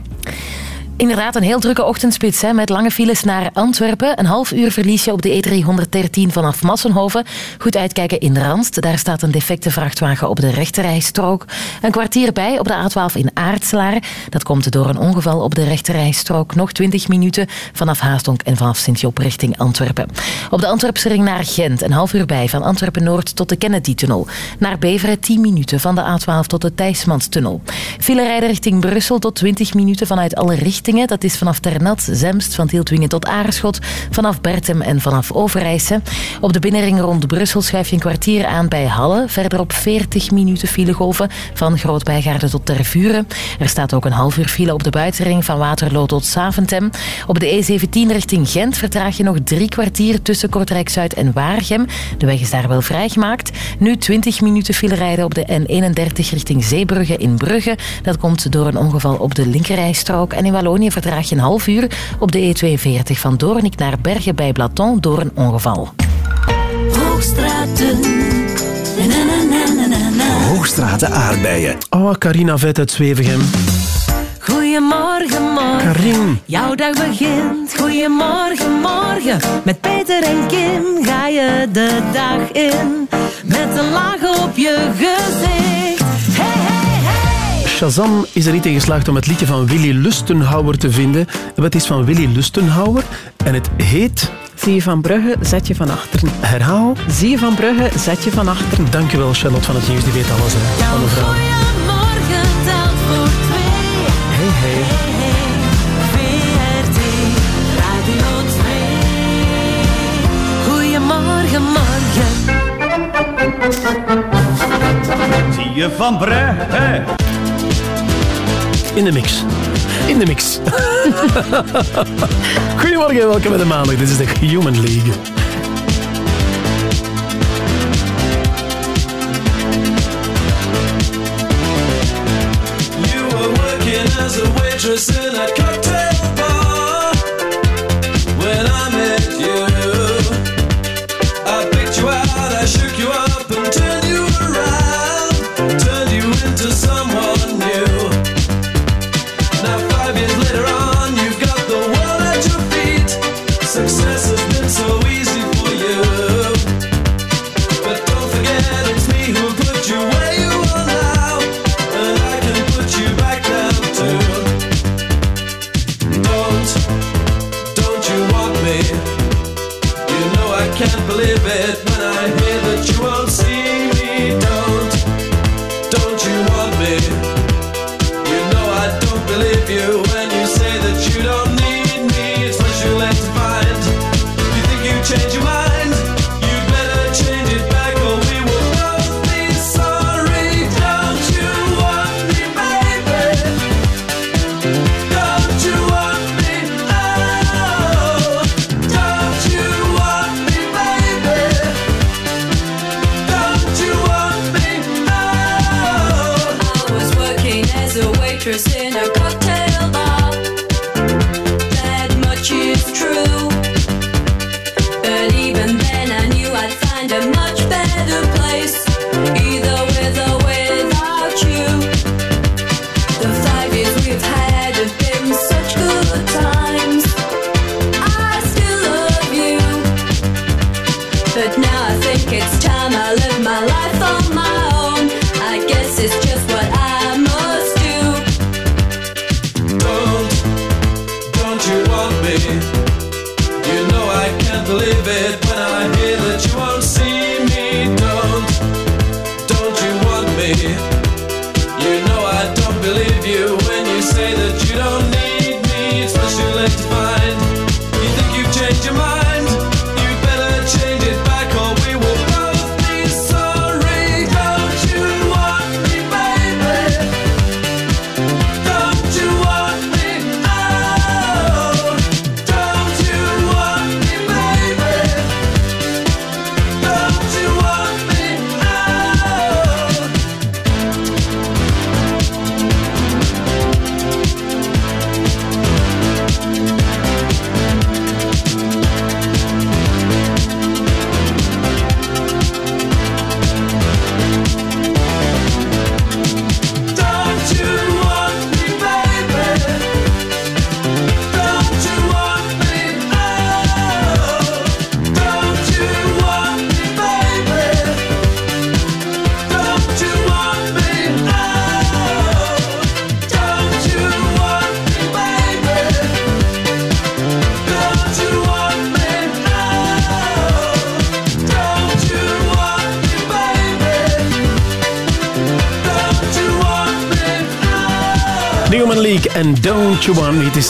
Speaker 28: Inderdaad, een heel drukke ochtendspits hè, met lange files naar Antwerpen. Een half uur verlies je op de E313 vanaf Massenhoven. Goed uitkijken in Randst. Daar staat een defecte vrachtwagen op de rechterrijstrook. Een kwartier bij op de A12 in Aartselaar. Dat komt door een ongeval op de rechterrijstrook. Nog 20 minuten vanaf Haastonk en vanaf Sint-Job richting Antwerpen. Op de Antwerpse ring naar Gent. Een half uur bij van Antwerpen-Noord tot de Kennedy-tunnel. Naar Beveren 10 minuten van de A12 tot de Thijsmanstunnel. File rijden richting Brussel tot 20 minuten vanuit alle richtingen. Dat is vanaf Ternat, Zemst, van Tieltwingen tot Aarschot, vanaf Bertem en vanaf Overijse. Op de binnenring rond Brussel schuif je een kwartier aan bij Halle. Verderop 40 minuten filegolven van Grootbijgaarden tot Tervuren. Er staat ook een half uur file op de buitenring van Waterloo tot Saventem. Op de E17 richting Gent vertraag je nog drie kwartier tussen Kortrijk-Zuid en Waregem. De weg is daar wel vrijgemaakt. Nu 20 minuten file rijden op de N31 richting Zeebrugge in Brugge. Dat komt door een ongeval op de linkerrijstrook. En in Wallonië vertraag je een half uur op de E42 van Doornik naar Bergen bij Blaton door een ongeval.
Speaker 20: Hoogstraten. Na, na, na, na, na, na.
Speaker 84: Hoogstraten aardbeien.
Speaker 35: Oh, Carina Vet uit Zwevegem.
Speaker 1: Goedemorgen, morgen.
Speaker 35: Karin.
Speaker 1: Jouw dag begint. Goedemorgen, morgen. Met Peter en Kim ga je de dag in. Met een laag op je gezicht. Hey, hey, hey.
Speaker 35: Shazam is er niet in geslaagd om het liedje van Willy Lustenhouwer te vinden. Het is van Willy Lustenhouwer en het heet...
Speaker 5: Zie je van Brugge, zet je van achteren.
Speaker 35: Herhaal.
Speaker 5: Zie je van Brugge, zet je van achteren.
Speaker 35: Dankjewel, Charlotte van het Nieuws. Die weet alles hè, van de vrouw.
Speaker 1: Morgen telt voor twee.
Speaker 35: Hey, hey.
Speaker 1: VRT Radio 2. Goedemorgen, morgen.
Speaker 83: Zie je van Brugge.
Speaker 35: In de mix. In de mix. (laughs) Goedemorgen en welkom bij de maandag. Dit is de Human League.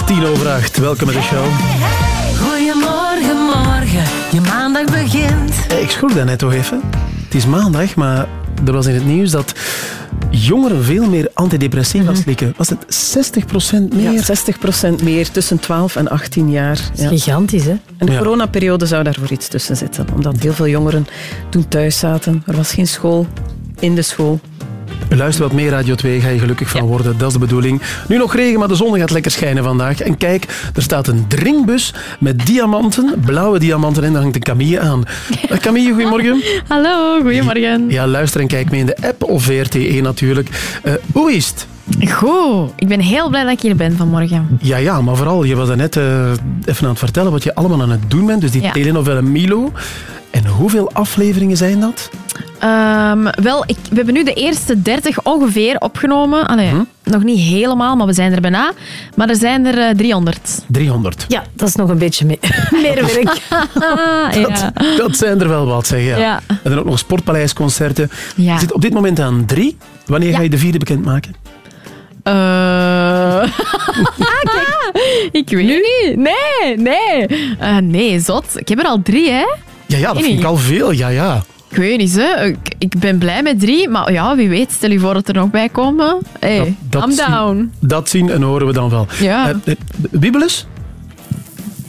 Speaker 3: Tien over acht. Welkom bij de show.
Speaker 1: Goedemorgen, morgen. Je maandag begint.
Speaker 3: Eh, Ik schrok dat net toch even. Het is maandag, maar er was in het nieuws dat jongeren veel meer antidepressiva slikken. Was het 60% meer?
Speaker 5: Ja, 60% meer tussen 12 en 18 jaar. Ja.
Speaker 4: Gigantisch, hè?
Speaker 5: En de
Speaker 3: Ja.
Speaker 5: coronaperiode zou daarvoor iets tussen zitten. Omdat heel veel jongeren toen thuis zaten. Er was geen school in de school.
Speaker 3: Luister wat meer Radio 2, ga je gelukkig van worden. Dat is de bedoeling. Nu nog regen, maar de zon gaat lekker schijnen vandaag. En kijk, er staat een drinkbus met diamanten, blauwe diamanten en daar hangt een Camille aan. Dag Camille, goedemorgen. (laughs)
Speaker 85: Hallo, goedemorgen.
Speaker 3: Ja, luister en kijk mee in de app of VRT1 natuurlijk. Eh, hoe is het?
Speaker 85: Goed, ik ben heel blij dat ik hier ben vanmorgen.
Speaker 3: Ja, ja, maar vooral, je was net eh, even aan het vertellen wat je allemaal aan het doen bent. Dus die
Speaker 85: Ja.
Speaker 3: telenovelle Milo. En hoeveel afleveringen zijn dat?
Speaker 85: Ehm, wel, ik, we hebben nu de eerste 30 ongeveer opgenomen. Allee,
Speaker 3: Hm?
Speaker 85: Nog niet helemaal, maar we zijn er bijna. Maar er zijn er eh, 300.
Speaker 3: 300.
Speaker 4: Ja, dat is nog een beetje me- (laughs) meer werk. (laughs)
Speaker 85: ja.
Speaker 3: Dat zijn er wel wat, zeg. Ja.
Speaker 85: Ja.
Speaker 3: En dan ook nog sportpaleisconcerten.
Speaker 85: Ja.
Speaker 3: Je zit op dit moment aan drie. Wanneer ga je de vierde bekendmaken?
Speaker 85: Eh, (laughs) ik weet niet. Nee, nee. Eh, nee, zot. Ik heb er al drie, hè.
Speaker 3: Ja, ja dat vind ik al veel. Ja, ja.
Speaker 85: Ik weet niet, hè. Ik, ik ben blij met drie, maar ja, wie weet, stel je voor dat er nog bij komen. Hey,
Speaker 3: Dat
Speaker 85: I'm
Speaker 3: zien-
Speaker 85: down.
Speaker 3: Dat zien en horen we dan wel.
Speaker 85: Ja.
Speaker 3: Wiebelus?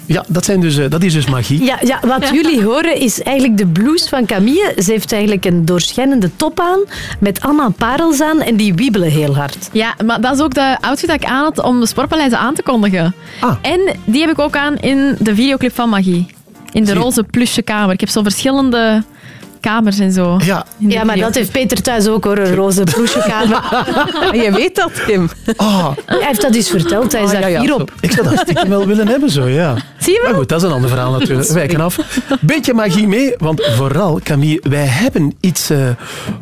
Speaker 3: Ja, dat, zijn dus, eh, dat is dus magie.
Speaker 4: Ja, ja, wat jullie horen is eigenlijk de blouse van Camille. Ze heeft eigenlijk een doorschijnende top aan, met allemaal parels aan en die wiebelen heel hard.
Speaker 85: Ja, maar dat is ook de outfit dat ik aan had om de sportpaleizen aan te kondigen.
Speaker 3: Ah.
Speaker 85: En die heb ik ook aan in de videoclip van Magie. In de roze plusje kamer. Ik heb zo verschillende kamers en zo.
Speaker 3: Ja,
Speaker 4: Ja, maar dat heeft Peter thuis ook hoor, een roze blousekamer. (laughs)
Speaker 5: Je weet dat, Kim.
Speaker 3: Ah,
Speaker 4: Hij heeft dat eens verteld, hij is
Speaker 5: Ah, ja,
Speaker 4: daar fier op.
Speaker 3: ik zou dat stiekem wel willen hebben, zo, ja.
Speaker 85: Zie je wel?
Speaker 3: Maar goed, dat is een ander verhaal natuurlijk. (laughs) Wijken af. Beetje magie mee, want vooral, Camille, wij hebben iets eh,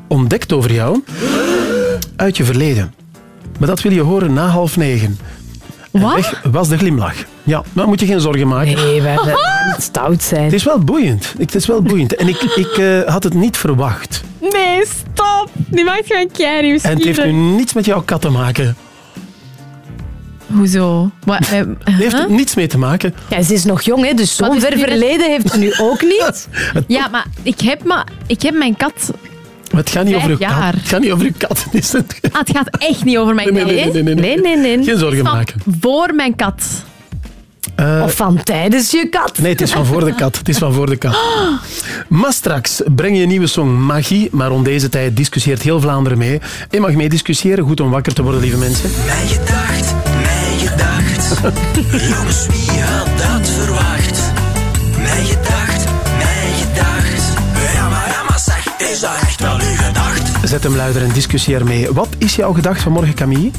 Speaker 3: ontdekt over jou uit je verleden. Maar dat wil je horen na half negen.
Speaker 85: Wat?
Speaker 3: weg was de glimlach. Ja, maar moet je geen zorgen maken.
Speaker 4: Nee, wij gaan niet stout zijn.
Speaker 3: Het is wel boeiend. Het is wel boeiend. En ik, ik eh, had het niet verwacht.
Speaker 85: Nee, stop. Die maakt gewoon kei
Speaker 3: En het heeft nu niets met jouw kat te maken.
Speaker 85: Hoezo? Wat, eh,
Speaker 3: Het heeft
Speaker 85: huh?
Speaker 3: er niets mee te maken.
Speaker 4: Ja, ze is nog jong, hè, dus zo'n ver verleden heeft ze nu ook niet. (laughs)
Speaker 85: Ja, maar ik heb, maar ik heb mijn kat...
Speaker 3: Maar het gaat niet over uw kat.
Speaker 85: jaar.
Speaker 3: Het gaat niet over uw kat. (laughs) Is het?
Speaker 85: Ah, het gaat echt niet over mijn
Speaker 3: Nee, nee,
Speaker 85: kat.
Speaker 3: nee, nee, nee,
Speaker 4: Nee, nee, nee.
Speaker 3: Geen zorgen
Speaker 85: Van
Speaker 3: maken.
Speaker 85: Voor mijn kat.
Speaker 3: Eh,
Speaker 4: Of van tijdens je kat.
Speaker 3: Nee, het is van voor de kat. Het is van voor de kat. (gasps) Maar straks breng je een nieuwe song Magie, maar rond deze tijd discussieert heel Vlaanderen mee. Je mag mee discussiëren, goed om wakker te worden, lieve mensen.
Speaker 86: Mij gedacht, mij gedacht. (laughs) Jongens, wie had dat
Speaker 3: Zet hem luider en discussieer mee. Wat is jouw gedacht vanmorgen, Camille?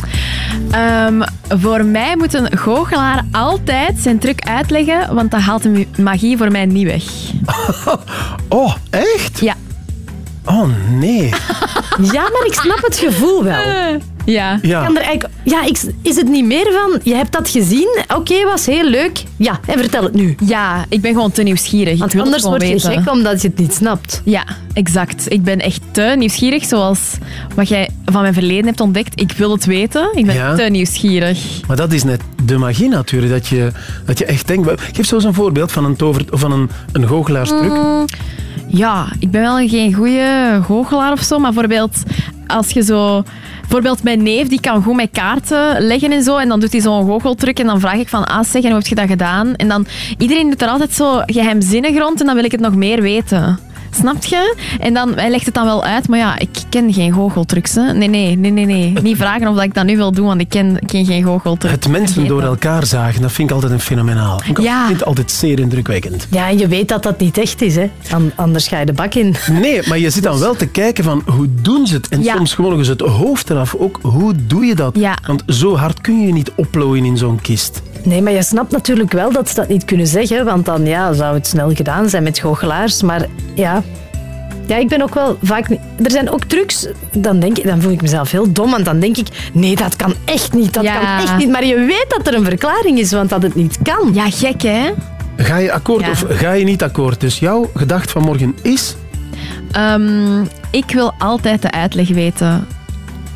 Speaker 85: Ehm, voor mij moet een goochelaar altijd zijn truc uitleggen, want dat haalt de magie voor mij niet weg. (laughs)
Speaker 3: Oh, echt?
Speaker 85: Ja.
Speaker 3: Oh, nee. (laughs)
Speaker 4: Ja, maar ik snap het gevoel wel. (laughs)
Speaker 85: Ja.
Speaker 4: Kan er eigenlijk, ja, ik, is het niet meer van, je hebt dat gezien, oké, was heel leuk. Ja, en vertel het nu.
Speaker 85: Ja, ik ben gewoon te nieuwsgierig.
Speaker 4: Want
Speaker 85: Ik wil het
Speaker 4: anders
Speaker 85: gewoon
Speaker 4: word je
Speaker 85: weten.
Speaker 4: gek omdat je het niet snapt.
Speaker 85: Ja, exact. Ik ben echt te nieuwsgierig, zoals wat jij van mijn verleden hebt ontdekt. Ik wil het weten. Ik ben
Speaker 3: Ja.
Speaker 85: te nieuwsgierig.
Speaker 3: Maar dat is net de magie natuurlijk, dat je, dat je echt denkt... Geef zo eens een voorbeeld van een, tover, of van een, een goochelaarstruc.
Speaker 85: Mm, ja, ik ben wel geen goede goochelaar of zo, maar bijvoorbeeld als je zo... Bijvoorbeeld mijn neef, die kan goed met kaarten leggen en zo. En dan doet hij zo'n goocheltruc en dan vraag ik van, ah zeg, en hoe heb je dat gedaan? En dan, iedereen doet er altijd zo geheimzinnig rond en dan wil ik het nog meer weten. Snap je? En dan, hij legt het dan wel uit, maar ja, ik ken geen goocheltrucs. Hè. Nee, nee, nee, nee, nee. Niet vragen of dat ik dat nu wil doen, want ik ken, geen goocheltrucs.
Speaker 3: Het mensen door elkaar zagen, dat vind ik altijd een fenomenaal. Ik
Speaker 4: Ja.
Speaker 3: vind het altijd zeer indrukwekkend.
Speaker 4: Ja, en je weet dat dat niet echt is, hè. An- anders ga je de bak in. (laughs)
Speaker 3: Nee, maar je zit dan wel te kijken van hoe doen ze het? En
Speaker 4: Ja.
Speaker 3: soms gewoon nog eens het hoofd eraf. Ook hoe doe je dat? Want zo hard kun je niet oplooien in zo'n kist.
Speaker 4: Nee, maar je snapt natuurlijk wel dat ze dat niet kunnen zeggen, want dan ja, zou het snel gedaan zijn met goochelaars. Maar ja... Ja, ik ben ook wel vaak... niet- Er zijn ook trucs, dan, denk ik, dan voel ik mezelf heel dom, want dan denk ik, nee, dat kan echt niet, dat
Speaker 85: Ja.
Speaker 4: kan echt niet. Maar je weet dat er een verklaring is, want dat het niet kan.
Speaker 85: Ja, gek hè?
Speaker 3: Ga je akkoord
Speaker 85: Ja.
Speaker 3: of ga je niet akkoord? Dus jouw gedacht van morgen is...
Speaker 85: Ehm, ik wil altijd de uitleg weten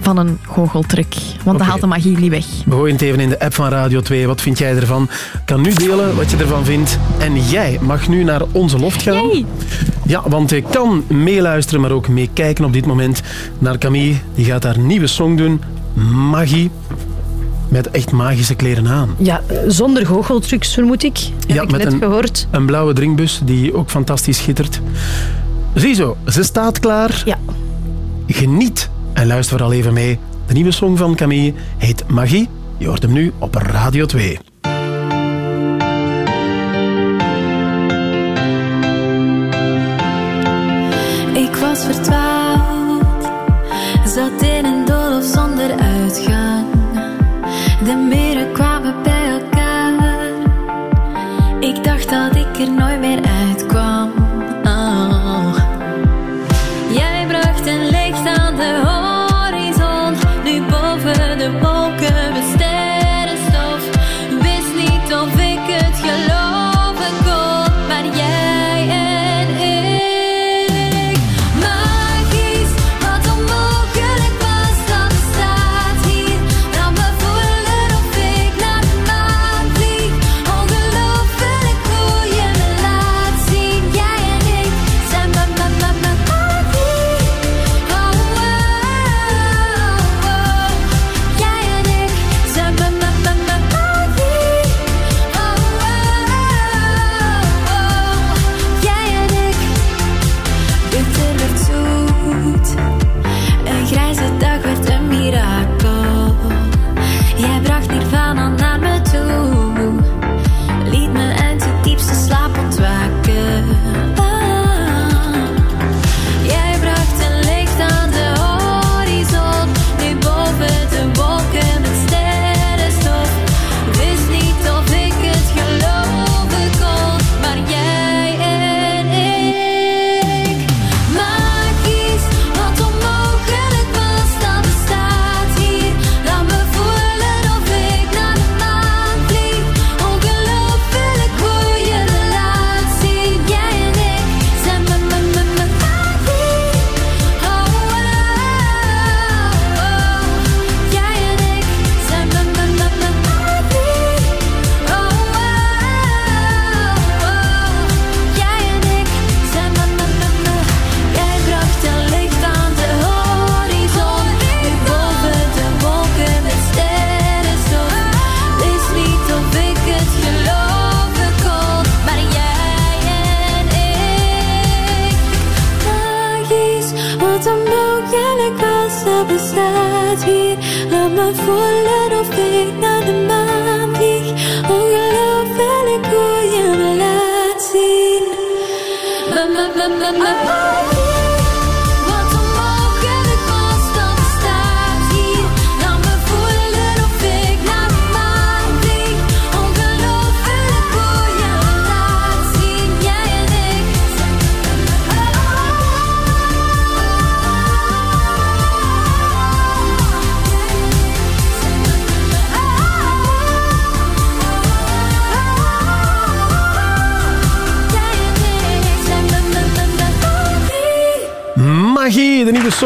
Speaker 85: van een goocheltruc. Want dat haalt de magie niet weg.
Speaker 3: We gooien het even in de app van Radio 2. Wat vind jij ervan? Kan nu delen wat je ervan vindt. En jij mag nu naar onze loft gaan. Ja, want je kan meeluisteren, maar ook meekijken op dit moment naar Camille. Die gaat haar nieuwe song doen. Magie. Met echt magische kleren aan.
Speaker 4: Ja, zonder goocheltrucs vermoed ik. Heb ik net
Speaker 3: een,
Speaker 4: gehoord.
Speaker 3: een blauwe drinkbus die ook fantastisch schittert. Ziezo, ze staat klaar.
Speaker 4: Ja.
Speaker 3: Geniet en luister vooral even mee. De nieuwe song van Camille heet Magie. Je hoort hem nu op Radio 2.
Speaker 20: Ik was verdwaald, zat in een doolhof zonder uitgang. De meren kwamen bij elkaar. Ik dacht dat ik er nooit meer uitkwam.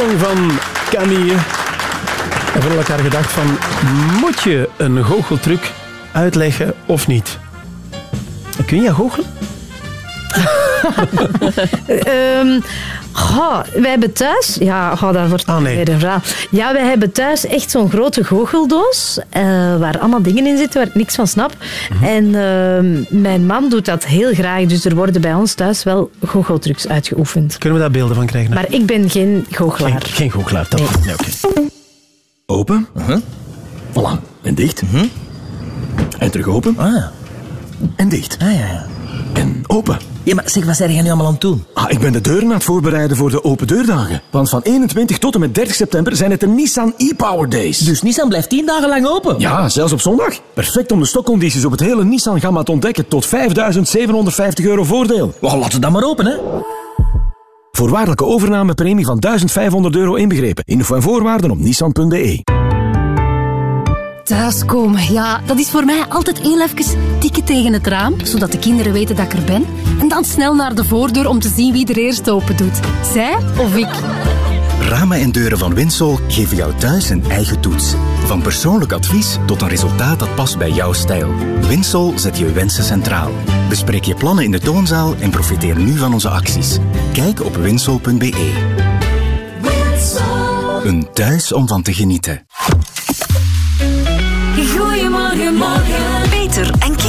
Speaker 3: Song van Camille. En voor elkaar gedacht van, moet je een goocheltruc uitleggen of niet? Kun je goochelen? (laughs)
Speaker 4: Ehm goh, wij hebben thuis... Ja, goh, dat wordt
Speaker 3: Ah,
Speaker 4: weer een verhaal. Ja, wij hebben thuis echt zo'n grote goocheldoos eh, waar allemaal dingen in zitten waar ik niks van snap.
Speaker 3: Mhm.
Speaker 4: En ehm, mijn man doet dat heel graag, dus er worden bij ons thuis wel goocheltrucs uitgeoefend.
Speaker 3: Kunnen we daar beelden van krijgen?
Speaker 4: Maar ik ben geen goochelaar.
Speaker 3: Geen, geen goochelaar, dat nee. oké.
Speaker 87: Open. Voilà. En dicht. En terug open. En dicht. En open.
Speaker 88: Ja, maar zeg, wat zijn jij nu allemaal aan het doen?
Speaker 87: Ah, ik ben de deuren aan het voorbereiden voor de open deurdagen. Want van 21 tot en met 30 september zijn het de Nissan e-Power Days.
Speaker 88: Dus Nissan blijft 10 dagen lang open?
Speaker 87: Ja, zelfs op zondag. Perfect om de stokcondities op het hele Nissan-gamma te ontdekken tot 5.750 euro voordeel.
Speaker 88: Oh, laten we dan maar open, hè.
Speaker 87: Voorwaardelijke overnamepremie van 1500 euro inbegrepen. Info en voorwaarden op nissan.be.
Speaker 89: Thuiskomen, ja, dat is voor mij altijd heel even tikken tegen het raam, zodat de kinderen weten dat ik er ben. En dan snel naar de voordeur om te zien wie er eerst open doet. Zij of ik?
Speaker 31: Ramen en deuren van Winsol geven jou thuis een eigen toets. Van persoonlijk advies tot een resultaat dat past bij jouw stijl. Winsol zet je wensen centraal. Bespreek je plannen in de toonzaal en profiteer nu van onze acties. Kijk op winsol.be. Een thuis om van te genieten.
Speaker 20: Morgen. Peter en Kim.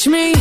Speaker 20: touch me.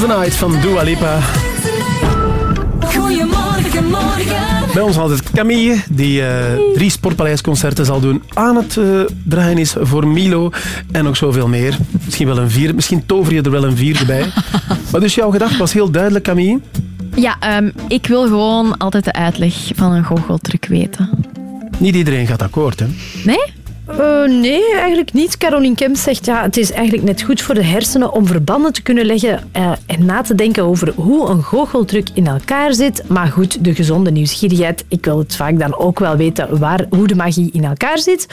Speaker 20: The Night
Speaker 3: van Dua Lipa.
Speaker 20: Goedemorgen, morgen.
Speaker 3: Bij ons altijd Camille, die eh, drie Sportpaleisconcerten zal doen. Aan het eh, draaien is voor Milo en nog zoveel meer. Misschien wel een vier, misschien tover je er wel een vierde bij. (laughs) maar dus jouw gedachte was heel duidelijk, Camille.
Speaker 85: Ja, ehm, ik wil gewoon altijd de uitleg van een goocheltruc weten.
Speaker 3: Niet iedereen gaat akkoord, hè?
Speaker 85: Nee?
Speaker 4: Eh, nee, eigenlijk niet. Caroline Kemp zegt ja, het is eigenlijk net goed voor de hersenen om verbanden te kunnen leggen eh, en na te denken over hoe een goocheltruc in elkaar zit. Maar goed, de gezonde nieuwsgierigheid, ik wil het vaak dan ook wel weten waar, hoe de magie in elkaar zit.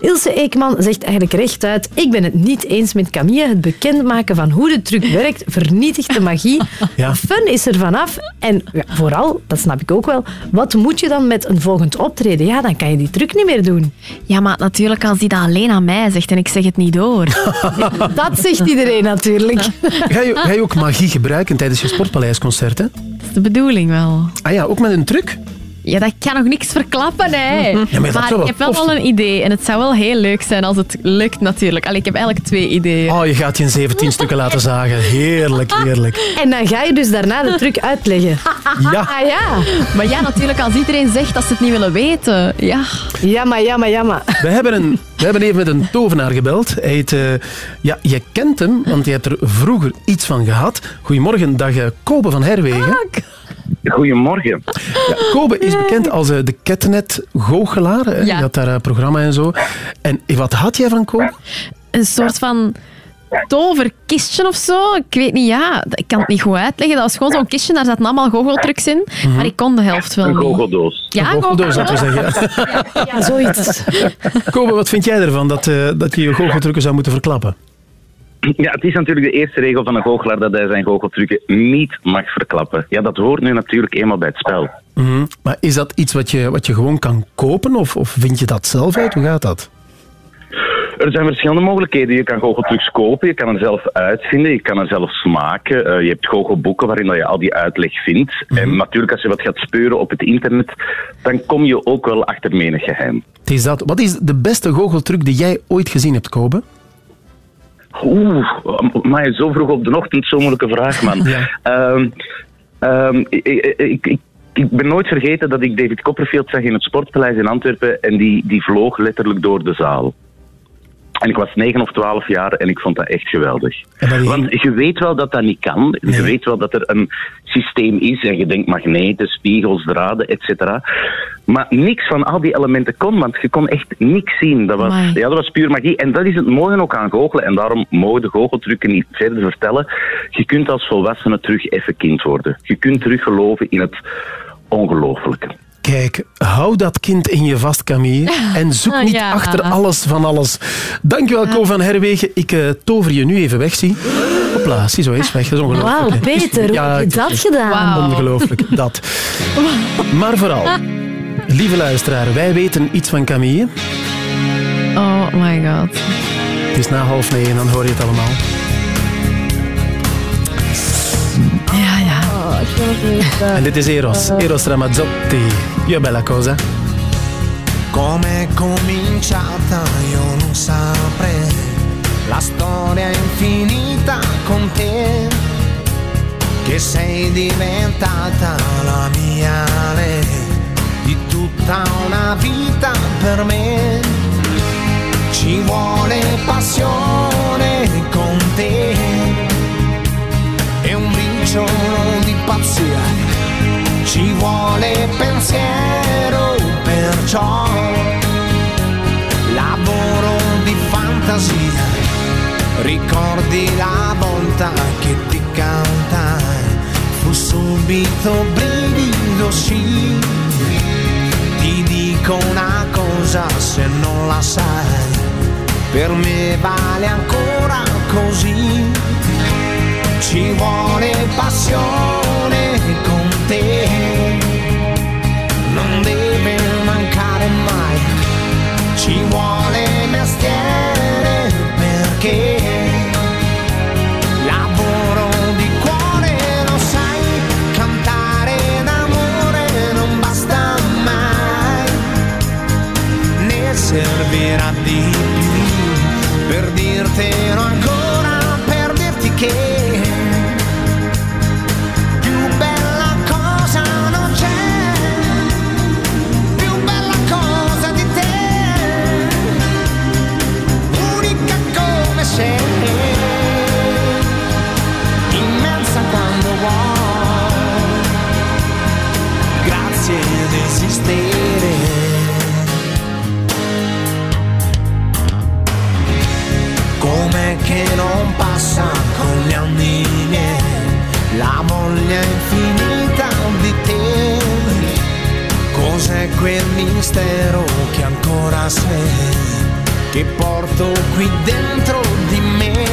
Speaker 4: Ilse Eekman zegt eigenlijk rechtuit, ik ben het niet eens met Camille. Het bekendmaken van hoe de truc werkt vernietigt de magie. (laughs)
Speaker 3: Ja.
Speaker 4: Fun is er vanaf. En ja, vooral, dat snap ik ook wel, wat moet je dan met een volgend optreden? Ja, dan kan je die truc niet meer doen.
Speaker 85: Ja, maar natuurlijk als die dat alleen aan mij zegt en ik zeg het niet door. (laughs)
Speaker 4: Dat zegt iedereen natuurlijk. (laughs)
Speaker 3: Ga je, ga je ook magie gebruiken tijdens je Sportpaleisconcerten?
Speaker 85: Dat is de bedoeling wel.
Speaker 3: Ah ja, ook met een truc?
Speaker 85: Ja, dat kan nog niks verklappen, hè.
Speaker 3: Ja, maar
Speaker 85: ik heb wel al een idee en het zou wel heel leuk zijn als het lukt natuurlijk. Allee, ik heb eigenlijk twee ideeën.
Speaker 3: Oh, je gaat je in 17 stukken laten zagen. Heerlijk, heerlijk.
Speaker 4: En dan ga je dus daarna de truc uitleggen. (laughs)
Speaker 3: Ja.
Speaker 4: Ah, ja.
Speaker 85: Maar ja, natuurlijk als iedereen zegt dat ze het niet willen weten. Ja.
Speaker 4: Ja, maar, ja, maar, ja, maar.
Speaker 3: We hebben, een, we hebben even met een tovenaar gebeld. Hij heet, eh, ja, je kent hem, want je hebt er vroeger iets van gehad. Goedemorgen, dag eh, Kobe van Herwegen.
Speaker 90: Goedemorgen.
Speaker 3: Ja, Kobe is bekend als eh, de Ketnet-goochelaar. hè.
Speaker 85: Ja.
Speaker 3: Je had daar een programma en zo. En wat had jij van Kobe?
Speaker 85: Een soort van toverkistje of zo. Ik weet niet, ja. Ik kan het niet goed uitleggen. Dat was gewoon zo'n kistje, daar zaten allemaal goocheltrucs in.
Speaker 3: Mhm.
Speaker 85: Maar ik kon de helft wel
Speaker 90: Een goocheldoos.
Speaker 85: Ja,
Speaker 3: Een goocheldoos, laten we zeggen.
Speaker 4: Ja, zoiets.
Speaker 3: Kobe, wat vind jij ervan dat, eh, dat je je goocheltrucken zou moeten verklappen?
Speaker 90: Ja, het is natuurlijk de eerste regel van een goochelaar dat hij zijn goocheltrucken niet mag verklappen. Ja, dat hoort nu natuurlijk eenmaal bij het spel.
Speaker 3: Mhm. Maar is dat iets wat je, wat je gewoon kan kopen of, of vind je dat zelf uit? Hoe gaat dat?
Speaker 90: Er zijn verschillende mogelijkheden. Je kan goocheltrucs kopen, je kan er zelf uitvinden, je kan er zelf maken. Eh, je hebt goochelboeken waarin dat je al die uitleg vindt. En natuurlijk, als je wat gaat speuren op het internet, dan kom je ook wel achter menig geheim.
Speaker 3: Is dat. Wat is de beste goocheltruc die jij ooit gezien hebt, Kobe?
Speaker 90: Oeh, maar zo vroeg op de ochtend, zo'n moeilijke vraag, man. Ehm, ehm, ik, ik, ik, ik- ik ben nooit vergeten dat ik David Copperfield zag in het Sportpaleis in Antwerpen en die, die vloog letterlijk door de zaal. En ik was 9 of 12 jaar en ik vond dat echt geweldig. Want je weet wel dat dat niet kan. Je weet wel dat er een systeem is en je denkt magneten, spiegels, draden, et cetera. Maar niks van al die elementen kon, want je kon echt niks zien. Dat was, ja, dat was puur magie. En dat is het mooie ook aan goochelen. En daarom mogen de goocheltrucken niet verder vertellen. Je kunt als volwassene terug even kind worden. Je kunt terug geloven in het ongelooflijke.
Speaker 3: Kijk, hou dat kind in je vast, Camille. (laughs) En zoek niet
Speaker 90: Ja.
Speaker 3: achter alles van alles. Dankjewel, Ko van Herwegen. Ik eh, tover je nu even weg, zie. Hopla, zie, zo is weg. Dat is ongelooflijk.
Speaker 4: Wauw,
Speaker 3: hè.
Speaker 4: Peter, hoe heb je dat gedaan?
Speaker 3: Ongelooflijk, (laughs) dat. Maar vooral, lieve luisteraar, wij weten iets van Camille.
Speaker 85: Oh my god.
Speaker 3: Het is na half negen, dan hoor je het allemaal. Dit is Eros, Eros Ramazzotti. Io bella cosa.
Speaker 91: Come è cominciata io non saprei, la storia è infinita con te, che sei diventata la mia re, di tutta una vita per me. Ci vuole passione pazzia ci vuole pensiero, perciò lavoro di fantasia. Ricordi la volta che ti cantai, fu subito brivido, sì. Ti dico una cosa se non la sai, per me vale ancora così. Ci vuole passione con te, non deve mancare mai. Ci vuole mestiere perché lavoro di cuore, lo sai, cantare d'amore non basta mai, ne servirà di più per dirtelo ancora, per dirti che misteri. Com'è che non passa con gli anni la moglie infinita di te. Cos'è quel mistero che ancora sei? Che porto qui dentro di me?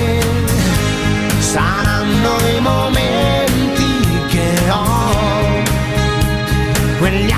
Speaker 91: Saranno i momenti che ho. Quegli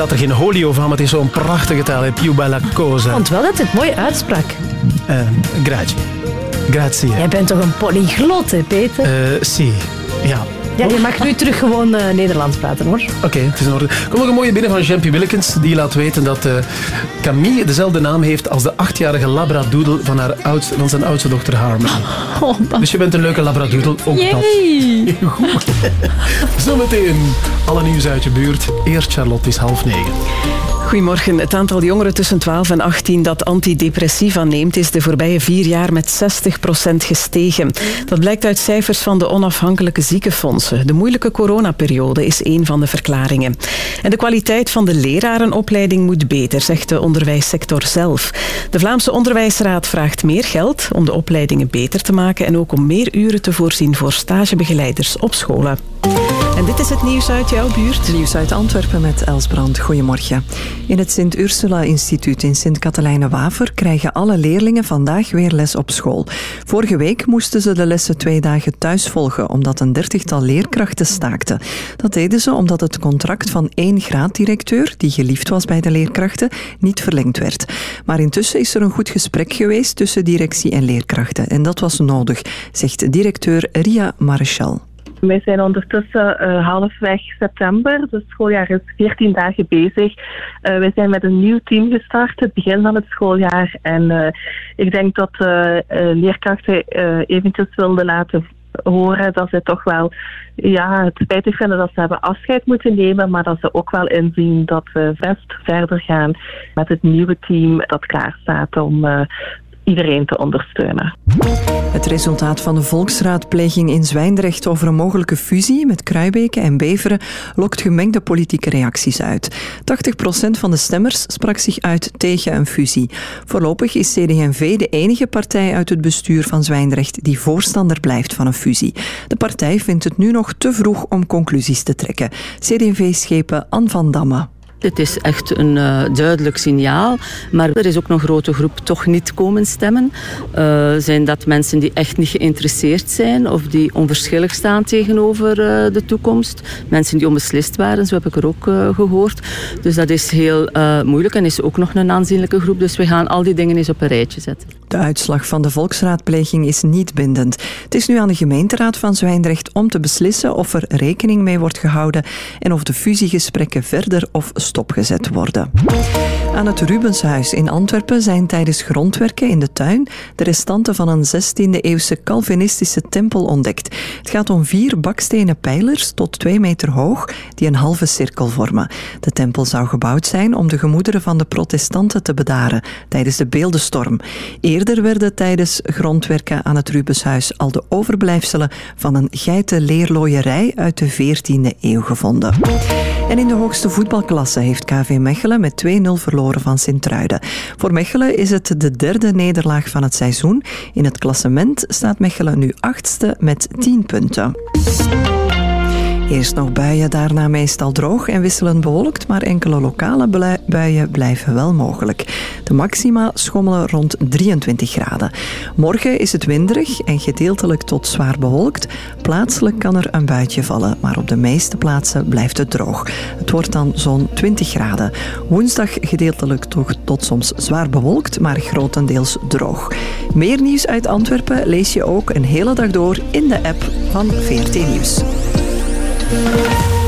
Speaker 3: Je verstaat er geen holio van, maar het is zo'n prachtige taal. Più bella cosa.
Speaker 4: Ik vond wel dat het mooi uitsprak.
Speaker 3: Eh, grazie. Grazie.
Speaker 4: Jij bent toch een polyglot, hè, Peter?
Speaker 3: Eh, si. Ja.
Speaker 4: Ja, je mag nu terug gewoon eh, Nederlands praten, hoor.
Speaker 3: Oké, het is in orde. Kom nog een mooie binnen van Jean Willekens. Die laat weten dat eh, Camille dezelfde naam heeft als de achtjarige labradoodle van, haar oudste, van zijn oudste dochter Harmony. Dus je bent een leuke labradoodle. Ook dat.
Speaker 85: Yay!
Speaker 3: Goed. Zometeen alle nieuws uit je buurt. Eerst Charlotte is half negen.
Speaker 92: Goedemorgen. Het aantal jongeren tussen 12 en 18 dat antidepressiva neemt is de voorbije vier jaar met 60% gestegen. Dat blijkt uit cijfers van de onafhankelijke ziekenfondsen. De moeilijke coronaperiode is een van de verklaringen. En de kwaliteit van de lerarenopleiding moet beter, zegt de onderwijssector zelf. De Vlaamse Onderwijsraad vraagt meer geld om de opleidingen beter te maken en ook om meer uren te voorzien voor stagebegeleiders op scholen. Dit is het nieuws uit jouw buurt.
Speaker 24: Nieuws uit Antwerpen met Els Brand. Goedemorgen. In het Sint-Ursula-instituut in Sint-Katelijne-Waver krijgen alle leerlingen vandaag weer les op school. Vorige week moesten ze de lessen twee dagen thuis volgen, omdat een dertigtal leerkrachten staakten. Dat deden ze omdat het contract van één graaddirecteur, die geliefd was bij de leerkrachten, niet verlengd werd. Maar intussen is er een goed gesprek geweest tussen directie en leerkrachten. En dat was nodig, zegt directeur Ria Marechal.
Speaker 93: Wij zijn ondertussen eh, halfweg september. Dus het schooljaar is 14 dagen bezig. Eh wij zijn met een nieuw team gestart, het begin van het schooljaar. En eh, ik denk dat leerkrachten eventjes wilden laten horen dat ze toch wel ja, het spijtig vinden dat ze hebben afscheid moeten nemen, maar dat ze ook wel inzien dat we best verder gaan met het nieuwe team dat klaar staat om iedereen te ondersteunen.
Speaker 24: Het resultaat van de volksraadpleging in Zwijndrecht over een mogelijke fusie met Kruibeke en Beveren lokt gemengde politieke reacties uit. 80% van de stemmers sprak zich uit tegen een fusie. Voorlopig is CD&V de enige partij uit het bestuur van Zwijndrecht die voorstander blijft van een fusie. De partij vindt het nu nog te vroeg om conclusies te trekken. CD&V-schepen Anne van Damme.
Speaker 94: Het is echt een eh, duidelijk signaal. Maar er is ook nog een grote groep toch niet komen stemmen. Eh, zijn dat mensen die echt niet geïnteresseerd zijn of die onverschillig staan tegenover eh, de toekomst? Mensen die onbeslist waren, zo heb ik er ook eh, gehoord. Dus dat is heel moeilijk en is ook nog een aanzienlijke groep. Dus we gaan al die dingen eens op een rijtje zetten.
Speaker 24: De uitslag van de volksraadpleging is niet bindend. Het is nu aan de gemeenteraad van Zwijndrecht om te beslissen of er rekening mee wordt gehouden en of de fusiegesprekken verder of stopgezet worden. Aan het Rubenshuis in Antwerpen zijn tijdens grondwerken in de tuin de restanten van een 16e-eeuwse Calvinistische tempel ontdekt. Het gaat om vier bakstenen pijlers tot twee meter hoog die een halve cirkel vormen. De tempel zou gebouwd zijn om de gemoederen van de protestanten te bedaren tijdens de beeldenstorm. Eerder werden tijdens grondwerken aan het Rubenshuis al de overblijfselen van een geitenleerlooierij uit de 14e eeuw gevonden. En in de hoogste voetbalklasse heeft KV Mechelen met 2-0 verloren van Sint-Truiden. Voor Mechelen is het de derde nederlaag van het seizoen. In het klassement staat Mechelen nu achtste met 10 punten. Eerst nog buien, daarna meestal droog en wisselend bewolkt, maar enkele lokale buien blijven wel mogelijk. De maxima schommelen rond 23 graden. Morgen is het winderig en gedeeltelijk tot zwaar bewolkt. Plaatselijk kan er een buitje vallen, maar op de meeste plaatsen blijft het droog. Het wordt dan zo'n 20 graden. Woensdag gedeeltelijk toch tot soms zwaar bewolkt, maar grotendeels droog. Meer nieuws uit Antwerpen lees je ook een hele dag door in de app van VRT Nieuws. Thank you.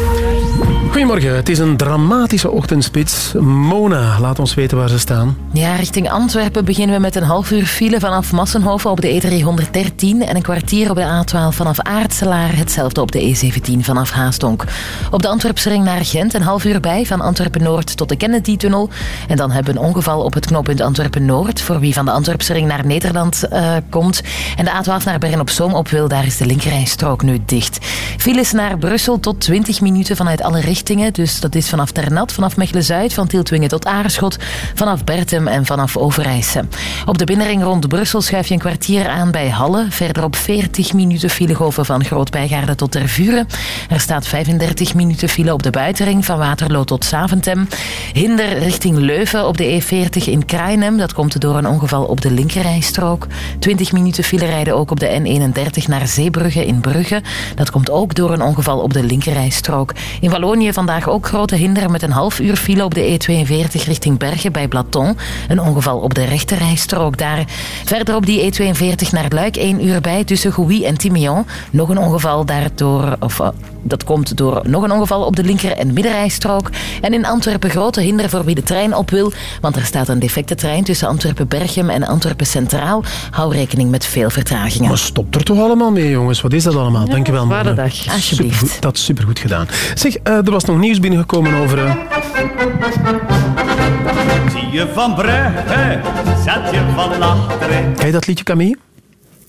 Speaker 3: Goedemorgen, het is een dramatische ochtendspits. Mona, laat ons weten waar ze staan.
Speaker 28: Ja, richting Antwerpen beginnen we met een half uur file vanaf Massenhoven op de E313 en een kwartier op de A12 vanaf Aartselaar, hetzelfde op de E17 vanaf Haastonk. Op de Antwerpse ring naar Gent een half uur bij, van Antwerpen-Noord tot de Kennedy-tunnel. En dan hebben we een ongeval op het knooppunt Antwerpen-Noord, voor wie van de Antwerpse ring naar Nederland eh, komt. En de A12 naar Bergen-op-Zoom op wil, daar is de linkerrijstrook nu dicht. Files naar Brussel tot 20 minuten vanuit alle richtingen. Dus dat is vanaf Ternat, vanaf Mechelen-Zuid, van Tieltwingen tot Aarschot, vanaf Bertem en vanaf Overijse. Op de binnenring rond Brussel schuif je een kwartier aan bij Halle. Verderop 40 minuten file over van Groot-Bijgaarde tot Tervuren. Er staat 35 minuten file op de buitenring van Waterloo tot Saventem. Hinder richting Leuven op de E40 in Krainem. Dat komt door een ongeval op de linkerrijstrook. 20 minuten file rijden ook op de N31 naar Zeebrugge in Brugge. Dat komt ook door een ongeval op de linkerrijstrook. In Wallonië vandaag ook grote hinder met een half uur file op de E42 richting Bergen bij Blaton. Een ongeval op de rechterrijstrook daar. Verder op die E42 naar Luik, één uur bij tussen Gouy en Timion. Nog een ongeval daardoor, of eh, dat komt door nog een ongeval op de linker- en middenrijstrook. En in Antwerpen grote hinder voor wie de trein op wil, want er staat een defecte trein tussen Antwerpen-Berchem en Antwerpen Centraal. Hou rekening met veel vertragingen.
Speaker 3: Maar stop er toch allemaal mee, jongens? Wat is dat allemaal? Dank je wel.
Speaker 28: zware
Speaker 3: Mona.
Speaker 28: dag. Alsjeblieft.
Speaker 3: Supergoed, dat is supergoed gedaan. Zeg, eh, er was nog nieuws binnengekomen over... eh,
Speaker 95: Zie je van Brugge, zet je van achteren.
Speaker 3: Ken je dat liedje, Camille?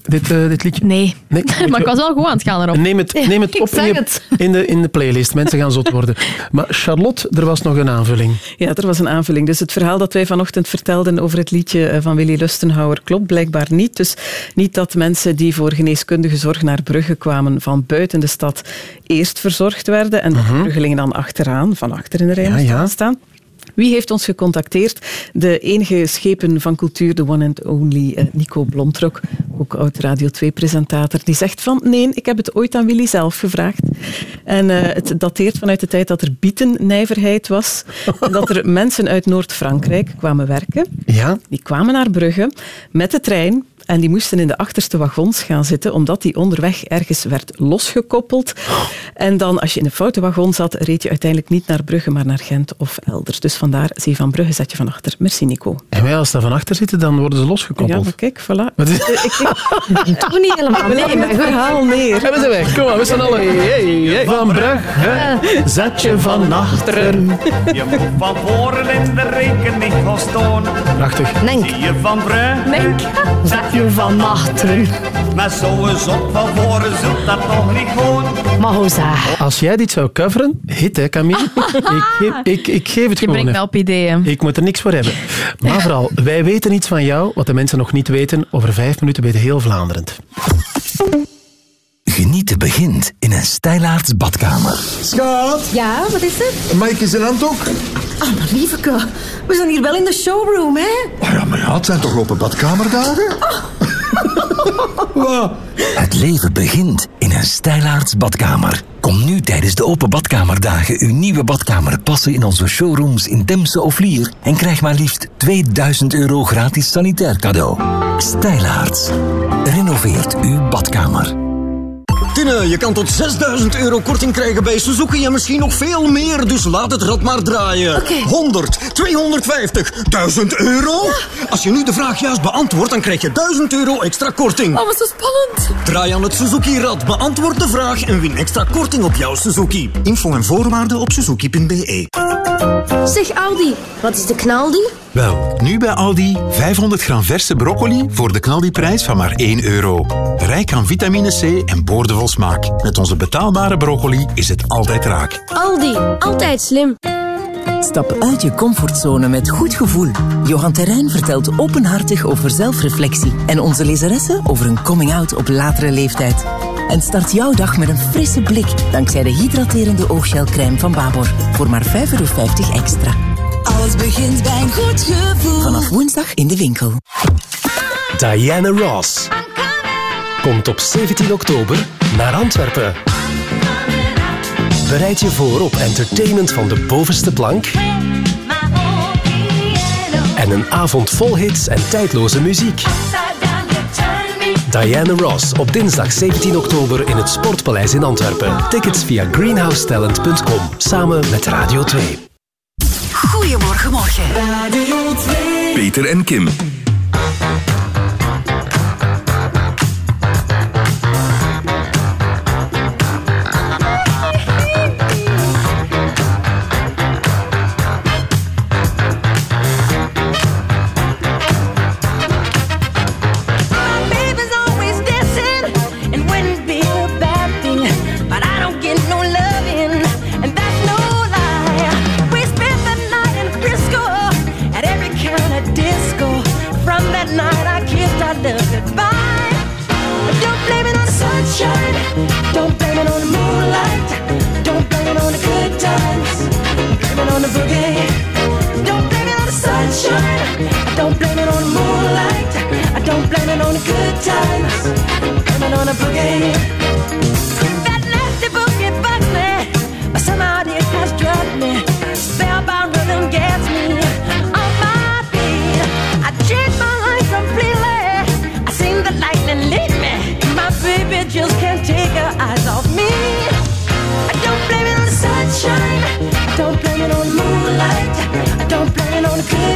Speaker 3: Dit, eh, dit liedje?
Speaker 85: Nee.
Speaker 3: nee (laughs)
Speaker 85: maar ik was wel goed aan het gaan erop.
Speaker 3: Neem het, (laughs) neem het
Speaker 85: Ik
Speaker 3: op in,
Speaker 85: het.
Speaker 3: De, in de playlist. Mensen gaan zot worden. Maar Charlotte, er was nog een aanvulling.
Speaker 5: Ja, er was een aanvulling. Dus het verhaal dat wij vanochtend vertelden over het liedje eh, van Willy Lustenhouwer klopt blijkbaar niet. Dus niet dat mensen die voor geneeskundige zorg naar Brugge kwamen van buiten de stad eerst verzorgd werden en dat de Bruggelingen dan achteraan, van achter in de rij
Speaker 3: Ja, ja.
Speaker 5: staan. Wie heeft ons gecontacteerd? De enige schepen van cultuur, de one and only eh, Nico Blomtrok, ook oud Radio 2-presentator, die zegt van nee, ik heb het ooit aan Willy zelf gevraagd. En eh, het dateert vanuit de tijd dat er bietennijverheid was. en (laughs) dat er mensen uit Noord-Frankrijk kwamen werken.
Speaker 3: Ja.
Speaker 5: Die kwamen naar Brugge met de trein. En die moesten in de achterste wagons gaan zitten, omdat die onderweg ergens werd losgekoppeld. En dan, als je in de foute wagon zat, reed je uiteindelijk niet naar Brugge, maar naar Gent of elders. Dus vandaar, zie je van Brugge, zet je van achter. Merci, Nico.
Speaker 3: En wij, als ze daar van achter zitten, dan worden ze
Speaker 5: Ja,
Speaker 3: losgekoppeld.
Speaker 5: maar kijk, voilà. (laughs)
Speaker 3: Wat is- (laughs)
Speaker 5: Toch niet helemaal. Leggen het verhaal neer.
Speaker 3: We zijn weg. Kom maar, we zijn alle... Hey, hey, Van Brugge, zet je van achteren.
Speaker 95: Je moet van voren in de rekening gaan staan.
Speaker 3: Prachtig.
Speaker 95: Zie je van Brugge, zet je van achteren. Met zo'n zot van voren zult dat toch niet gewoon.
Speaker 4: Maar Hoza.
Speaker 3: Als jij dit zou coveren, hit hè, Camille. (laughs) ik, geef, ik, ik geef het
Speaker 85: Je
Speaker 3: gewoon.
Speaker 85: brengt
Speaker 3: hè.
Speaker 85: mij op ideeën.
Speaker 3: Ik moet er niks voor hebben. Maar vooral, wij weten iets van jou, wat de mensen nog niet weten. Over vijf minuten weet heel Vlaanderen. Het.
Speaker 31: Genieten begint in een stijlaarts badkamer.
Speaker 96: Schat,
Speaker 20: Ja, wat is het?
Speaker 96: Mike is een handdoek.
Speaker 20: Ah, maar lieveke, we zijn hier wel in de showroom, hè?
Speaker 96: Oh ja, maar ja, het zijn toch open badkamerdagen? (laughs) Wat?
Speaker 31: Het leven begint in een stijlaarts badkamer. Kom nu tijdens de open badkamerdagen uw nieuwe badkamer passen in onze showrooms in Temse of Lier en krijg maar liefst 2000 euro gratis sanitair cadeau. Stijlaarts. Renoveert uw badkamer.
Speaker 87: Je kan tot 6000 euro korting krijgen bij Suzuki en misschien nog veel meer. Dus laat het rad maar draaien. 100, 250, 1000 euro? Als je nu de vraag juist beantwoordt, dan krijg je 1000 euro extra korting.
Speaker 20: Oh, wat zo spannend.
Speaker 87: Draai aan het Suzuki-rad, beantwoord de vraag en win extra korting op jouw Suzuki. Info en voorwaarden op suzuki.be.
Speaker 20: Zeg Aldi, wat is de knaldi?
Speaker 97: Wel, nu bij Aldi 500 gram verse broccoli voor de knaldiprijs van maar 1 euro. Rijk aan vitamine C en boordevol smaak. Met onze betaalbare broccoli is het altijd raak.
Speaker 20: Aldi, altijd slim.
Speaker 1: Stap uit je comfortzone met goed gevoel. Johan Terrein vertelt openhartig over zelfreflectie en onze lezeressen over een coming-out op latere leeftijd. En start jouw dag met een frisse blik dankzij de hydraterende ooggelcrème van Babor voor maar 5,50 euro extra.
Speaker 98: Alles begint bij een goed gevoel. Vanaf woensdag in de winkel.
Speaker 99: Diana Ross komt op 17 oktober naar Antwerpen. Bereid je voor op entertainment van de bovenste plank en een avond vol hits en tijdloze muziek. Diana Ross op dinsdag 17 oktober in het Sportpaleis in Antwerpen. Tickets via greenhousetalent.com samen met Radio 2.
Speaker 98: Goedemorgen, morgen. Radio 2.
Speaker 100: Peter en Kim.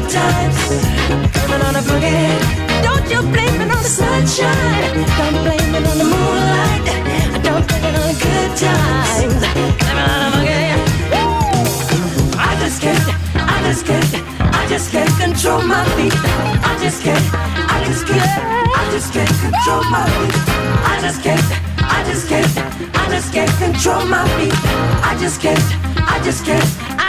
Speaker 20: Times. It on the boogie. Don't you blame it on the sunshine. Don't blame it on the moonlight. Don't blame it on the good times. It on the boogie. I just can't. I just can't. I just can't control my feet. I just can't. I just can't. I just can't control my feet. I just can't. I just can't. I just can't control my feet. I just can't. I just can't.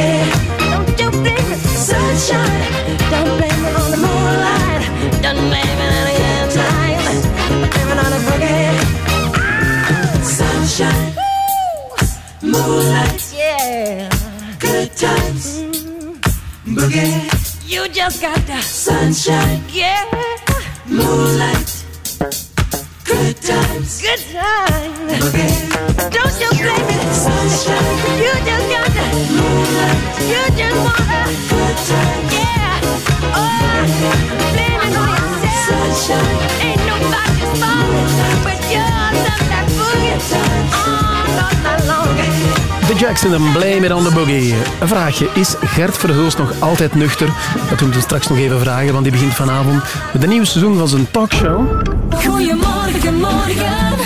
Speaker 20: You blame it on the sunshine. Don't blame it on the moonlight. Don't blame it on the good times. Blame it on the boogie. Ah! Sunshine, moonlight, yeah, good times, mm-hmm. boogie. You just got the sunshine. Yeah. Moonlight.
Speaker 3: Jackson en Blame It on the Boogie. Een vraagje. Is Gert Verhulst nog altijd nuchter? Dat moeten we straks nog even vragen, want die begint vanavond met een nieuw seizoen van zijn talkshow.
Speaker 20: Goedemorgen, morgen.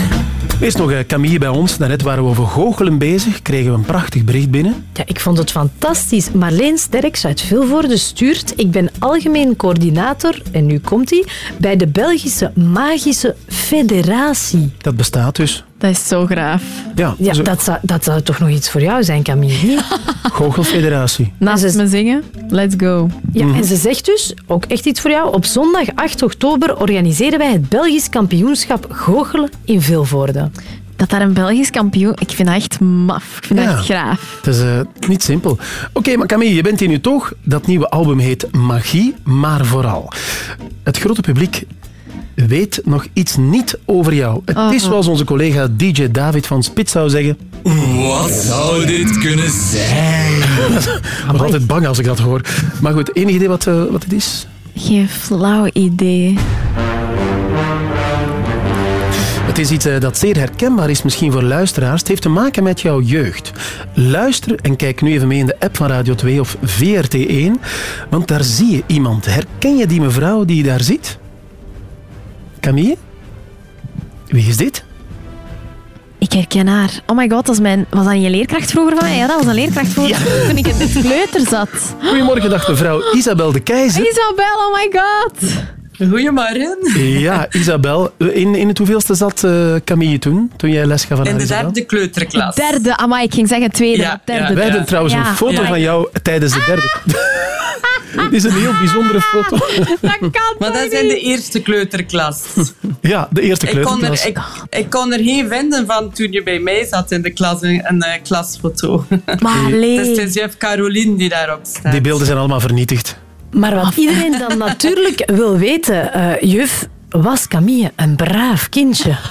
Speaker 3: Eerst nog eh, Camille bij ons. Daarnet waren we over goochelen bezig. Kregen we een prachtig bericht binnen.
Speaker 4: Ja, ik vond het fantastisch. Marleen Sterks uit Vilvoorde stuurt... Ik ben algemeen coördinator, en nu komt hij, bij de Belgische Magische Federatie.
Speaker 3: Dat bestaat dus.
Speaker 85: Dat is zo graaf.
Speaker 3: Ja,
Speaker 4: Ja,
Speaker 3: zo-
Speaker 4: dat zou, dat zou toch nog iets voor jou zijn, Camille? (laughs)
Speaker 3: Goochelfederatie.
Speaker 85: Naast me zingen, let's go.
Speaker 4: Ja, en ze zegt dus, ook echt iets voor jou, op zondag 8 oktober organiseren wij het Belgisch kampioenschap goochelen in Vilvoorde.
Speaker 85: Dat daar een Belgisch kampioen... Ik vind dat echt maf. Ik vind dat echt graaf.
Speaker 3: Het is eh, niet simpel. Oké, maar Camille, je bent hier nu toch. Dat nieuwe album heet Magie, maar vooral. Het grote publiek weet nog iets niet over jou. Het
Speaker 101: Oh.
Speaker 3: is zoals onze collega DJ David van Spits zou zeggen.
Speaker 101: Wat zou dit kunnen zijn? (laughs)
Speaker 3: Ik word altijd bang als ik dat hoor. Maar goed, enig idee wat, eh, wat het is?
Speaker 85: Geen flauw idee.
Speaker 3: Het is iets eh, dat zeer herkenbaar is misschien voor luisteraars. Het heeft te maken met jouw jeugd. Luister en kijk nu even mee in de app van Radio 2 of VRT1, want daar zie je iemand. Herken je die mevrouw die je daar ziet? Camille? Wie is dit?
Speaker 85: Ik herken haar. Oh my god, dat is mijn... was dat een leerkracht vroeger van mij? Ja, dat was een leerkracht vroeger toen ik in het kleuter zat.
Speaker 3: Goedemorgen, dag mevrouw Isabel de Keizer.
Speaker 85: Isabel, oh my god.
Speaker 100: Goedemorgen.
Speaker 3: Ja, Isabel. In, in het hoeveelste zat eh, Camille toen, toen jij les gaf aan
Speaker 100: In
Speaker 3: haar
Speaker 100: de
Speaker 3: Isabel?
Speaker 100: derde kleuterklas.
Speaker 85: Derde, amai, ik ging zeggen tweede.
Speaker 100: Ja,
Speaker 85: derde.
Speaker 3: Wij hebben trouwens
Speaker 85: Ja.
Speaker 3: een foto
Speaker 85: Ja.
Speaker 3: van jou tijdens de derde. (laughs) Dit is een heel bijzondere foto.
Speaker 85: Dat kan
Speaker 100: Maar dat zijn de eerste kleuterklas.
Speaker 3: Ja, de eerste
Speaker 100: Ik kon, er,
Speaker 3: kleuterklas.
Speaker 100: ik, ik kon er geen vinden van toen je bij mij zat in de klas, een, een eh, klasfoto.
Speaker 85: Maar.
Speaker 100: Dus het is juf Caroline die daarop staat.
Speaker 3: Die beelden zijn allemaal vernietigd.
Speaker 4: Maar wat iedereen dan (laughs) natuurlijk wil weten, eh, juf, was Camille een braaf kindje? (laughs)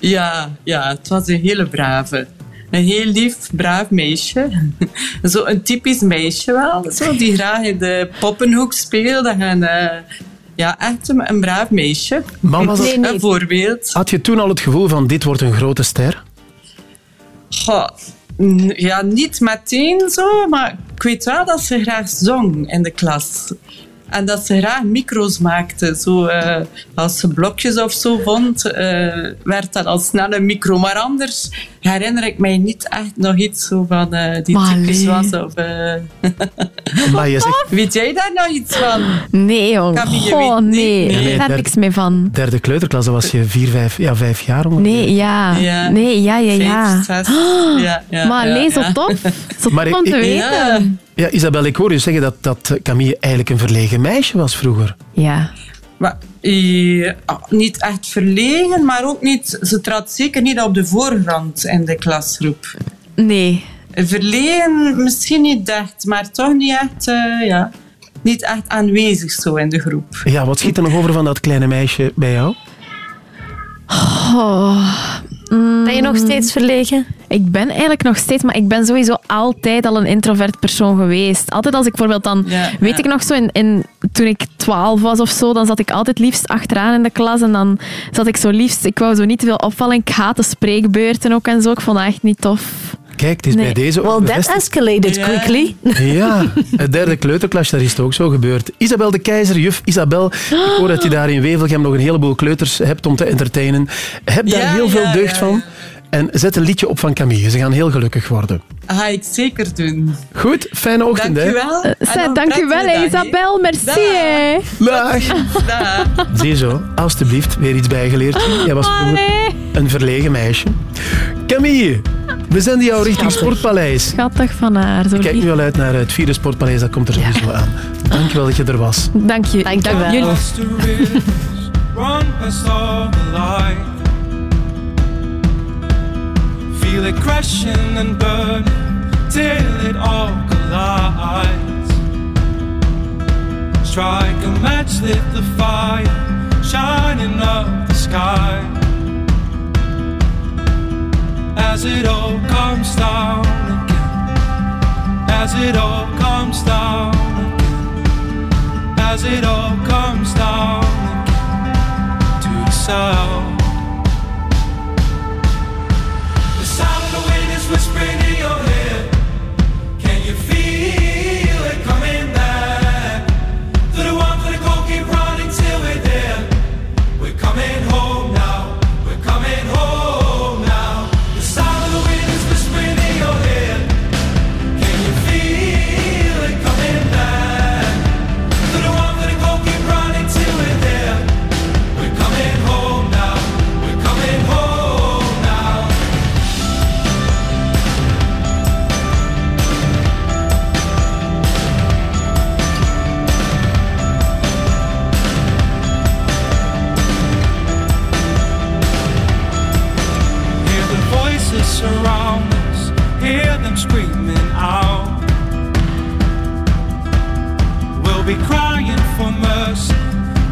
Speaker 100: Ja, ja, het was een hele brave. Een heel lief, braaf meisje. (laughs) Zo een typisch meisje wel. Zo, die graag in de poppenhoek speelde. En, eh, ja, echt een, een braaf meisje.
Speaker 3: Maar was het-
Speaker 100: Een voorbeeld.
Speaker 3: Had je toen al het gevoel van dit wordt een grote ster?
Speaker 100: Goh, ja, niet meteen zo, maar ik weet wel dat ze graag zong in de klas. En dat ze graag micro's maakte. Zo, eh, als ze blokjes of zo vond, eh, werd dat al snel een micro. Maar anders herinner ik mij niet echt nog iets zo van eh, die
Speaker 85: Maar
Speaker 100: typisch was. Of, (laughs)
Speaker 3: Maar je zegt (laughs)
Speaker 100: Weet jij daar nog iets van?
Speaker 85: Nee, Goh,
Speaker 100: weet-
Speaker 85: nee.
Speaker 100: nee,
Speaker 85: Ik
Speaker 3: nee,
Speaker 85: heb daar
Speaker 3: derde-
Speaker 85: niks mee van.
Speaker 3: derde kleuterklas, was je vier, vijf, ja, vijf jaar ongeveer.
Speaker 85: Nee, ja.
Speaker 100: Ja.
Speaker 85: Nee, ja, ja, ja.
Speaker 100: Vijf, zes. (gasps) Ja, ja,
Speaker 85: maar
Speaker 100: ja,
Speaker 85: allee, zo
Speaker 100: ja.
Speaker 85: tof. Zo
Speaker 3: Maar
Speaker 85: tof om
Speaker 3: ik-
Speaker 85: te
Speaker 3: ik-
Speaker 85: weten.
Speaker 100: Ja.
Speaker 3: Isabel, ik hoor je zeggen dat, dat Camille eigenlijk een verlegen meisje was vroeger.
Speaker 85: Ja.
Speaker 100: Maar, eh, niet echt verlegen, maar ook niet... Ze trad zeker niet op de voorgrond in de klasgroep.
Speaker 85: Nee.
Speaker 100: Verlegen misschien niet echt, maar toch niet echt... eh, ja, niet echt aanwezig zo in de groep.
Speaker 3: Ja, wat schiet er nog over van dat kleine meisje bij jou?
Speaker 85: Oh.
Speaker 4: Ben je nog steeds verlegen?
Speaker 85: Ik ben eigenlijk nog steeds, maar ik ben sowieso altijd al een introvert persoon geweest. Altijd als ik bijvoorbeeld dan,
Speaker 100: Ja,
Speaker 85: weet
Speaker 100: ja.
Speaker 85: ik nog zo, in, in, toen ik 12 was of zo, dan zat ik altijd liefst achteraan in de klas en dan zat ik zo liefst, ik wou zo niet te veel opvallen. Ik haatte spreekbeurten ook en zo. Ik vond dat echt niet tof.
Speaker 3: Kijk, het is
Speaker 85: Nee.
Speaker 3: bij deze
Speaker 4: Well, that escalated
Speaker 100: Ja.
Speaker 4: quickly. (laughs)
Speaker 3: Ja, het derde kleuterklas, daar is het ook zo gebeurd. Isabel de Keizer, juf Isabel, ik hoor dat je daar in Wevelgem nog een heleboel kleuters hebt om te entertainen. Heb daar
Speaker 100: Ja,
Speaker 3: heel veel
Speaker 100: ja,
Speaker 3: deugd
Speaker 100: ja,
Speaker 3: van. En zet een liedje op van Camille. Ze gaan heel gelukkig worden.
Speaker 100: Ga ik zeker doen.
Speaker 3: Goed, fijne ochtend.
Speaker 100: Dank u
Speaker 3: hè.
Speaker 100: wel. Nog
Speaker 85: dank u
Speaker 100: een
Speaker 85: wel. Isabel. Merci.
Speaker 100: Dag.
Speaker 85: hè.
Speaker 3: Dag. Zie zo, alstublieft, weer iets bijgeleerd. Jij was vroeger een verlegen meisje. Camille, we zenden jou richting Sportpaleis.
Speaker 85: Schattig van haar. Zo
Speaker 3: Ik kijk nu al uit naar het vierde Sportpaleis, dat komt er sowieso aan. Dankjewel dat je er was.
Speaker 85: Dank je. Dank je wel. jullie.
Speaker 102: Run past all the light. Feel it crashing and burn till it all collides. Strike a match, lit the fire, shining up the sky. As it all comes down again, as it all comes down again as it all comes down again to the sound. The sound of the wind is whispering We'll be crying for mercy.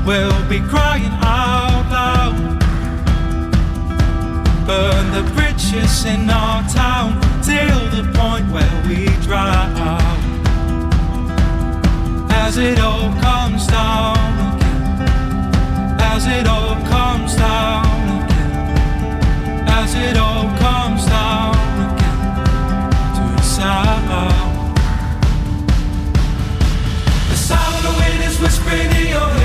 Speaker 102: We'll be crying out loud. Burn the bridges in our town till the point where we drown. As it all comes down again. As it all comes down again. As it all comes down again to the sound. Swiss Radio.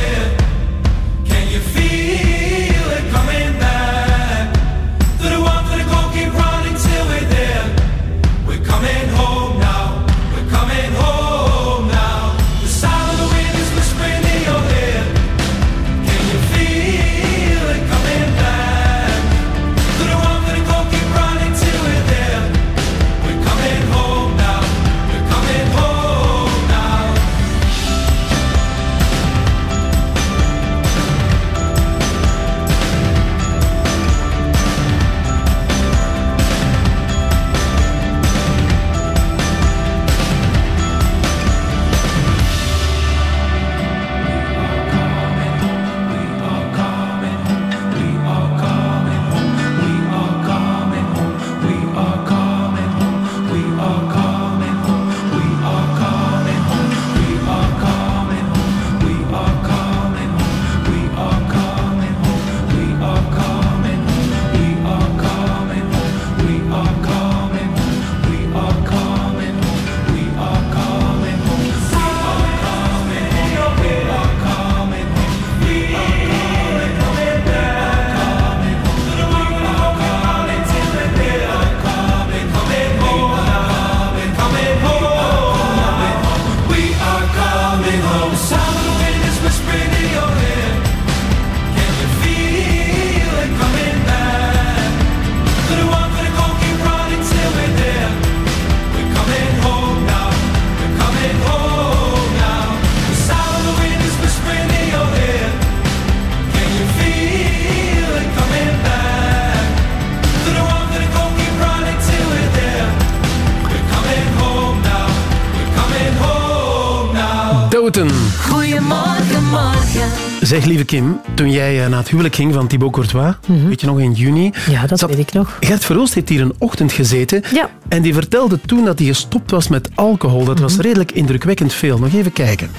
Speaker 3: Zeg, lieve Kim, toen jij eh, naar het huwelijk ging van Thibaut Courtois, weet je nog, in juni...
Speaker 4: Mhm. Ja, dat weet ik nog.
Speaker 3: Gert Verhulst heeft hier een ochtend gezeten
Speaker 4: Ja.
Speaker 3: en die vertelde toen dat hij gestopt was met alcohol. Dat
Speaker 4: Mhm.
Speaker 3: was redelijk indrukwekkend veel. Nog even kijken.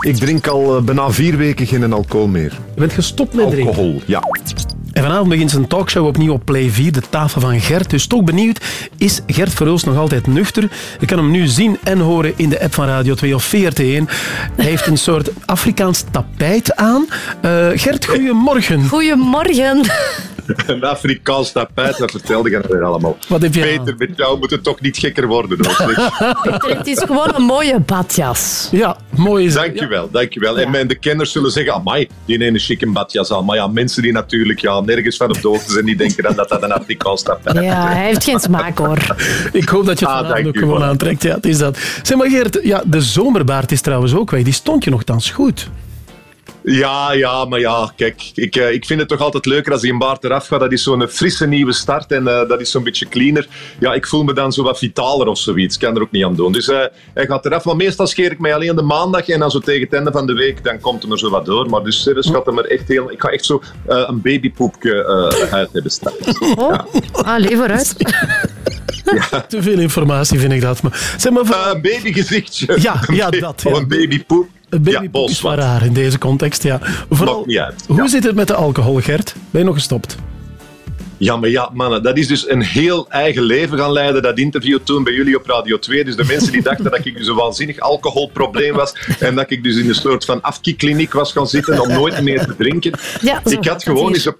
Speaker 103: Ik drink al eh, bijna vier weken geen alcohol meer.
Speaker 3: Je bent gestopt met drinken?
Speaker 103: Alcohol, ja.
Speaker 3: En vanavond begint zijn talkshow opnieuw op Play 4, de tafel van Gert. Dus toch benieuwd, is Gert Verhulst nog altijd nuchter? Je kan hem nu zien en horen in de app van Radio 2 of VRT1. Hij heeft een soort Afrikaans tapijt aan. Eh, Gert, goedemorgen.
Speaker 4: Goedemorgen. (laughs)
Speaker 104: Een Afrikaans tapijt, dat vertelde je er allemaal.
Speaker 3: Wat heb je
Speaker 104: Peter, met jou moet het toch niet gekker worden. (laughs)
Speaker 4: Het is gewoon een mooie badjas.
Speaker 3: Ja, mooi is
Speaker 104: Dankjewel, dankjewel. En mijn de kenners zullen zeggen, amai, die een chique badjas aan. Maar ja, mensen die natuurlijk ja, nergens van op de hoogte zijn, die denken dan dat dat een Afrikaans tapijt is.
Speaker 4: Ja, hij heeft geen smaak hoor.
Speaker 3: Ik hoop dat je het
Speaker 104: Ah,
Speaker 3: ook gewoon aantrekt. Ja, het is dat. Zeg maar Geert, ja, de zomerbaard is trouwens ook weg. Die stond je nogthans goed.
Speaker 104: Ja, ja, maar ja, kijk, ik, eh, ik vind het toch altijd leuker als die een baard eraf gaat. Dat is zo'n frisse nieuwe start en eh, dat is zo'n beetje cleaner. Ja, ik voel me dan zo wat vitaler of zoiets. Ik kan er ook niet aan doen. Dus eh, hij gaat eraf. Maar meestal scheer ik mij alleen de maandag en dan zo tegen het einde van de week, dan komt hem er zo wat door. Maar dus serieus gaat hem er echt heel... Ik ga echt zo eh, een babypoepje eh uit hebben staan. (laughs)
Speaker 4: Oh, allee, vooruit. (laughs)
Speaker 3: Te veel informatie vind ik dat. Maar, zeg maar,
Speaker 104: Eh, een babygezichtje.
Speaker 3: Ja, ja, dat. Ja.
Speaker 104: Een babypoep.
Speaker 3: Babypoep is maar raar in deze context, ja. Vooral,
Speaker 104: Maakt niet uit.
Speaker 3: hoe zit het met de alcohol, Gert? Ben je nog gestopt?
Speaker 104: Ja, maar ja, mannen, dat is dus een heel eigen leven gaan leiden, dat interview toen bij jullie op Radio 2. Dus de mensen die (laughs) dachten dat ik dus een waanzinnig alcoholprobleem was en dat ik dus in een soort van afkikkliniek was gaan zitten om nooit meer te drinken.
Speaker 4: Ja,
Speaker 104: ik, had gewoon eens een,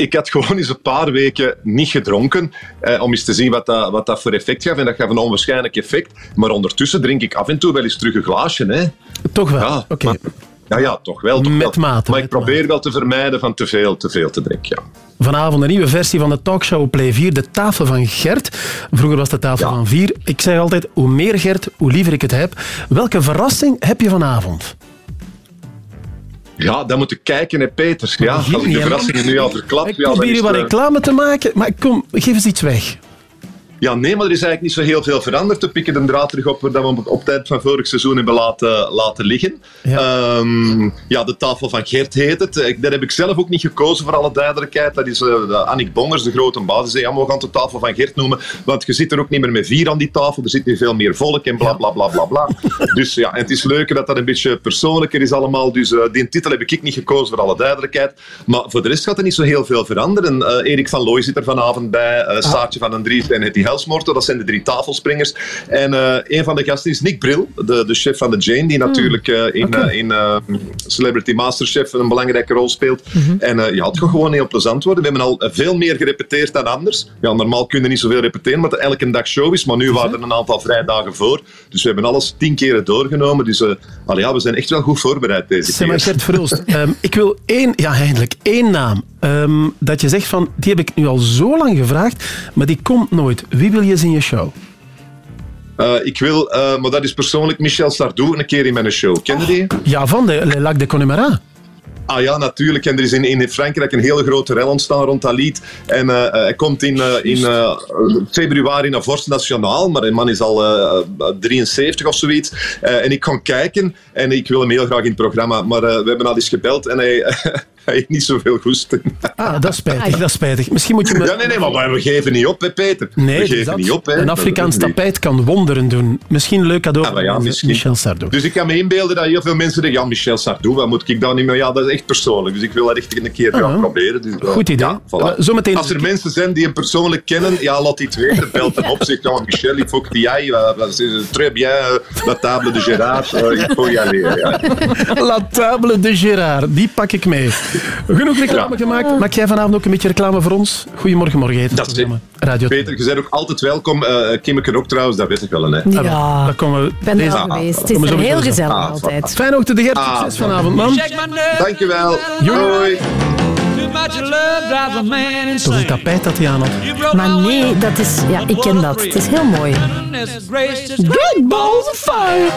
Speaker 104: ik had gewoon eens een paar weken niet gedronken, eh, om eens te zien wat dat, wat dat voor effect gaf. En dat gaf een onwaarschijnlijk effect. Maar ondertussen drink ik af en toe wel eens terug een glaasje. Hè.
Speaker 3: Toch wel?
Speaker 104: Ja,
Speaker 3: Oké.
Speaker 104: ja, ja, toch wel. Toch
Speaker 3: Met
Speaker 104: wel.
Speaker 3: mate,
Speaker 104: Maar ik probeer wel te vermijden van te veel, te veel te drinken. Ja.
Speaker 3: Vanavond een nieuwe versie van de talkshow Play 4, de tafel van Gert. Vroeger was de tafel van 4. Ik zeg altijd, hoe meer Gert, hoe liever ik het heb. Welke verrassing heb je vanavond?
Speaker 104: Ja, dan moet ik kijken, hè, Peter. Ja, als ik de verrassingen nu al verklap...
Speaker 3: Ik probeer hier wat
Speaker 104: het, eh,
Speaker 3: reclame te maken, maar kom, geef eens iets weg.
Speaker 104: Ja, nee, maar er is eigenlijk niet zo heel veel veranderd. We pikken de draad terug op waar we op, op tijd van vorig seizoen hebben laten, laten liggen. Ja. ja, de tafel van Gert heet het. Ik- Daar heb ik zelf ook niet gekozen, voor alle duidelijkheid. Dat is de Annick Bongers, de grote baas. Die zei, ja, we gaan de tafel van Gert noemen, want je zit er ook niet meer met vier aan die tafel. Er zit nu veel meer volk en bla, bla, bla, bla, bla. (laughs) dus ja, en het is leuker dat dat een beetje persoonlijker is allemaal. Dus eh, die titel heb ik niet gekozen, voor alle duidelijkheid. Maar voor de rest gaat er niet zo heel veel veranderen. Eh, Erik van Looy zit er vanavond bij, eh Saartje van den Dries en Hetty Helsmoorto. Dat zijn de drie tafelspringers. En eh, een van de gasten is Nick Bril, de, de chef van de Jane, die natuurlijk eh, in, eh, in Celebrity Masterchef een belangrijke rol speelt. En eh, ja, het gaat gewoon heel plezant worden. We hebben al veel meer gerepeteerd dan anders. Ja, normaal kun je niet zoveel repeteren, er elke dag show is. Maar nu waren er een aantal vrijdagen voor. Dus we hebben alles tien keren doorgenomen. Dus allee, ja, we zijn echt wel goed voorbereid deze
Speaker 3: Zeg maar,
Speaker 104: keer.
Speaker 3: Gert Verhulst, (laughs) ehm, ik wil één, ja eindelijk, één naam. Ehm, dat je zegt van, die heb ik nu al zo lang gevraagd, maar die komt nooit. Wie wil je eens in je show?
Speaker 104: Eh, ik wil, eh, maar dat is persoonlijk Michel Sardou een keer in mijn show. Ken je die?
Speaker 3: Ja, van de Le Lac de Connemara.
Speaker 104: Ah ja, natuurlijk. En er is in, in Frankrijk een hele grote rel ontstaan rond dat lied. En eh, hij komt in, eh, in eh, februari naar Vorst Nationaal, maar die man is al eh, 73 of zoiets. En ik kan kijken en ik wil hem heel graag in het programma. Maar we hebben al eens gebeld en hij, (laughs) (laughs) hij heeft niet zoveel goesting.
Speaker 3: Ah, dat is spijtig, dat is spijtig. Misschien moet je me...
Speaker 104: Ja, nee, nee, maar we geven niet op, hè, Peter.
Speaker 3: Nee,
Speaker 104: we geven
Speaker 3: dat.
Speaker 104: niet op. Hè.
Speaker 3: Een Afrikaans tapijt kan wonderen doen. Misschien een leuk cadeau
Speaker 104: Ja, maar ja, misschien.
Speaker 3: Michel Sardou.
Speaker 104: Dus ik kan me inbeelden dat heel veel mensen denken, ja, Michel Sardou, wat moet ik dan niet meer? Ja, dat is echt persoonlijk. Dus ik wil dat echt een keer gaan proberen. Dus, eh,
Speaker 3: Goed idee.
Speaker 104: Ja, voilà.
Speaker 3: Eh, zometeen-
Speaker 104: Als er mensen zijn die hem persoonlijk kennen, ja, laat die het weten. Belt hem (laughs) op, zegt, ja, Michel, il faut que tu y ailles. Euh, c'est Très bien, la table de Gérard, il faut y aller. Ja. (laughs)
Speaker 3: La table de Gérard, die pak ik mee. Genoeg reclame gemaakt. Maak jij vanavond ook een beetje reclame voor ons? Goedemorgen, morgen
Speaker 104: Dat is.
Speaker 3: Radio
Speaker 104: Peter, je bent ook altijd welkom. Uh, Kimmeke ook trouwens, dat weet ik wel. Hè.
Speaker 4: Ja,
Speaker 3: Daar komen we
Speaker 4: ik ben er al
Speaker 104: Ah,
Speaker 4: geweest.
Speaker 104: ah,
Speaker 4: Het is er heel gezellig
Speaker 104: Ah,
Speaker 4: altijd.
Speaker 3: Fijn ook te de Gert.
Speaker 104: Ah,
Speaker 3: Succes vanavond, man.
Speaker 104: Dankjewel. Doei.
Speaker 3: Toch een tapijt dat hij aan had.
Speaker 4: Maar nee, dat is, ja, ik ken dat. Het is heel mooi.
Speaker 91: Great balls of fire.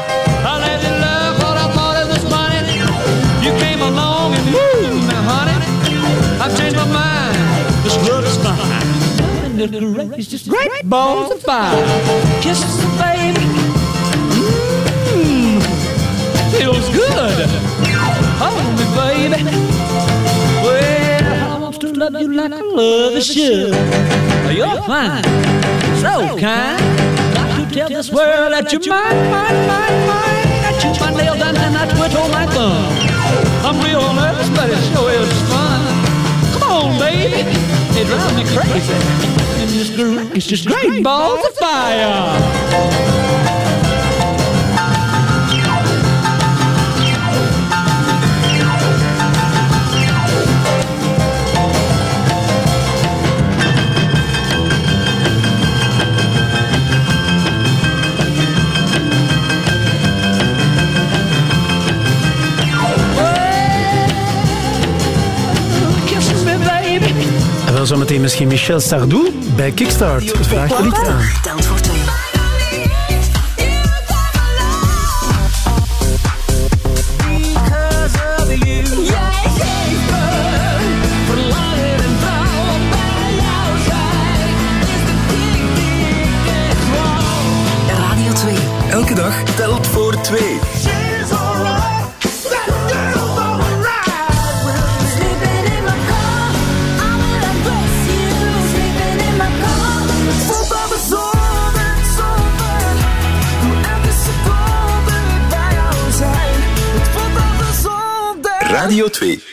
Speaker 91: I've my mind. This love is fine. It's just great balls of fire. Kisses, baby. Mmm, feels good. Hold me, baby.
Speaker 105: Well, I want to love you like a lover should. You're fine, so kind. Got to tell this world that you're mine, mine, mine, mine. I chew my nails and then I twitch on my thumb. I'm real nervous, but it sure is fun. On, baby, it drives me crazy. And this groove is just great balls of fire.
Speaker 20: Wel zometeen misschien Michel Sardou bij Kickstart. Vraag er iets aan.
Speaker 106: Radio 2.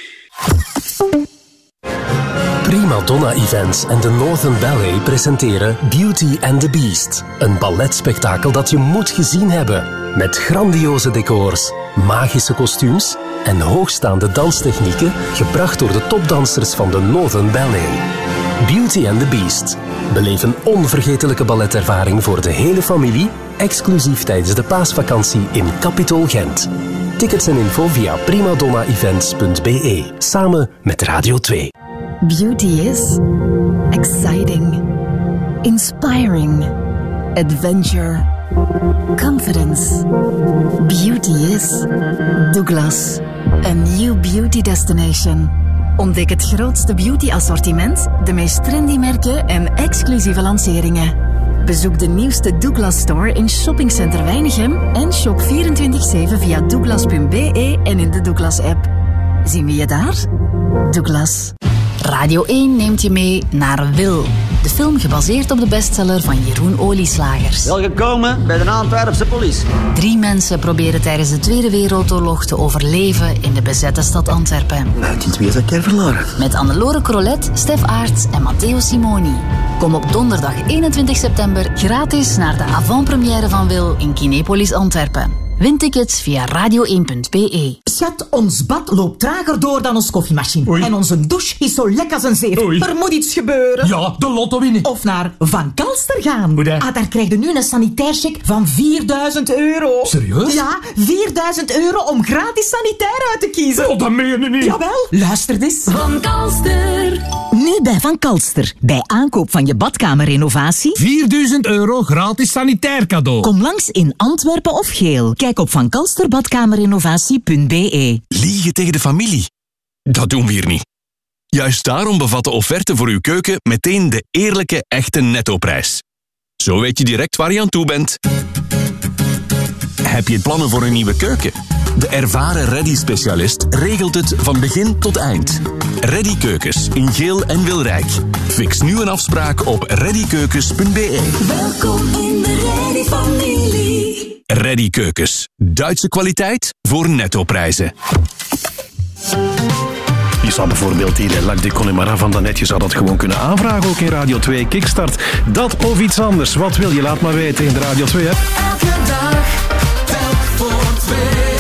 Speaker 3: Prima Donna Events en de Northern Ballet presenteren Beauty and the Beast. Een balletspektakel dat je moet gezien hebben. Met grandioze decors, magische kostuums en hoogstaande danstechnieken gebracht door de topdansers van de Northern Ballet. Beauty and the Beast. Beleef een onvergetelijke balletervaring voor de hele familie, exclusief tijdens de paasvakantie in Capitol Gent. Tickets en info via primadonnaevents.be, samen met Radio 2.
Speaker 107: Beauty is exciting, inspiring, adventure, confidence. Beauty is Douglas, a new beauty destination. Ontdek het grootste beauty assortiment, de meest trendy merken en exclusieve lanceringen. Bezoek de nieuwste Douglas Store in Shoppingcenter Weinigem en shop 24-7 via douglas.be en in de Douglas app. Zien we je daar? Douglas. Radio 1 neemt je mee naar Wil. De film gebaseerd op de bestseller van Jeroen Olieslagers.
Speaker 95: Welgekomen bij de Antwerpse politie.
Speaker 107: Drie mensen proberen tijdens de Tweede Wereldoorlog te overleven in de bezette stad Antwerpen.
Speaker 95: Uit die twee keer verloren.
Speaker 107: Met Annelore Crolet, Stef Aarts en Matteo Simoni. Kom op donderdag 21 september gratis naar de avant-première van Wil in Kinepolis Antwerpen. Win tickets via radio1.be.
Speaker 108: Schat, ons bad loopt trager door dan ons koffiemachine. En onze douche is zo lek als een zeef. Er moet iets gebeuren.
Speaker 109: Ja, de lotto winnen.
Speaker 108: Of naar Van Kalster gaan.
Speaker 109: Hoe dat?
Speaker 108: Ah, daar krijg je nu een sanitaircheck van 4000 euro.
Speaker 109: Serieus?
Speaker 108: Ja, 4000 euro om gratis sanitair uit te kiezen.
Speaker 109: Oh, dat meen je niet.
Speaker 108: Jawel, luister eens.
Speaker 110: Van Kalster.
Speaker 108: Nu bij Van Kalster. Bij aankoop van je badkamerrenovatie.
Speaker 109: 4000 euro gratis sanitair cadeau.
Speaker 108: Kom langs in Antwerpen of Geel. Kijk op vankalsterbadkamerrenovatie.be.
Speaker 14: Liegen tegen de familie? Dat doen we hier niet. Juist daarom bevat de offerte voor uw keuken meteen de eerlijke, echte nettoprijs. Zo weet je direct waar je aan toe bent. Heb je plannen voor een nieuwe keuken? De ervaren Ready-specialist regelt het van begin tot eind. Ready Keukens in Geel en Wilrijk. Fix nu een afspraak op readykeukens.be.
Speaker 110: Welkom in de Ready familie.
Speaker 14: Ready Keukens. Duitse kwaliteit voor nettoprijzen.
Speaker 20: Je zou bijvoorbeeld die de Lac de Connemara van daarnet, je zou dat gewoon kunnen aanvragen ook in Radio 2 Kickstart. Dat of iets anders. Wat wil je? Laat maar weten in de Radio 2 app.
Speaker 110: Elke dag, telk voor twee.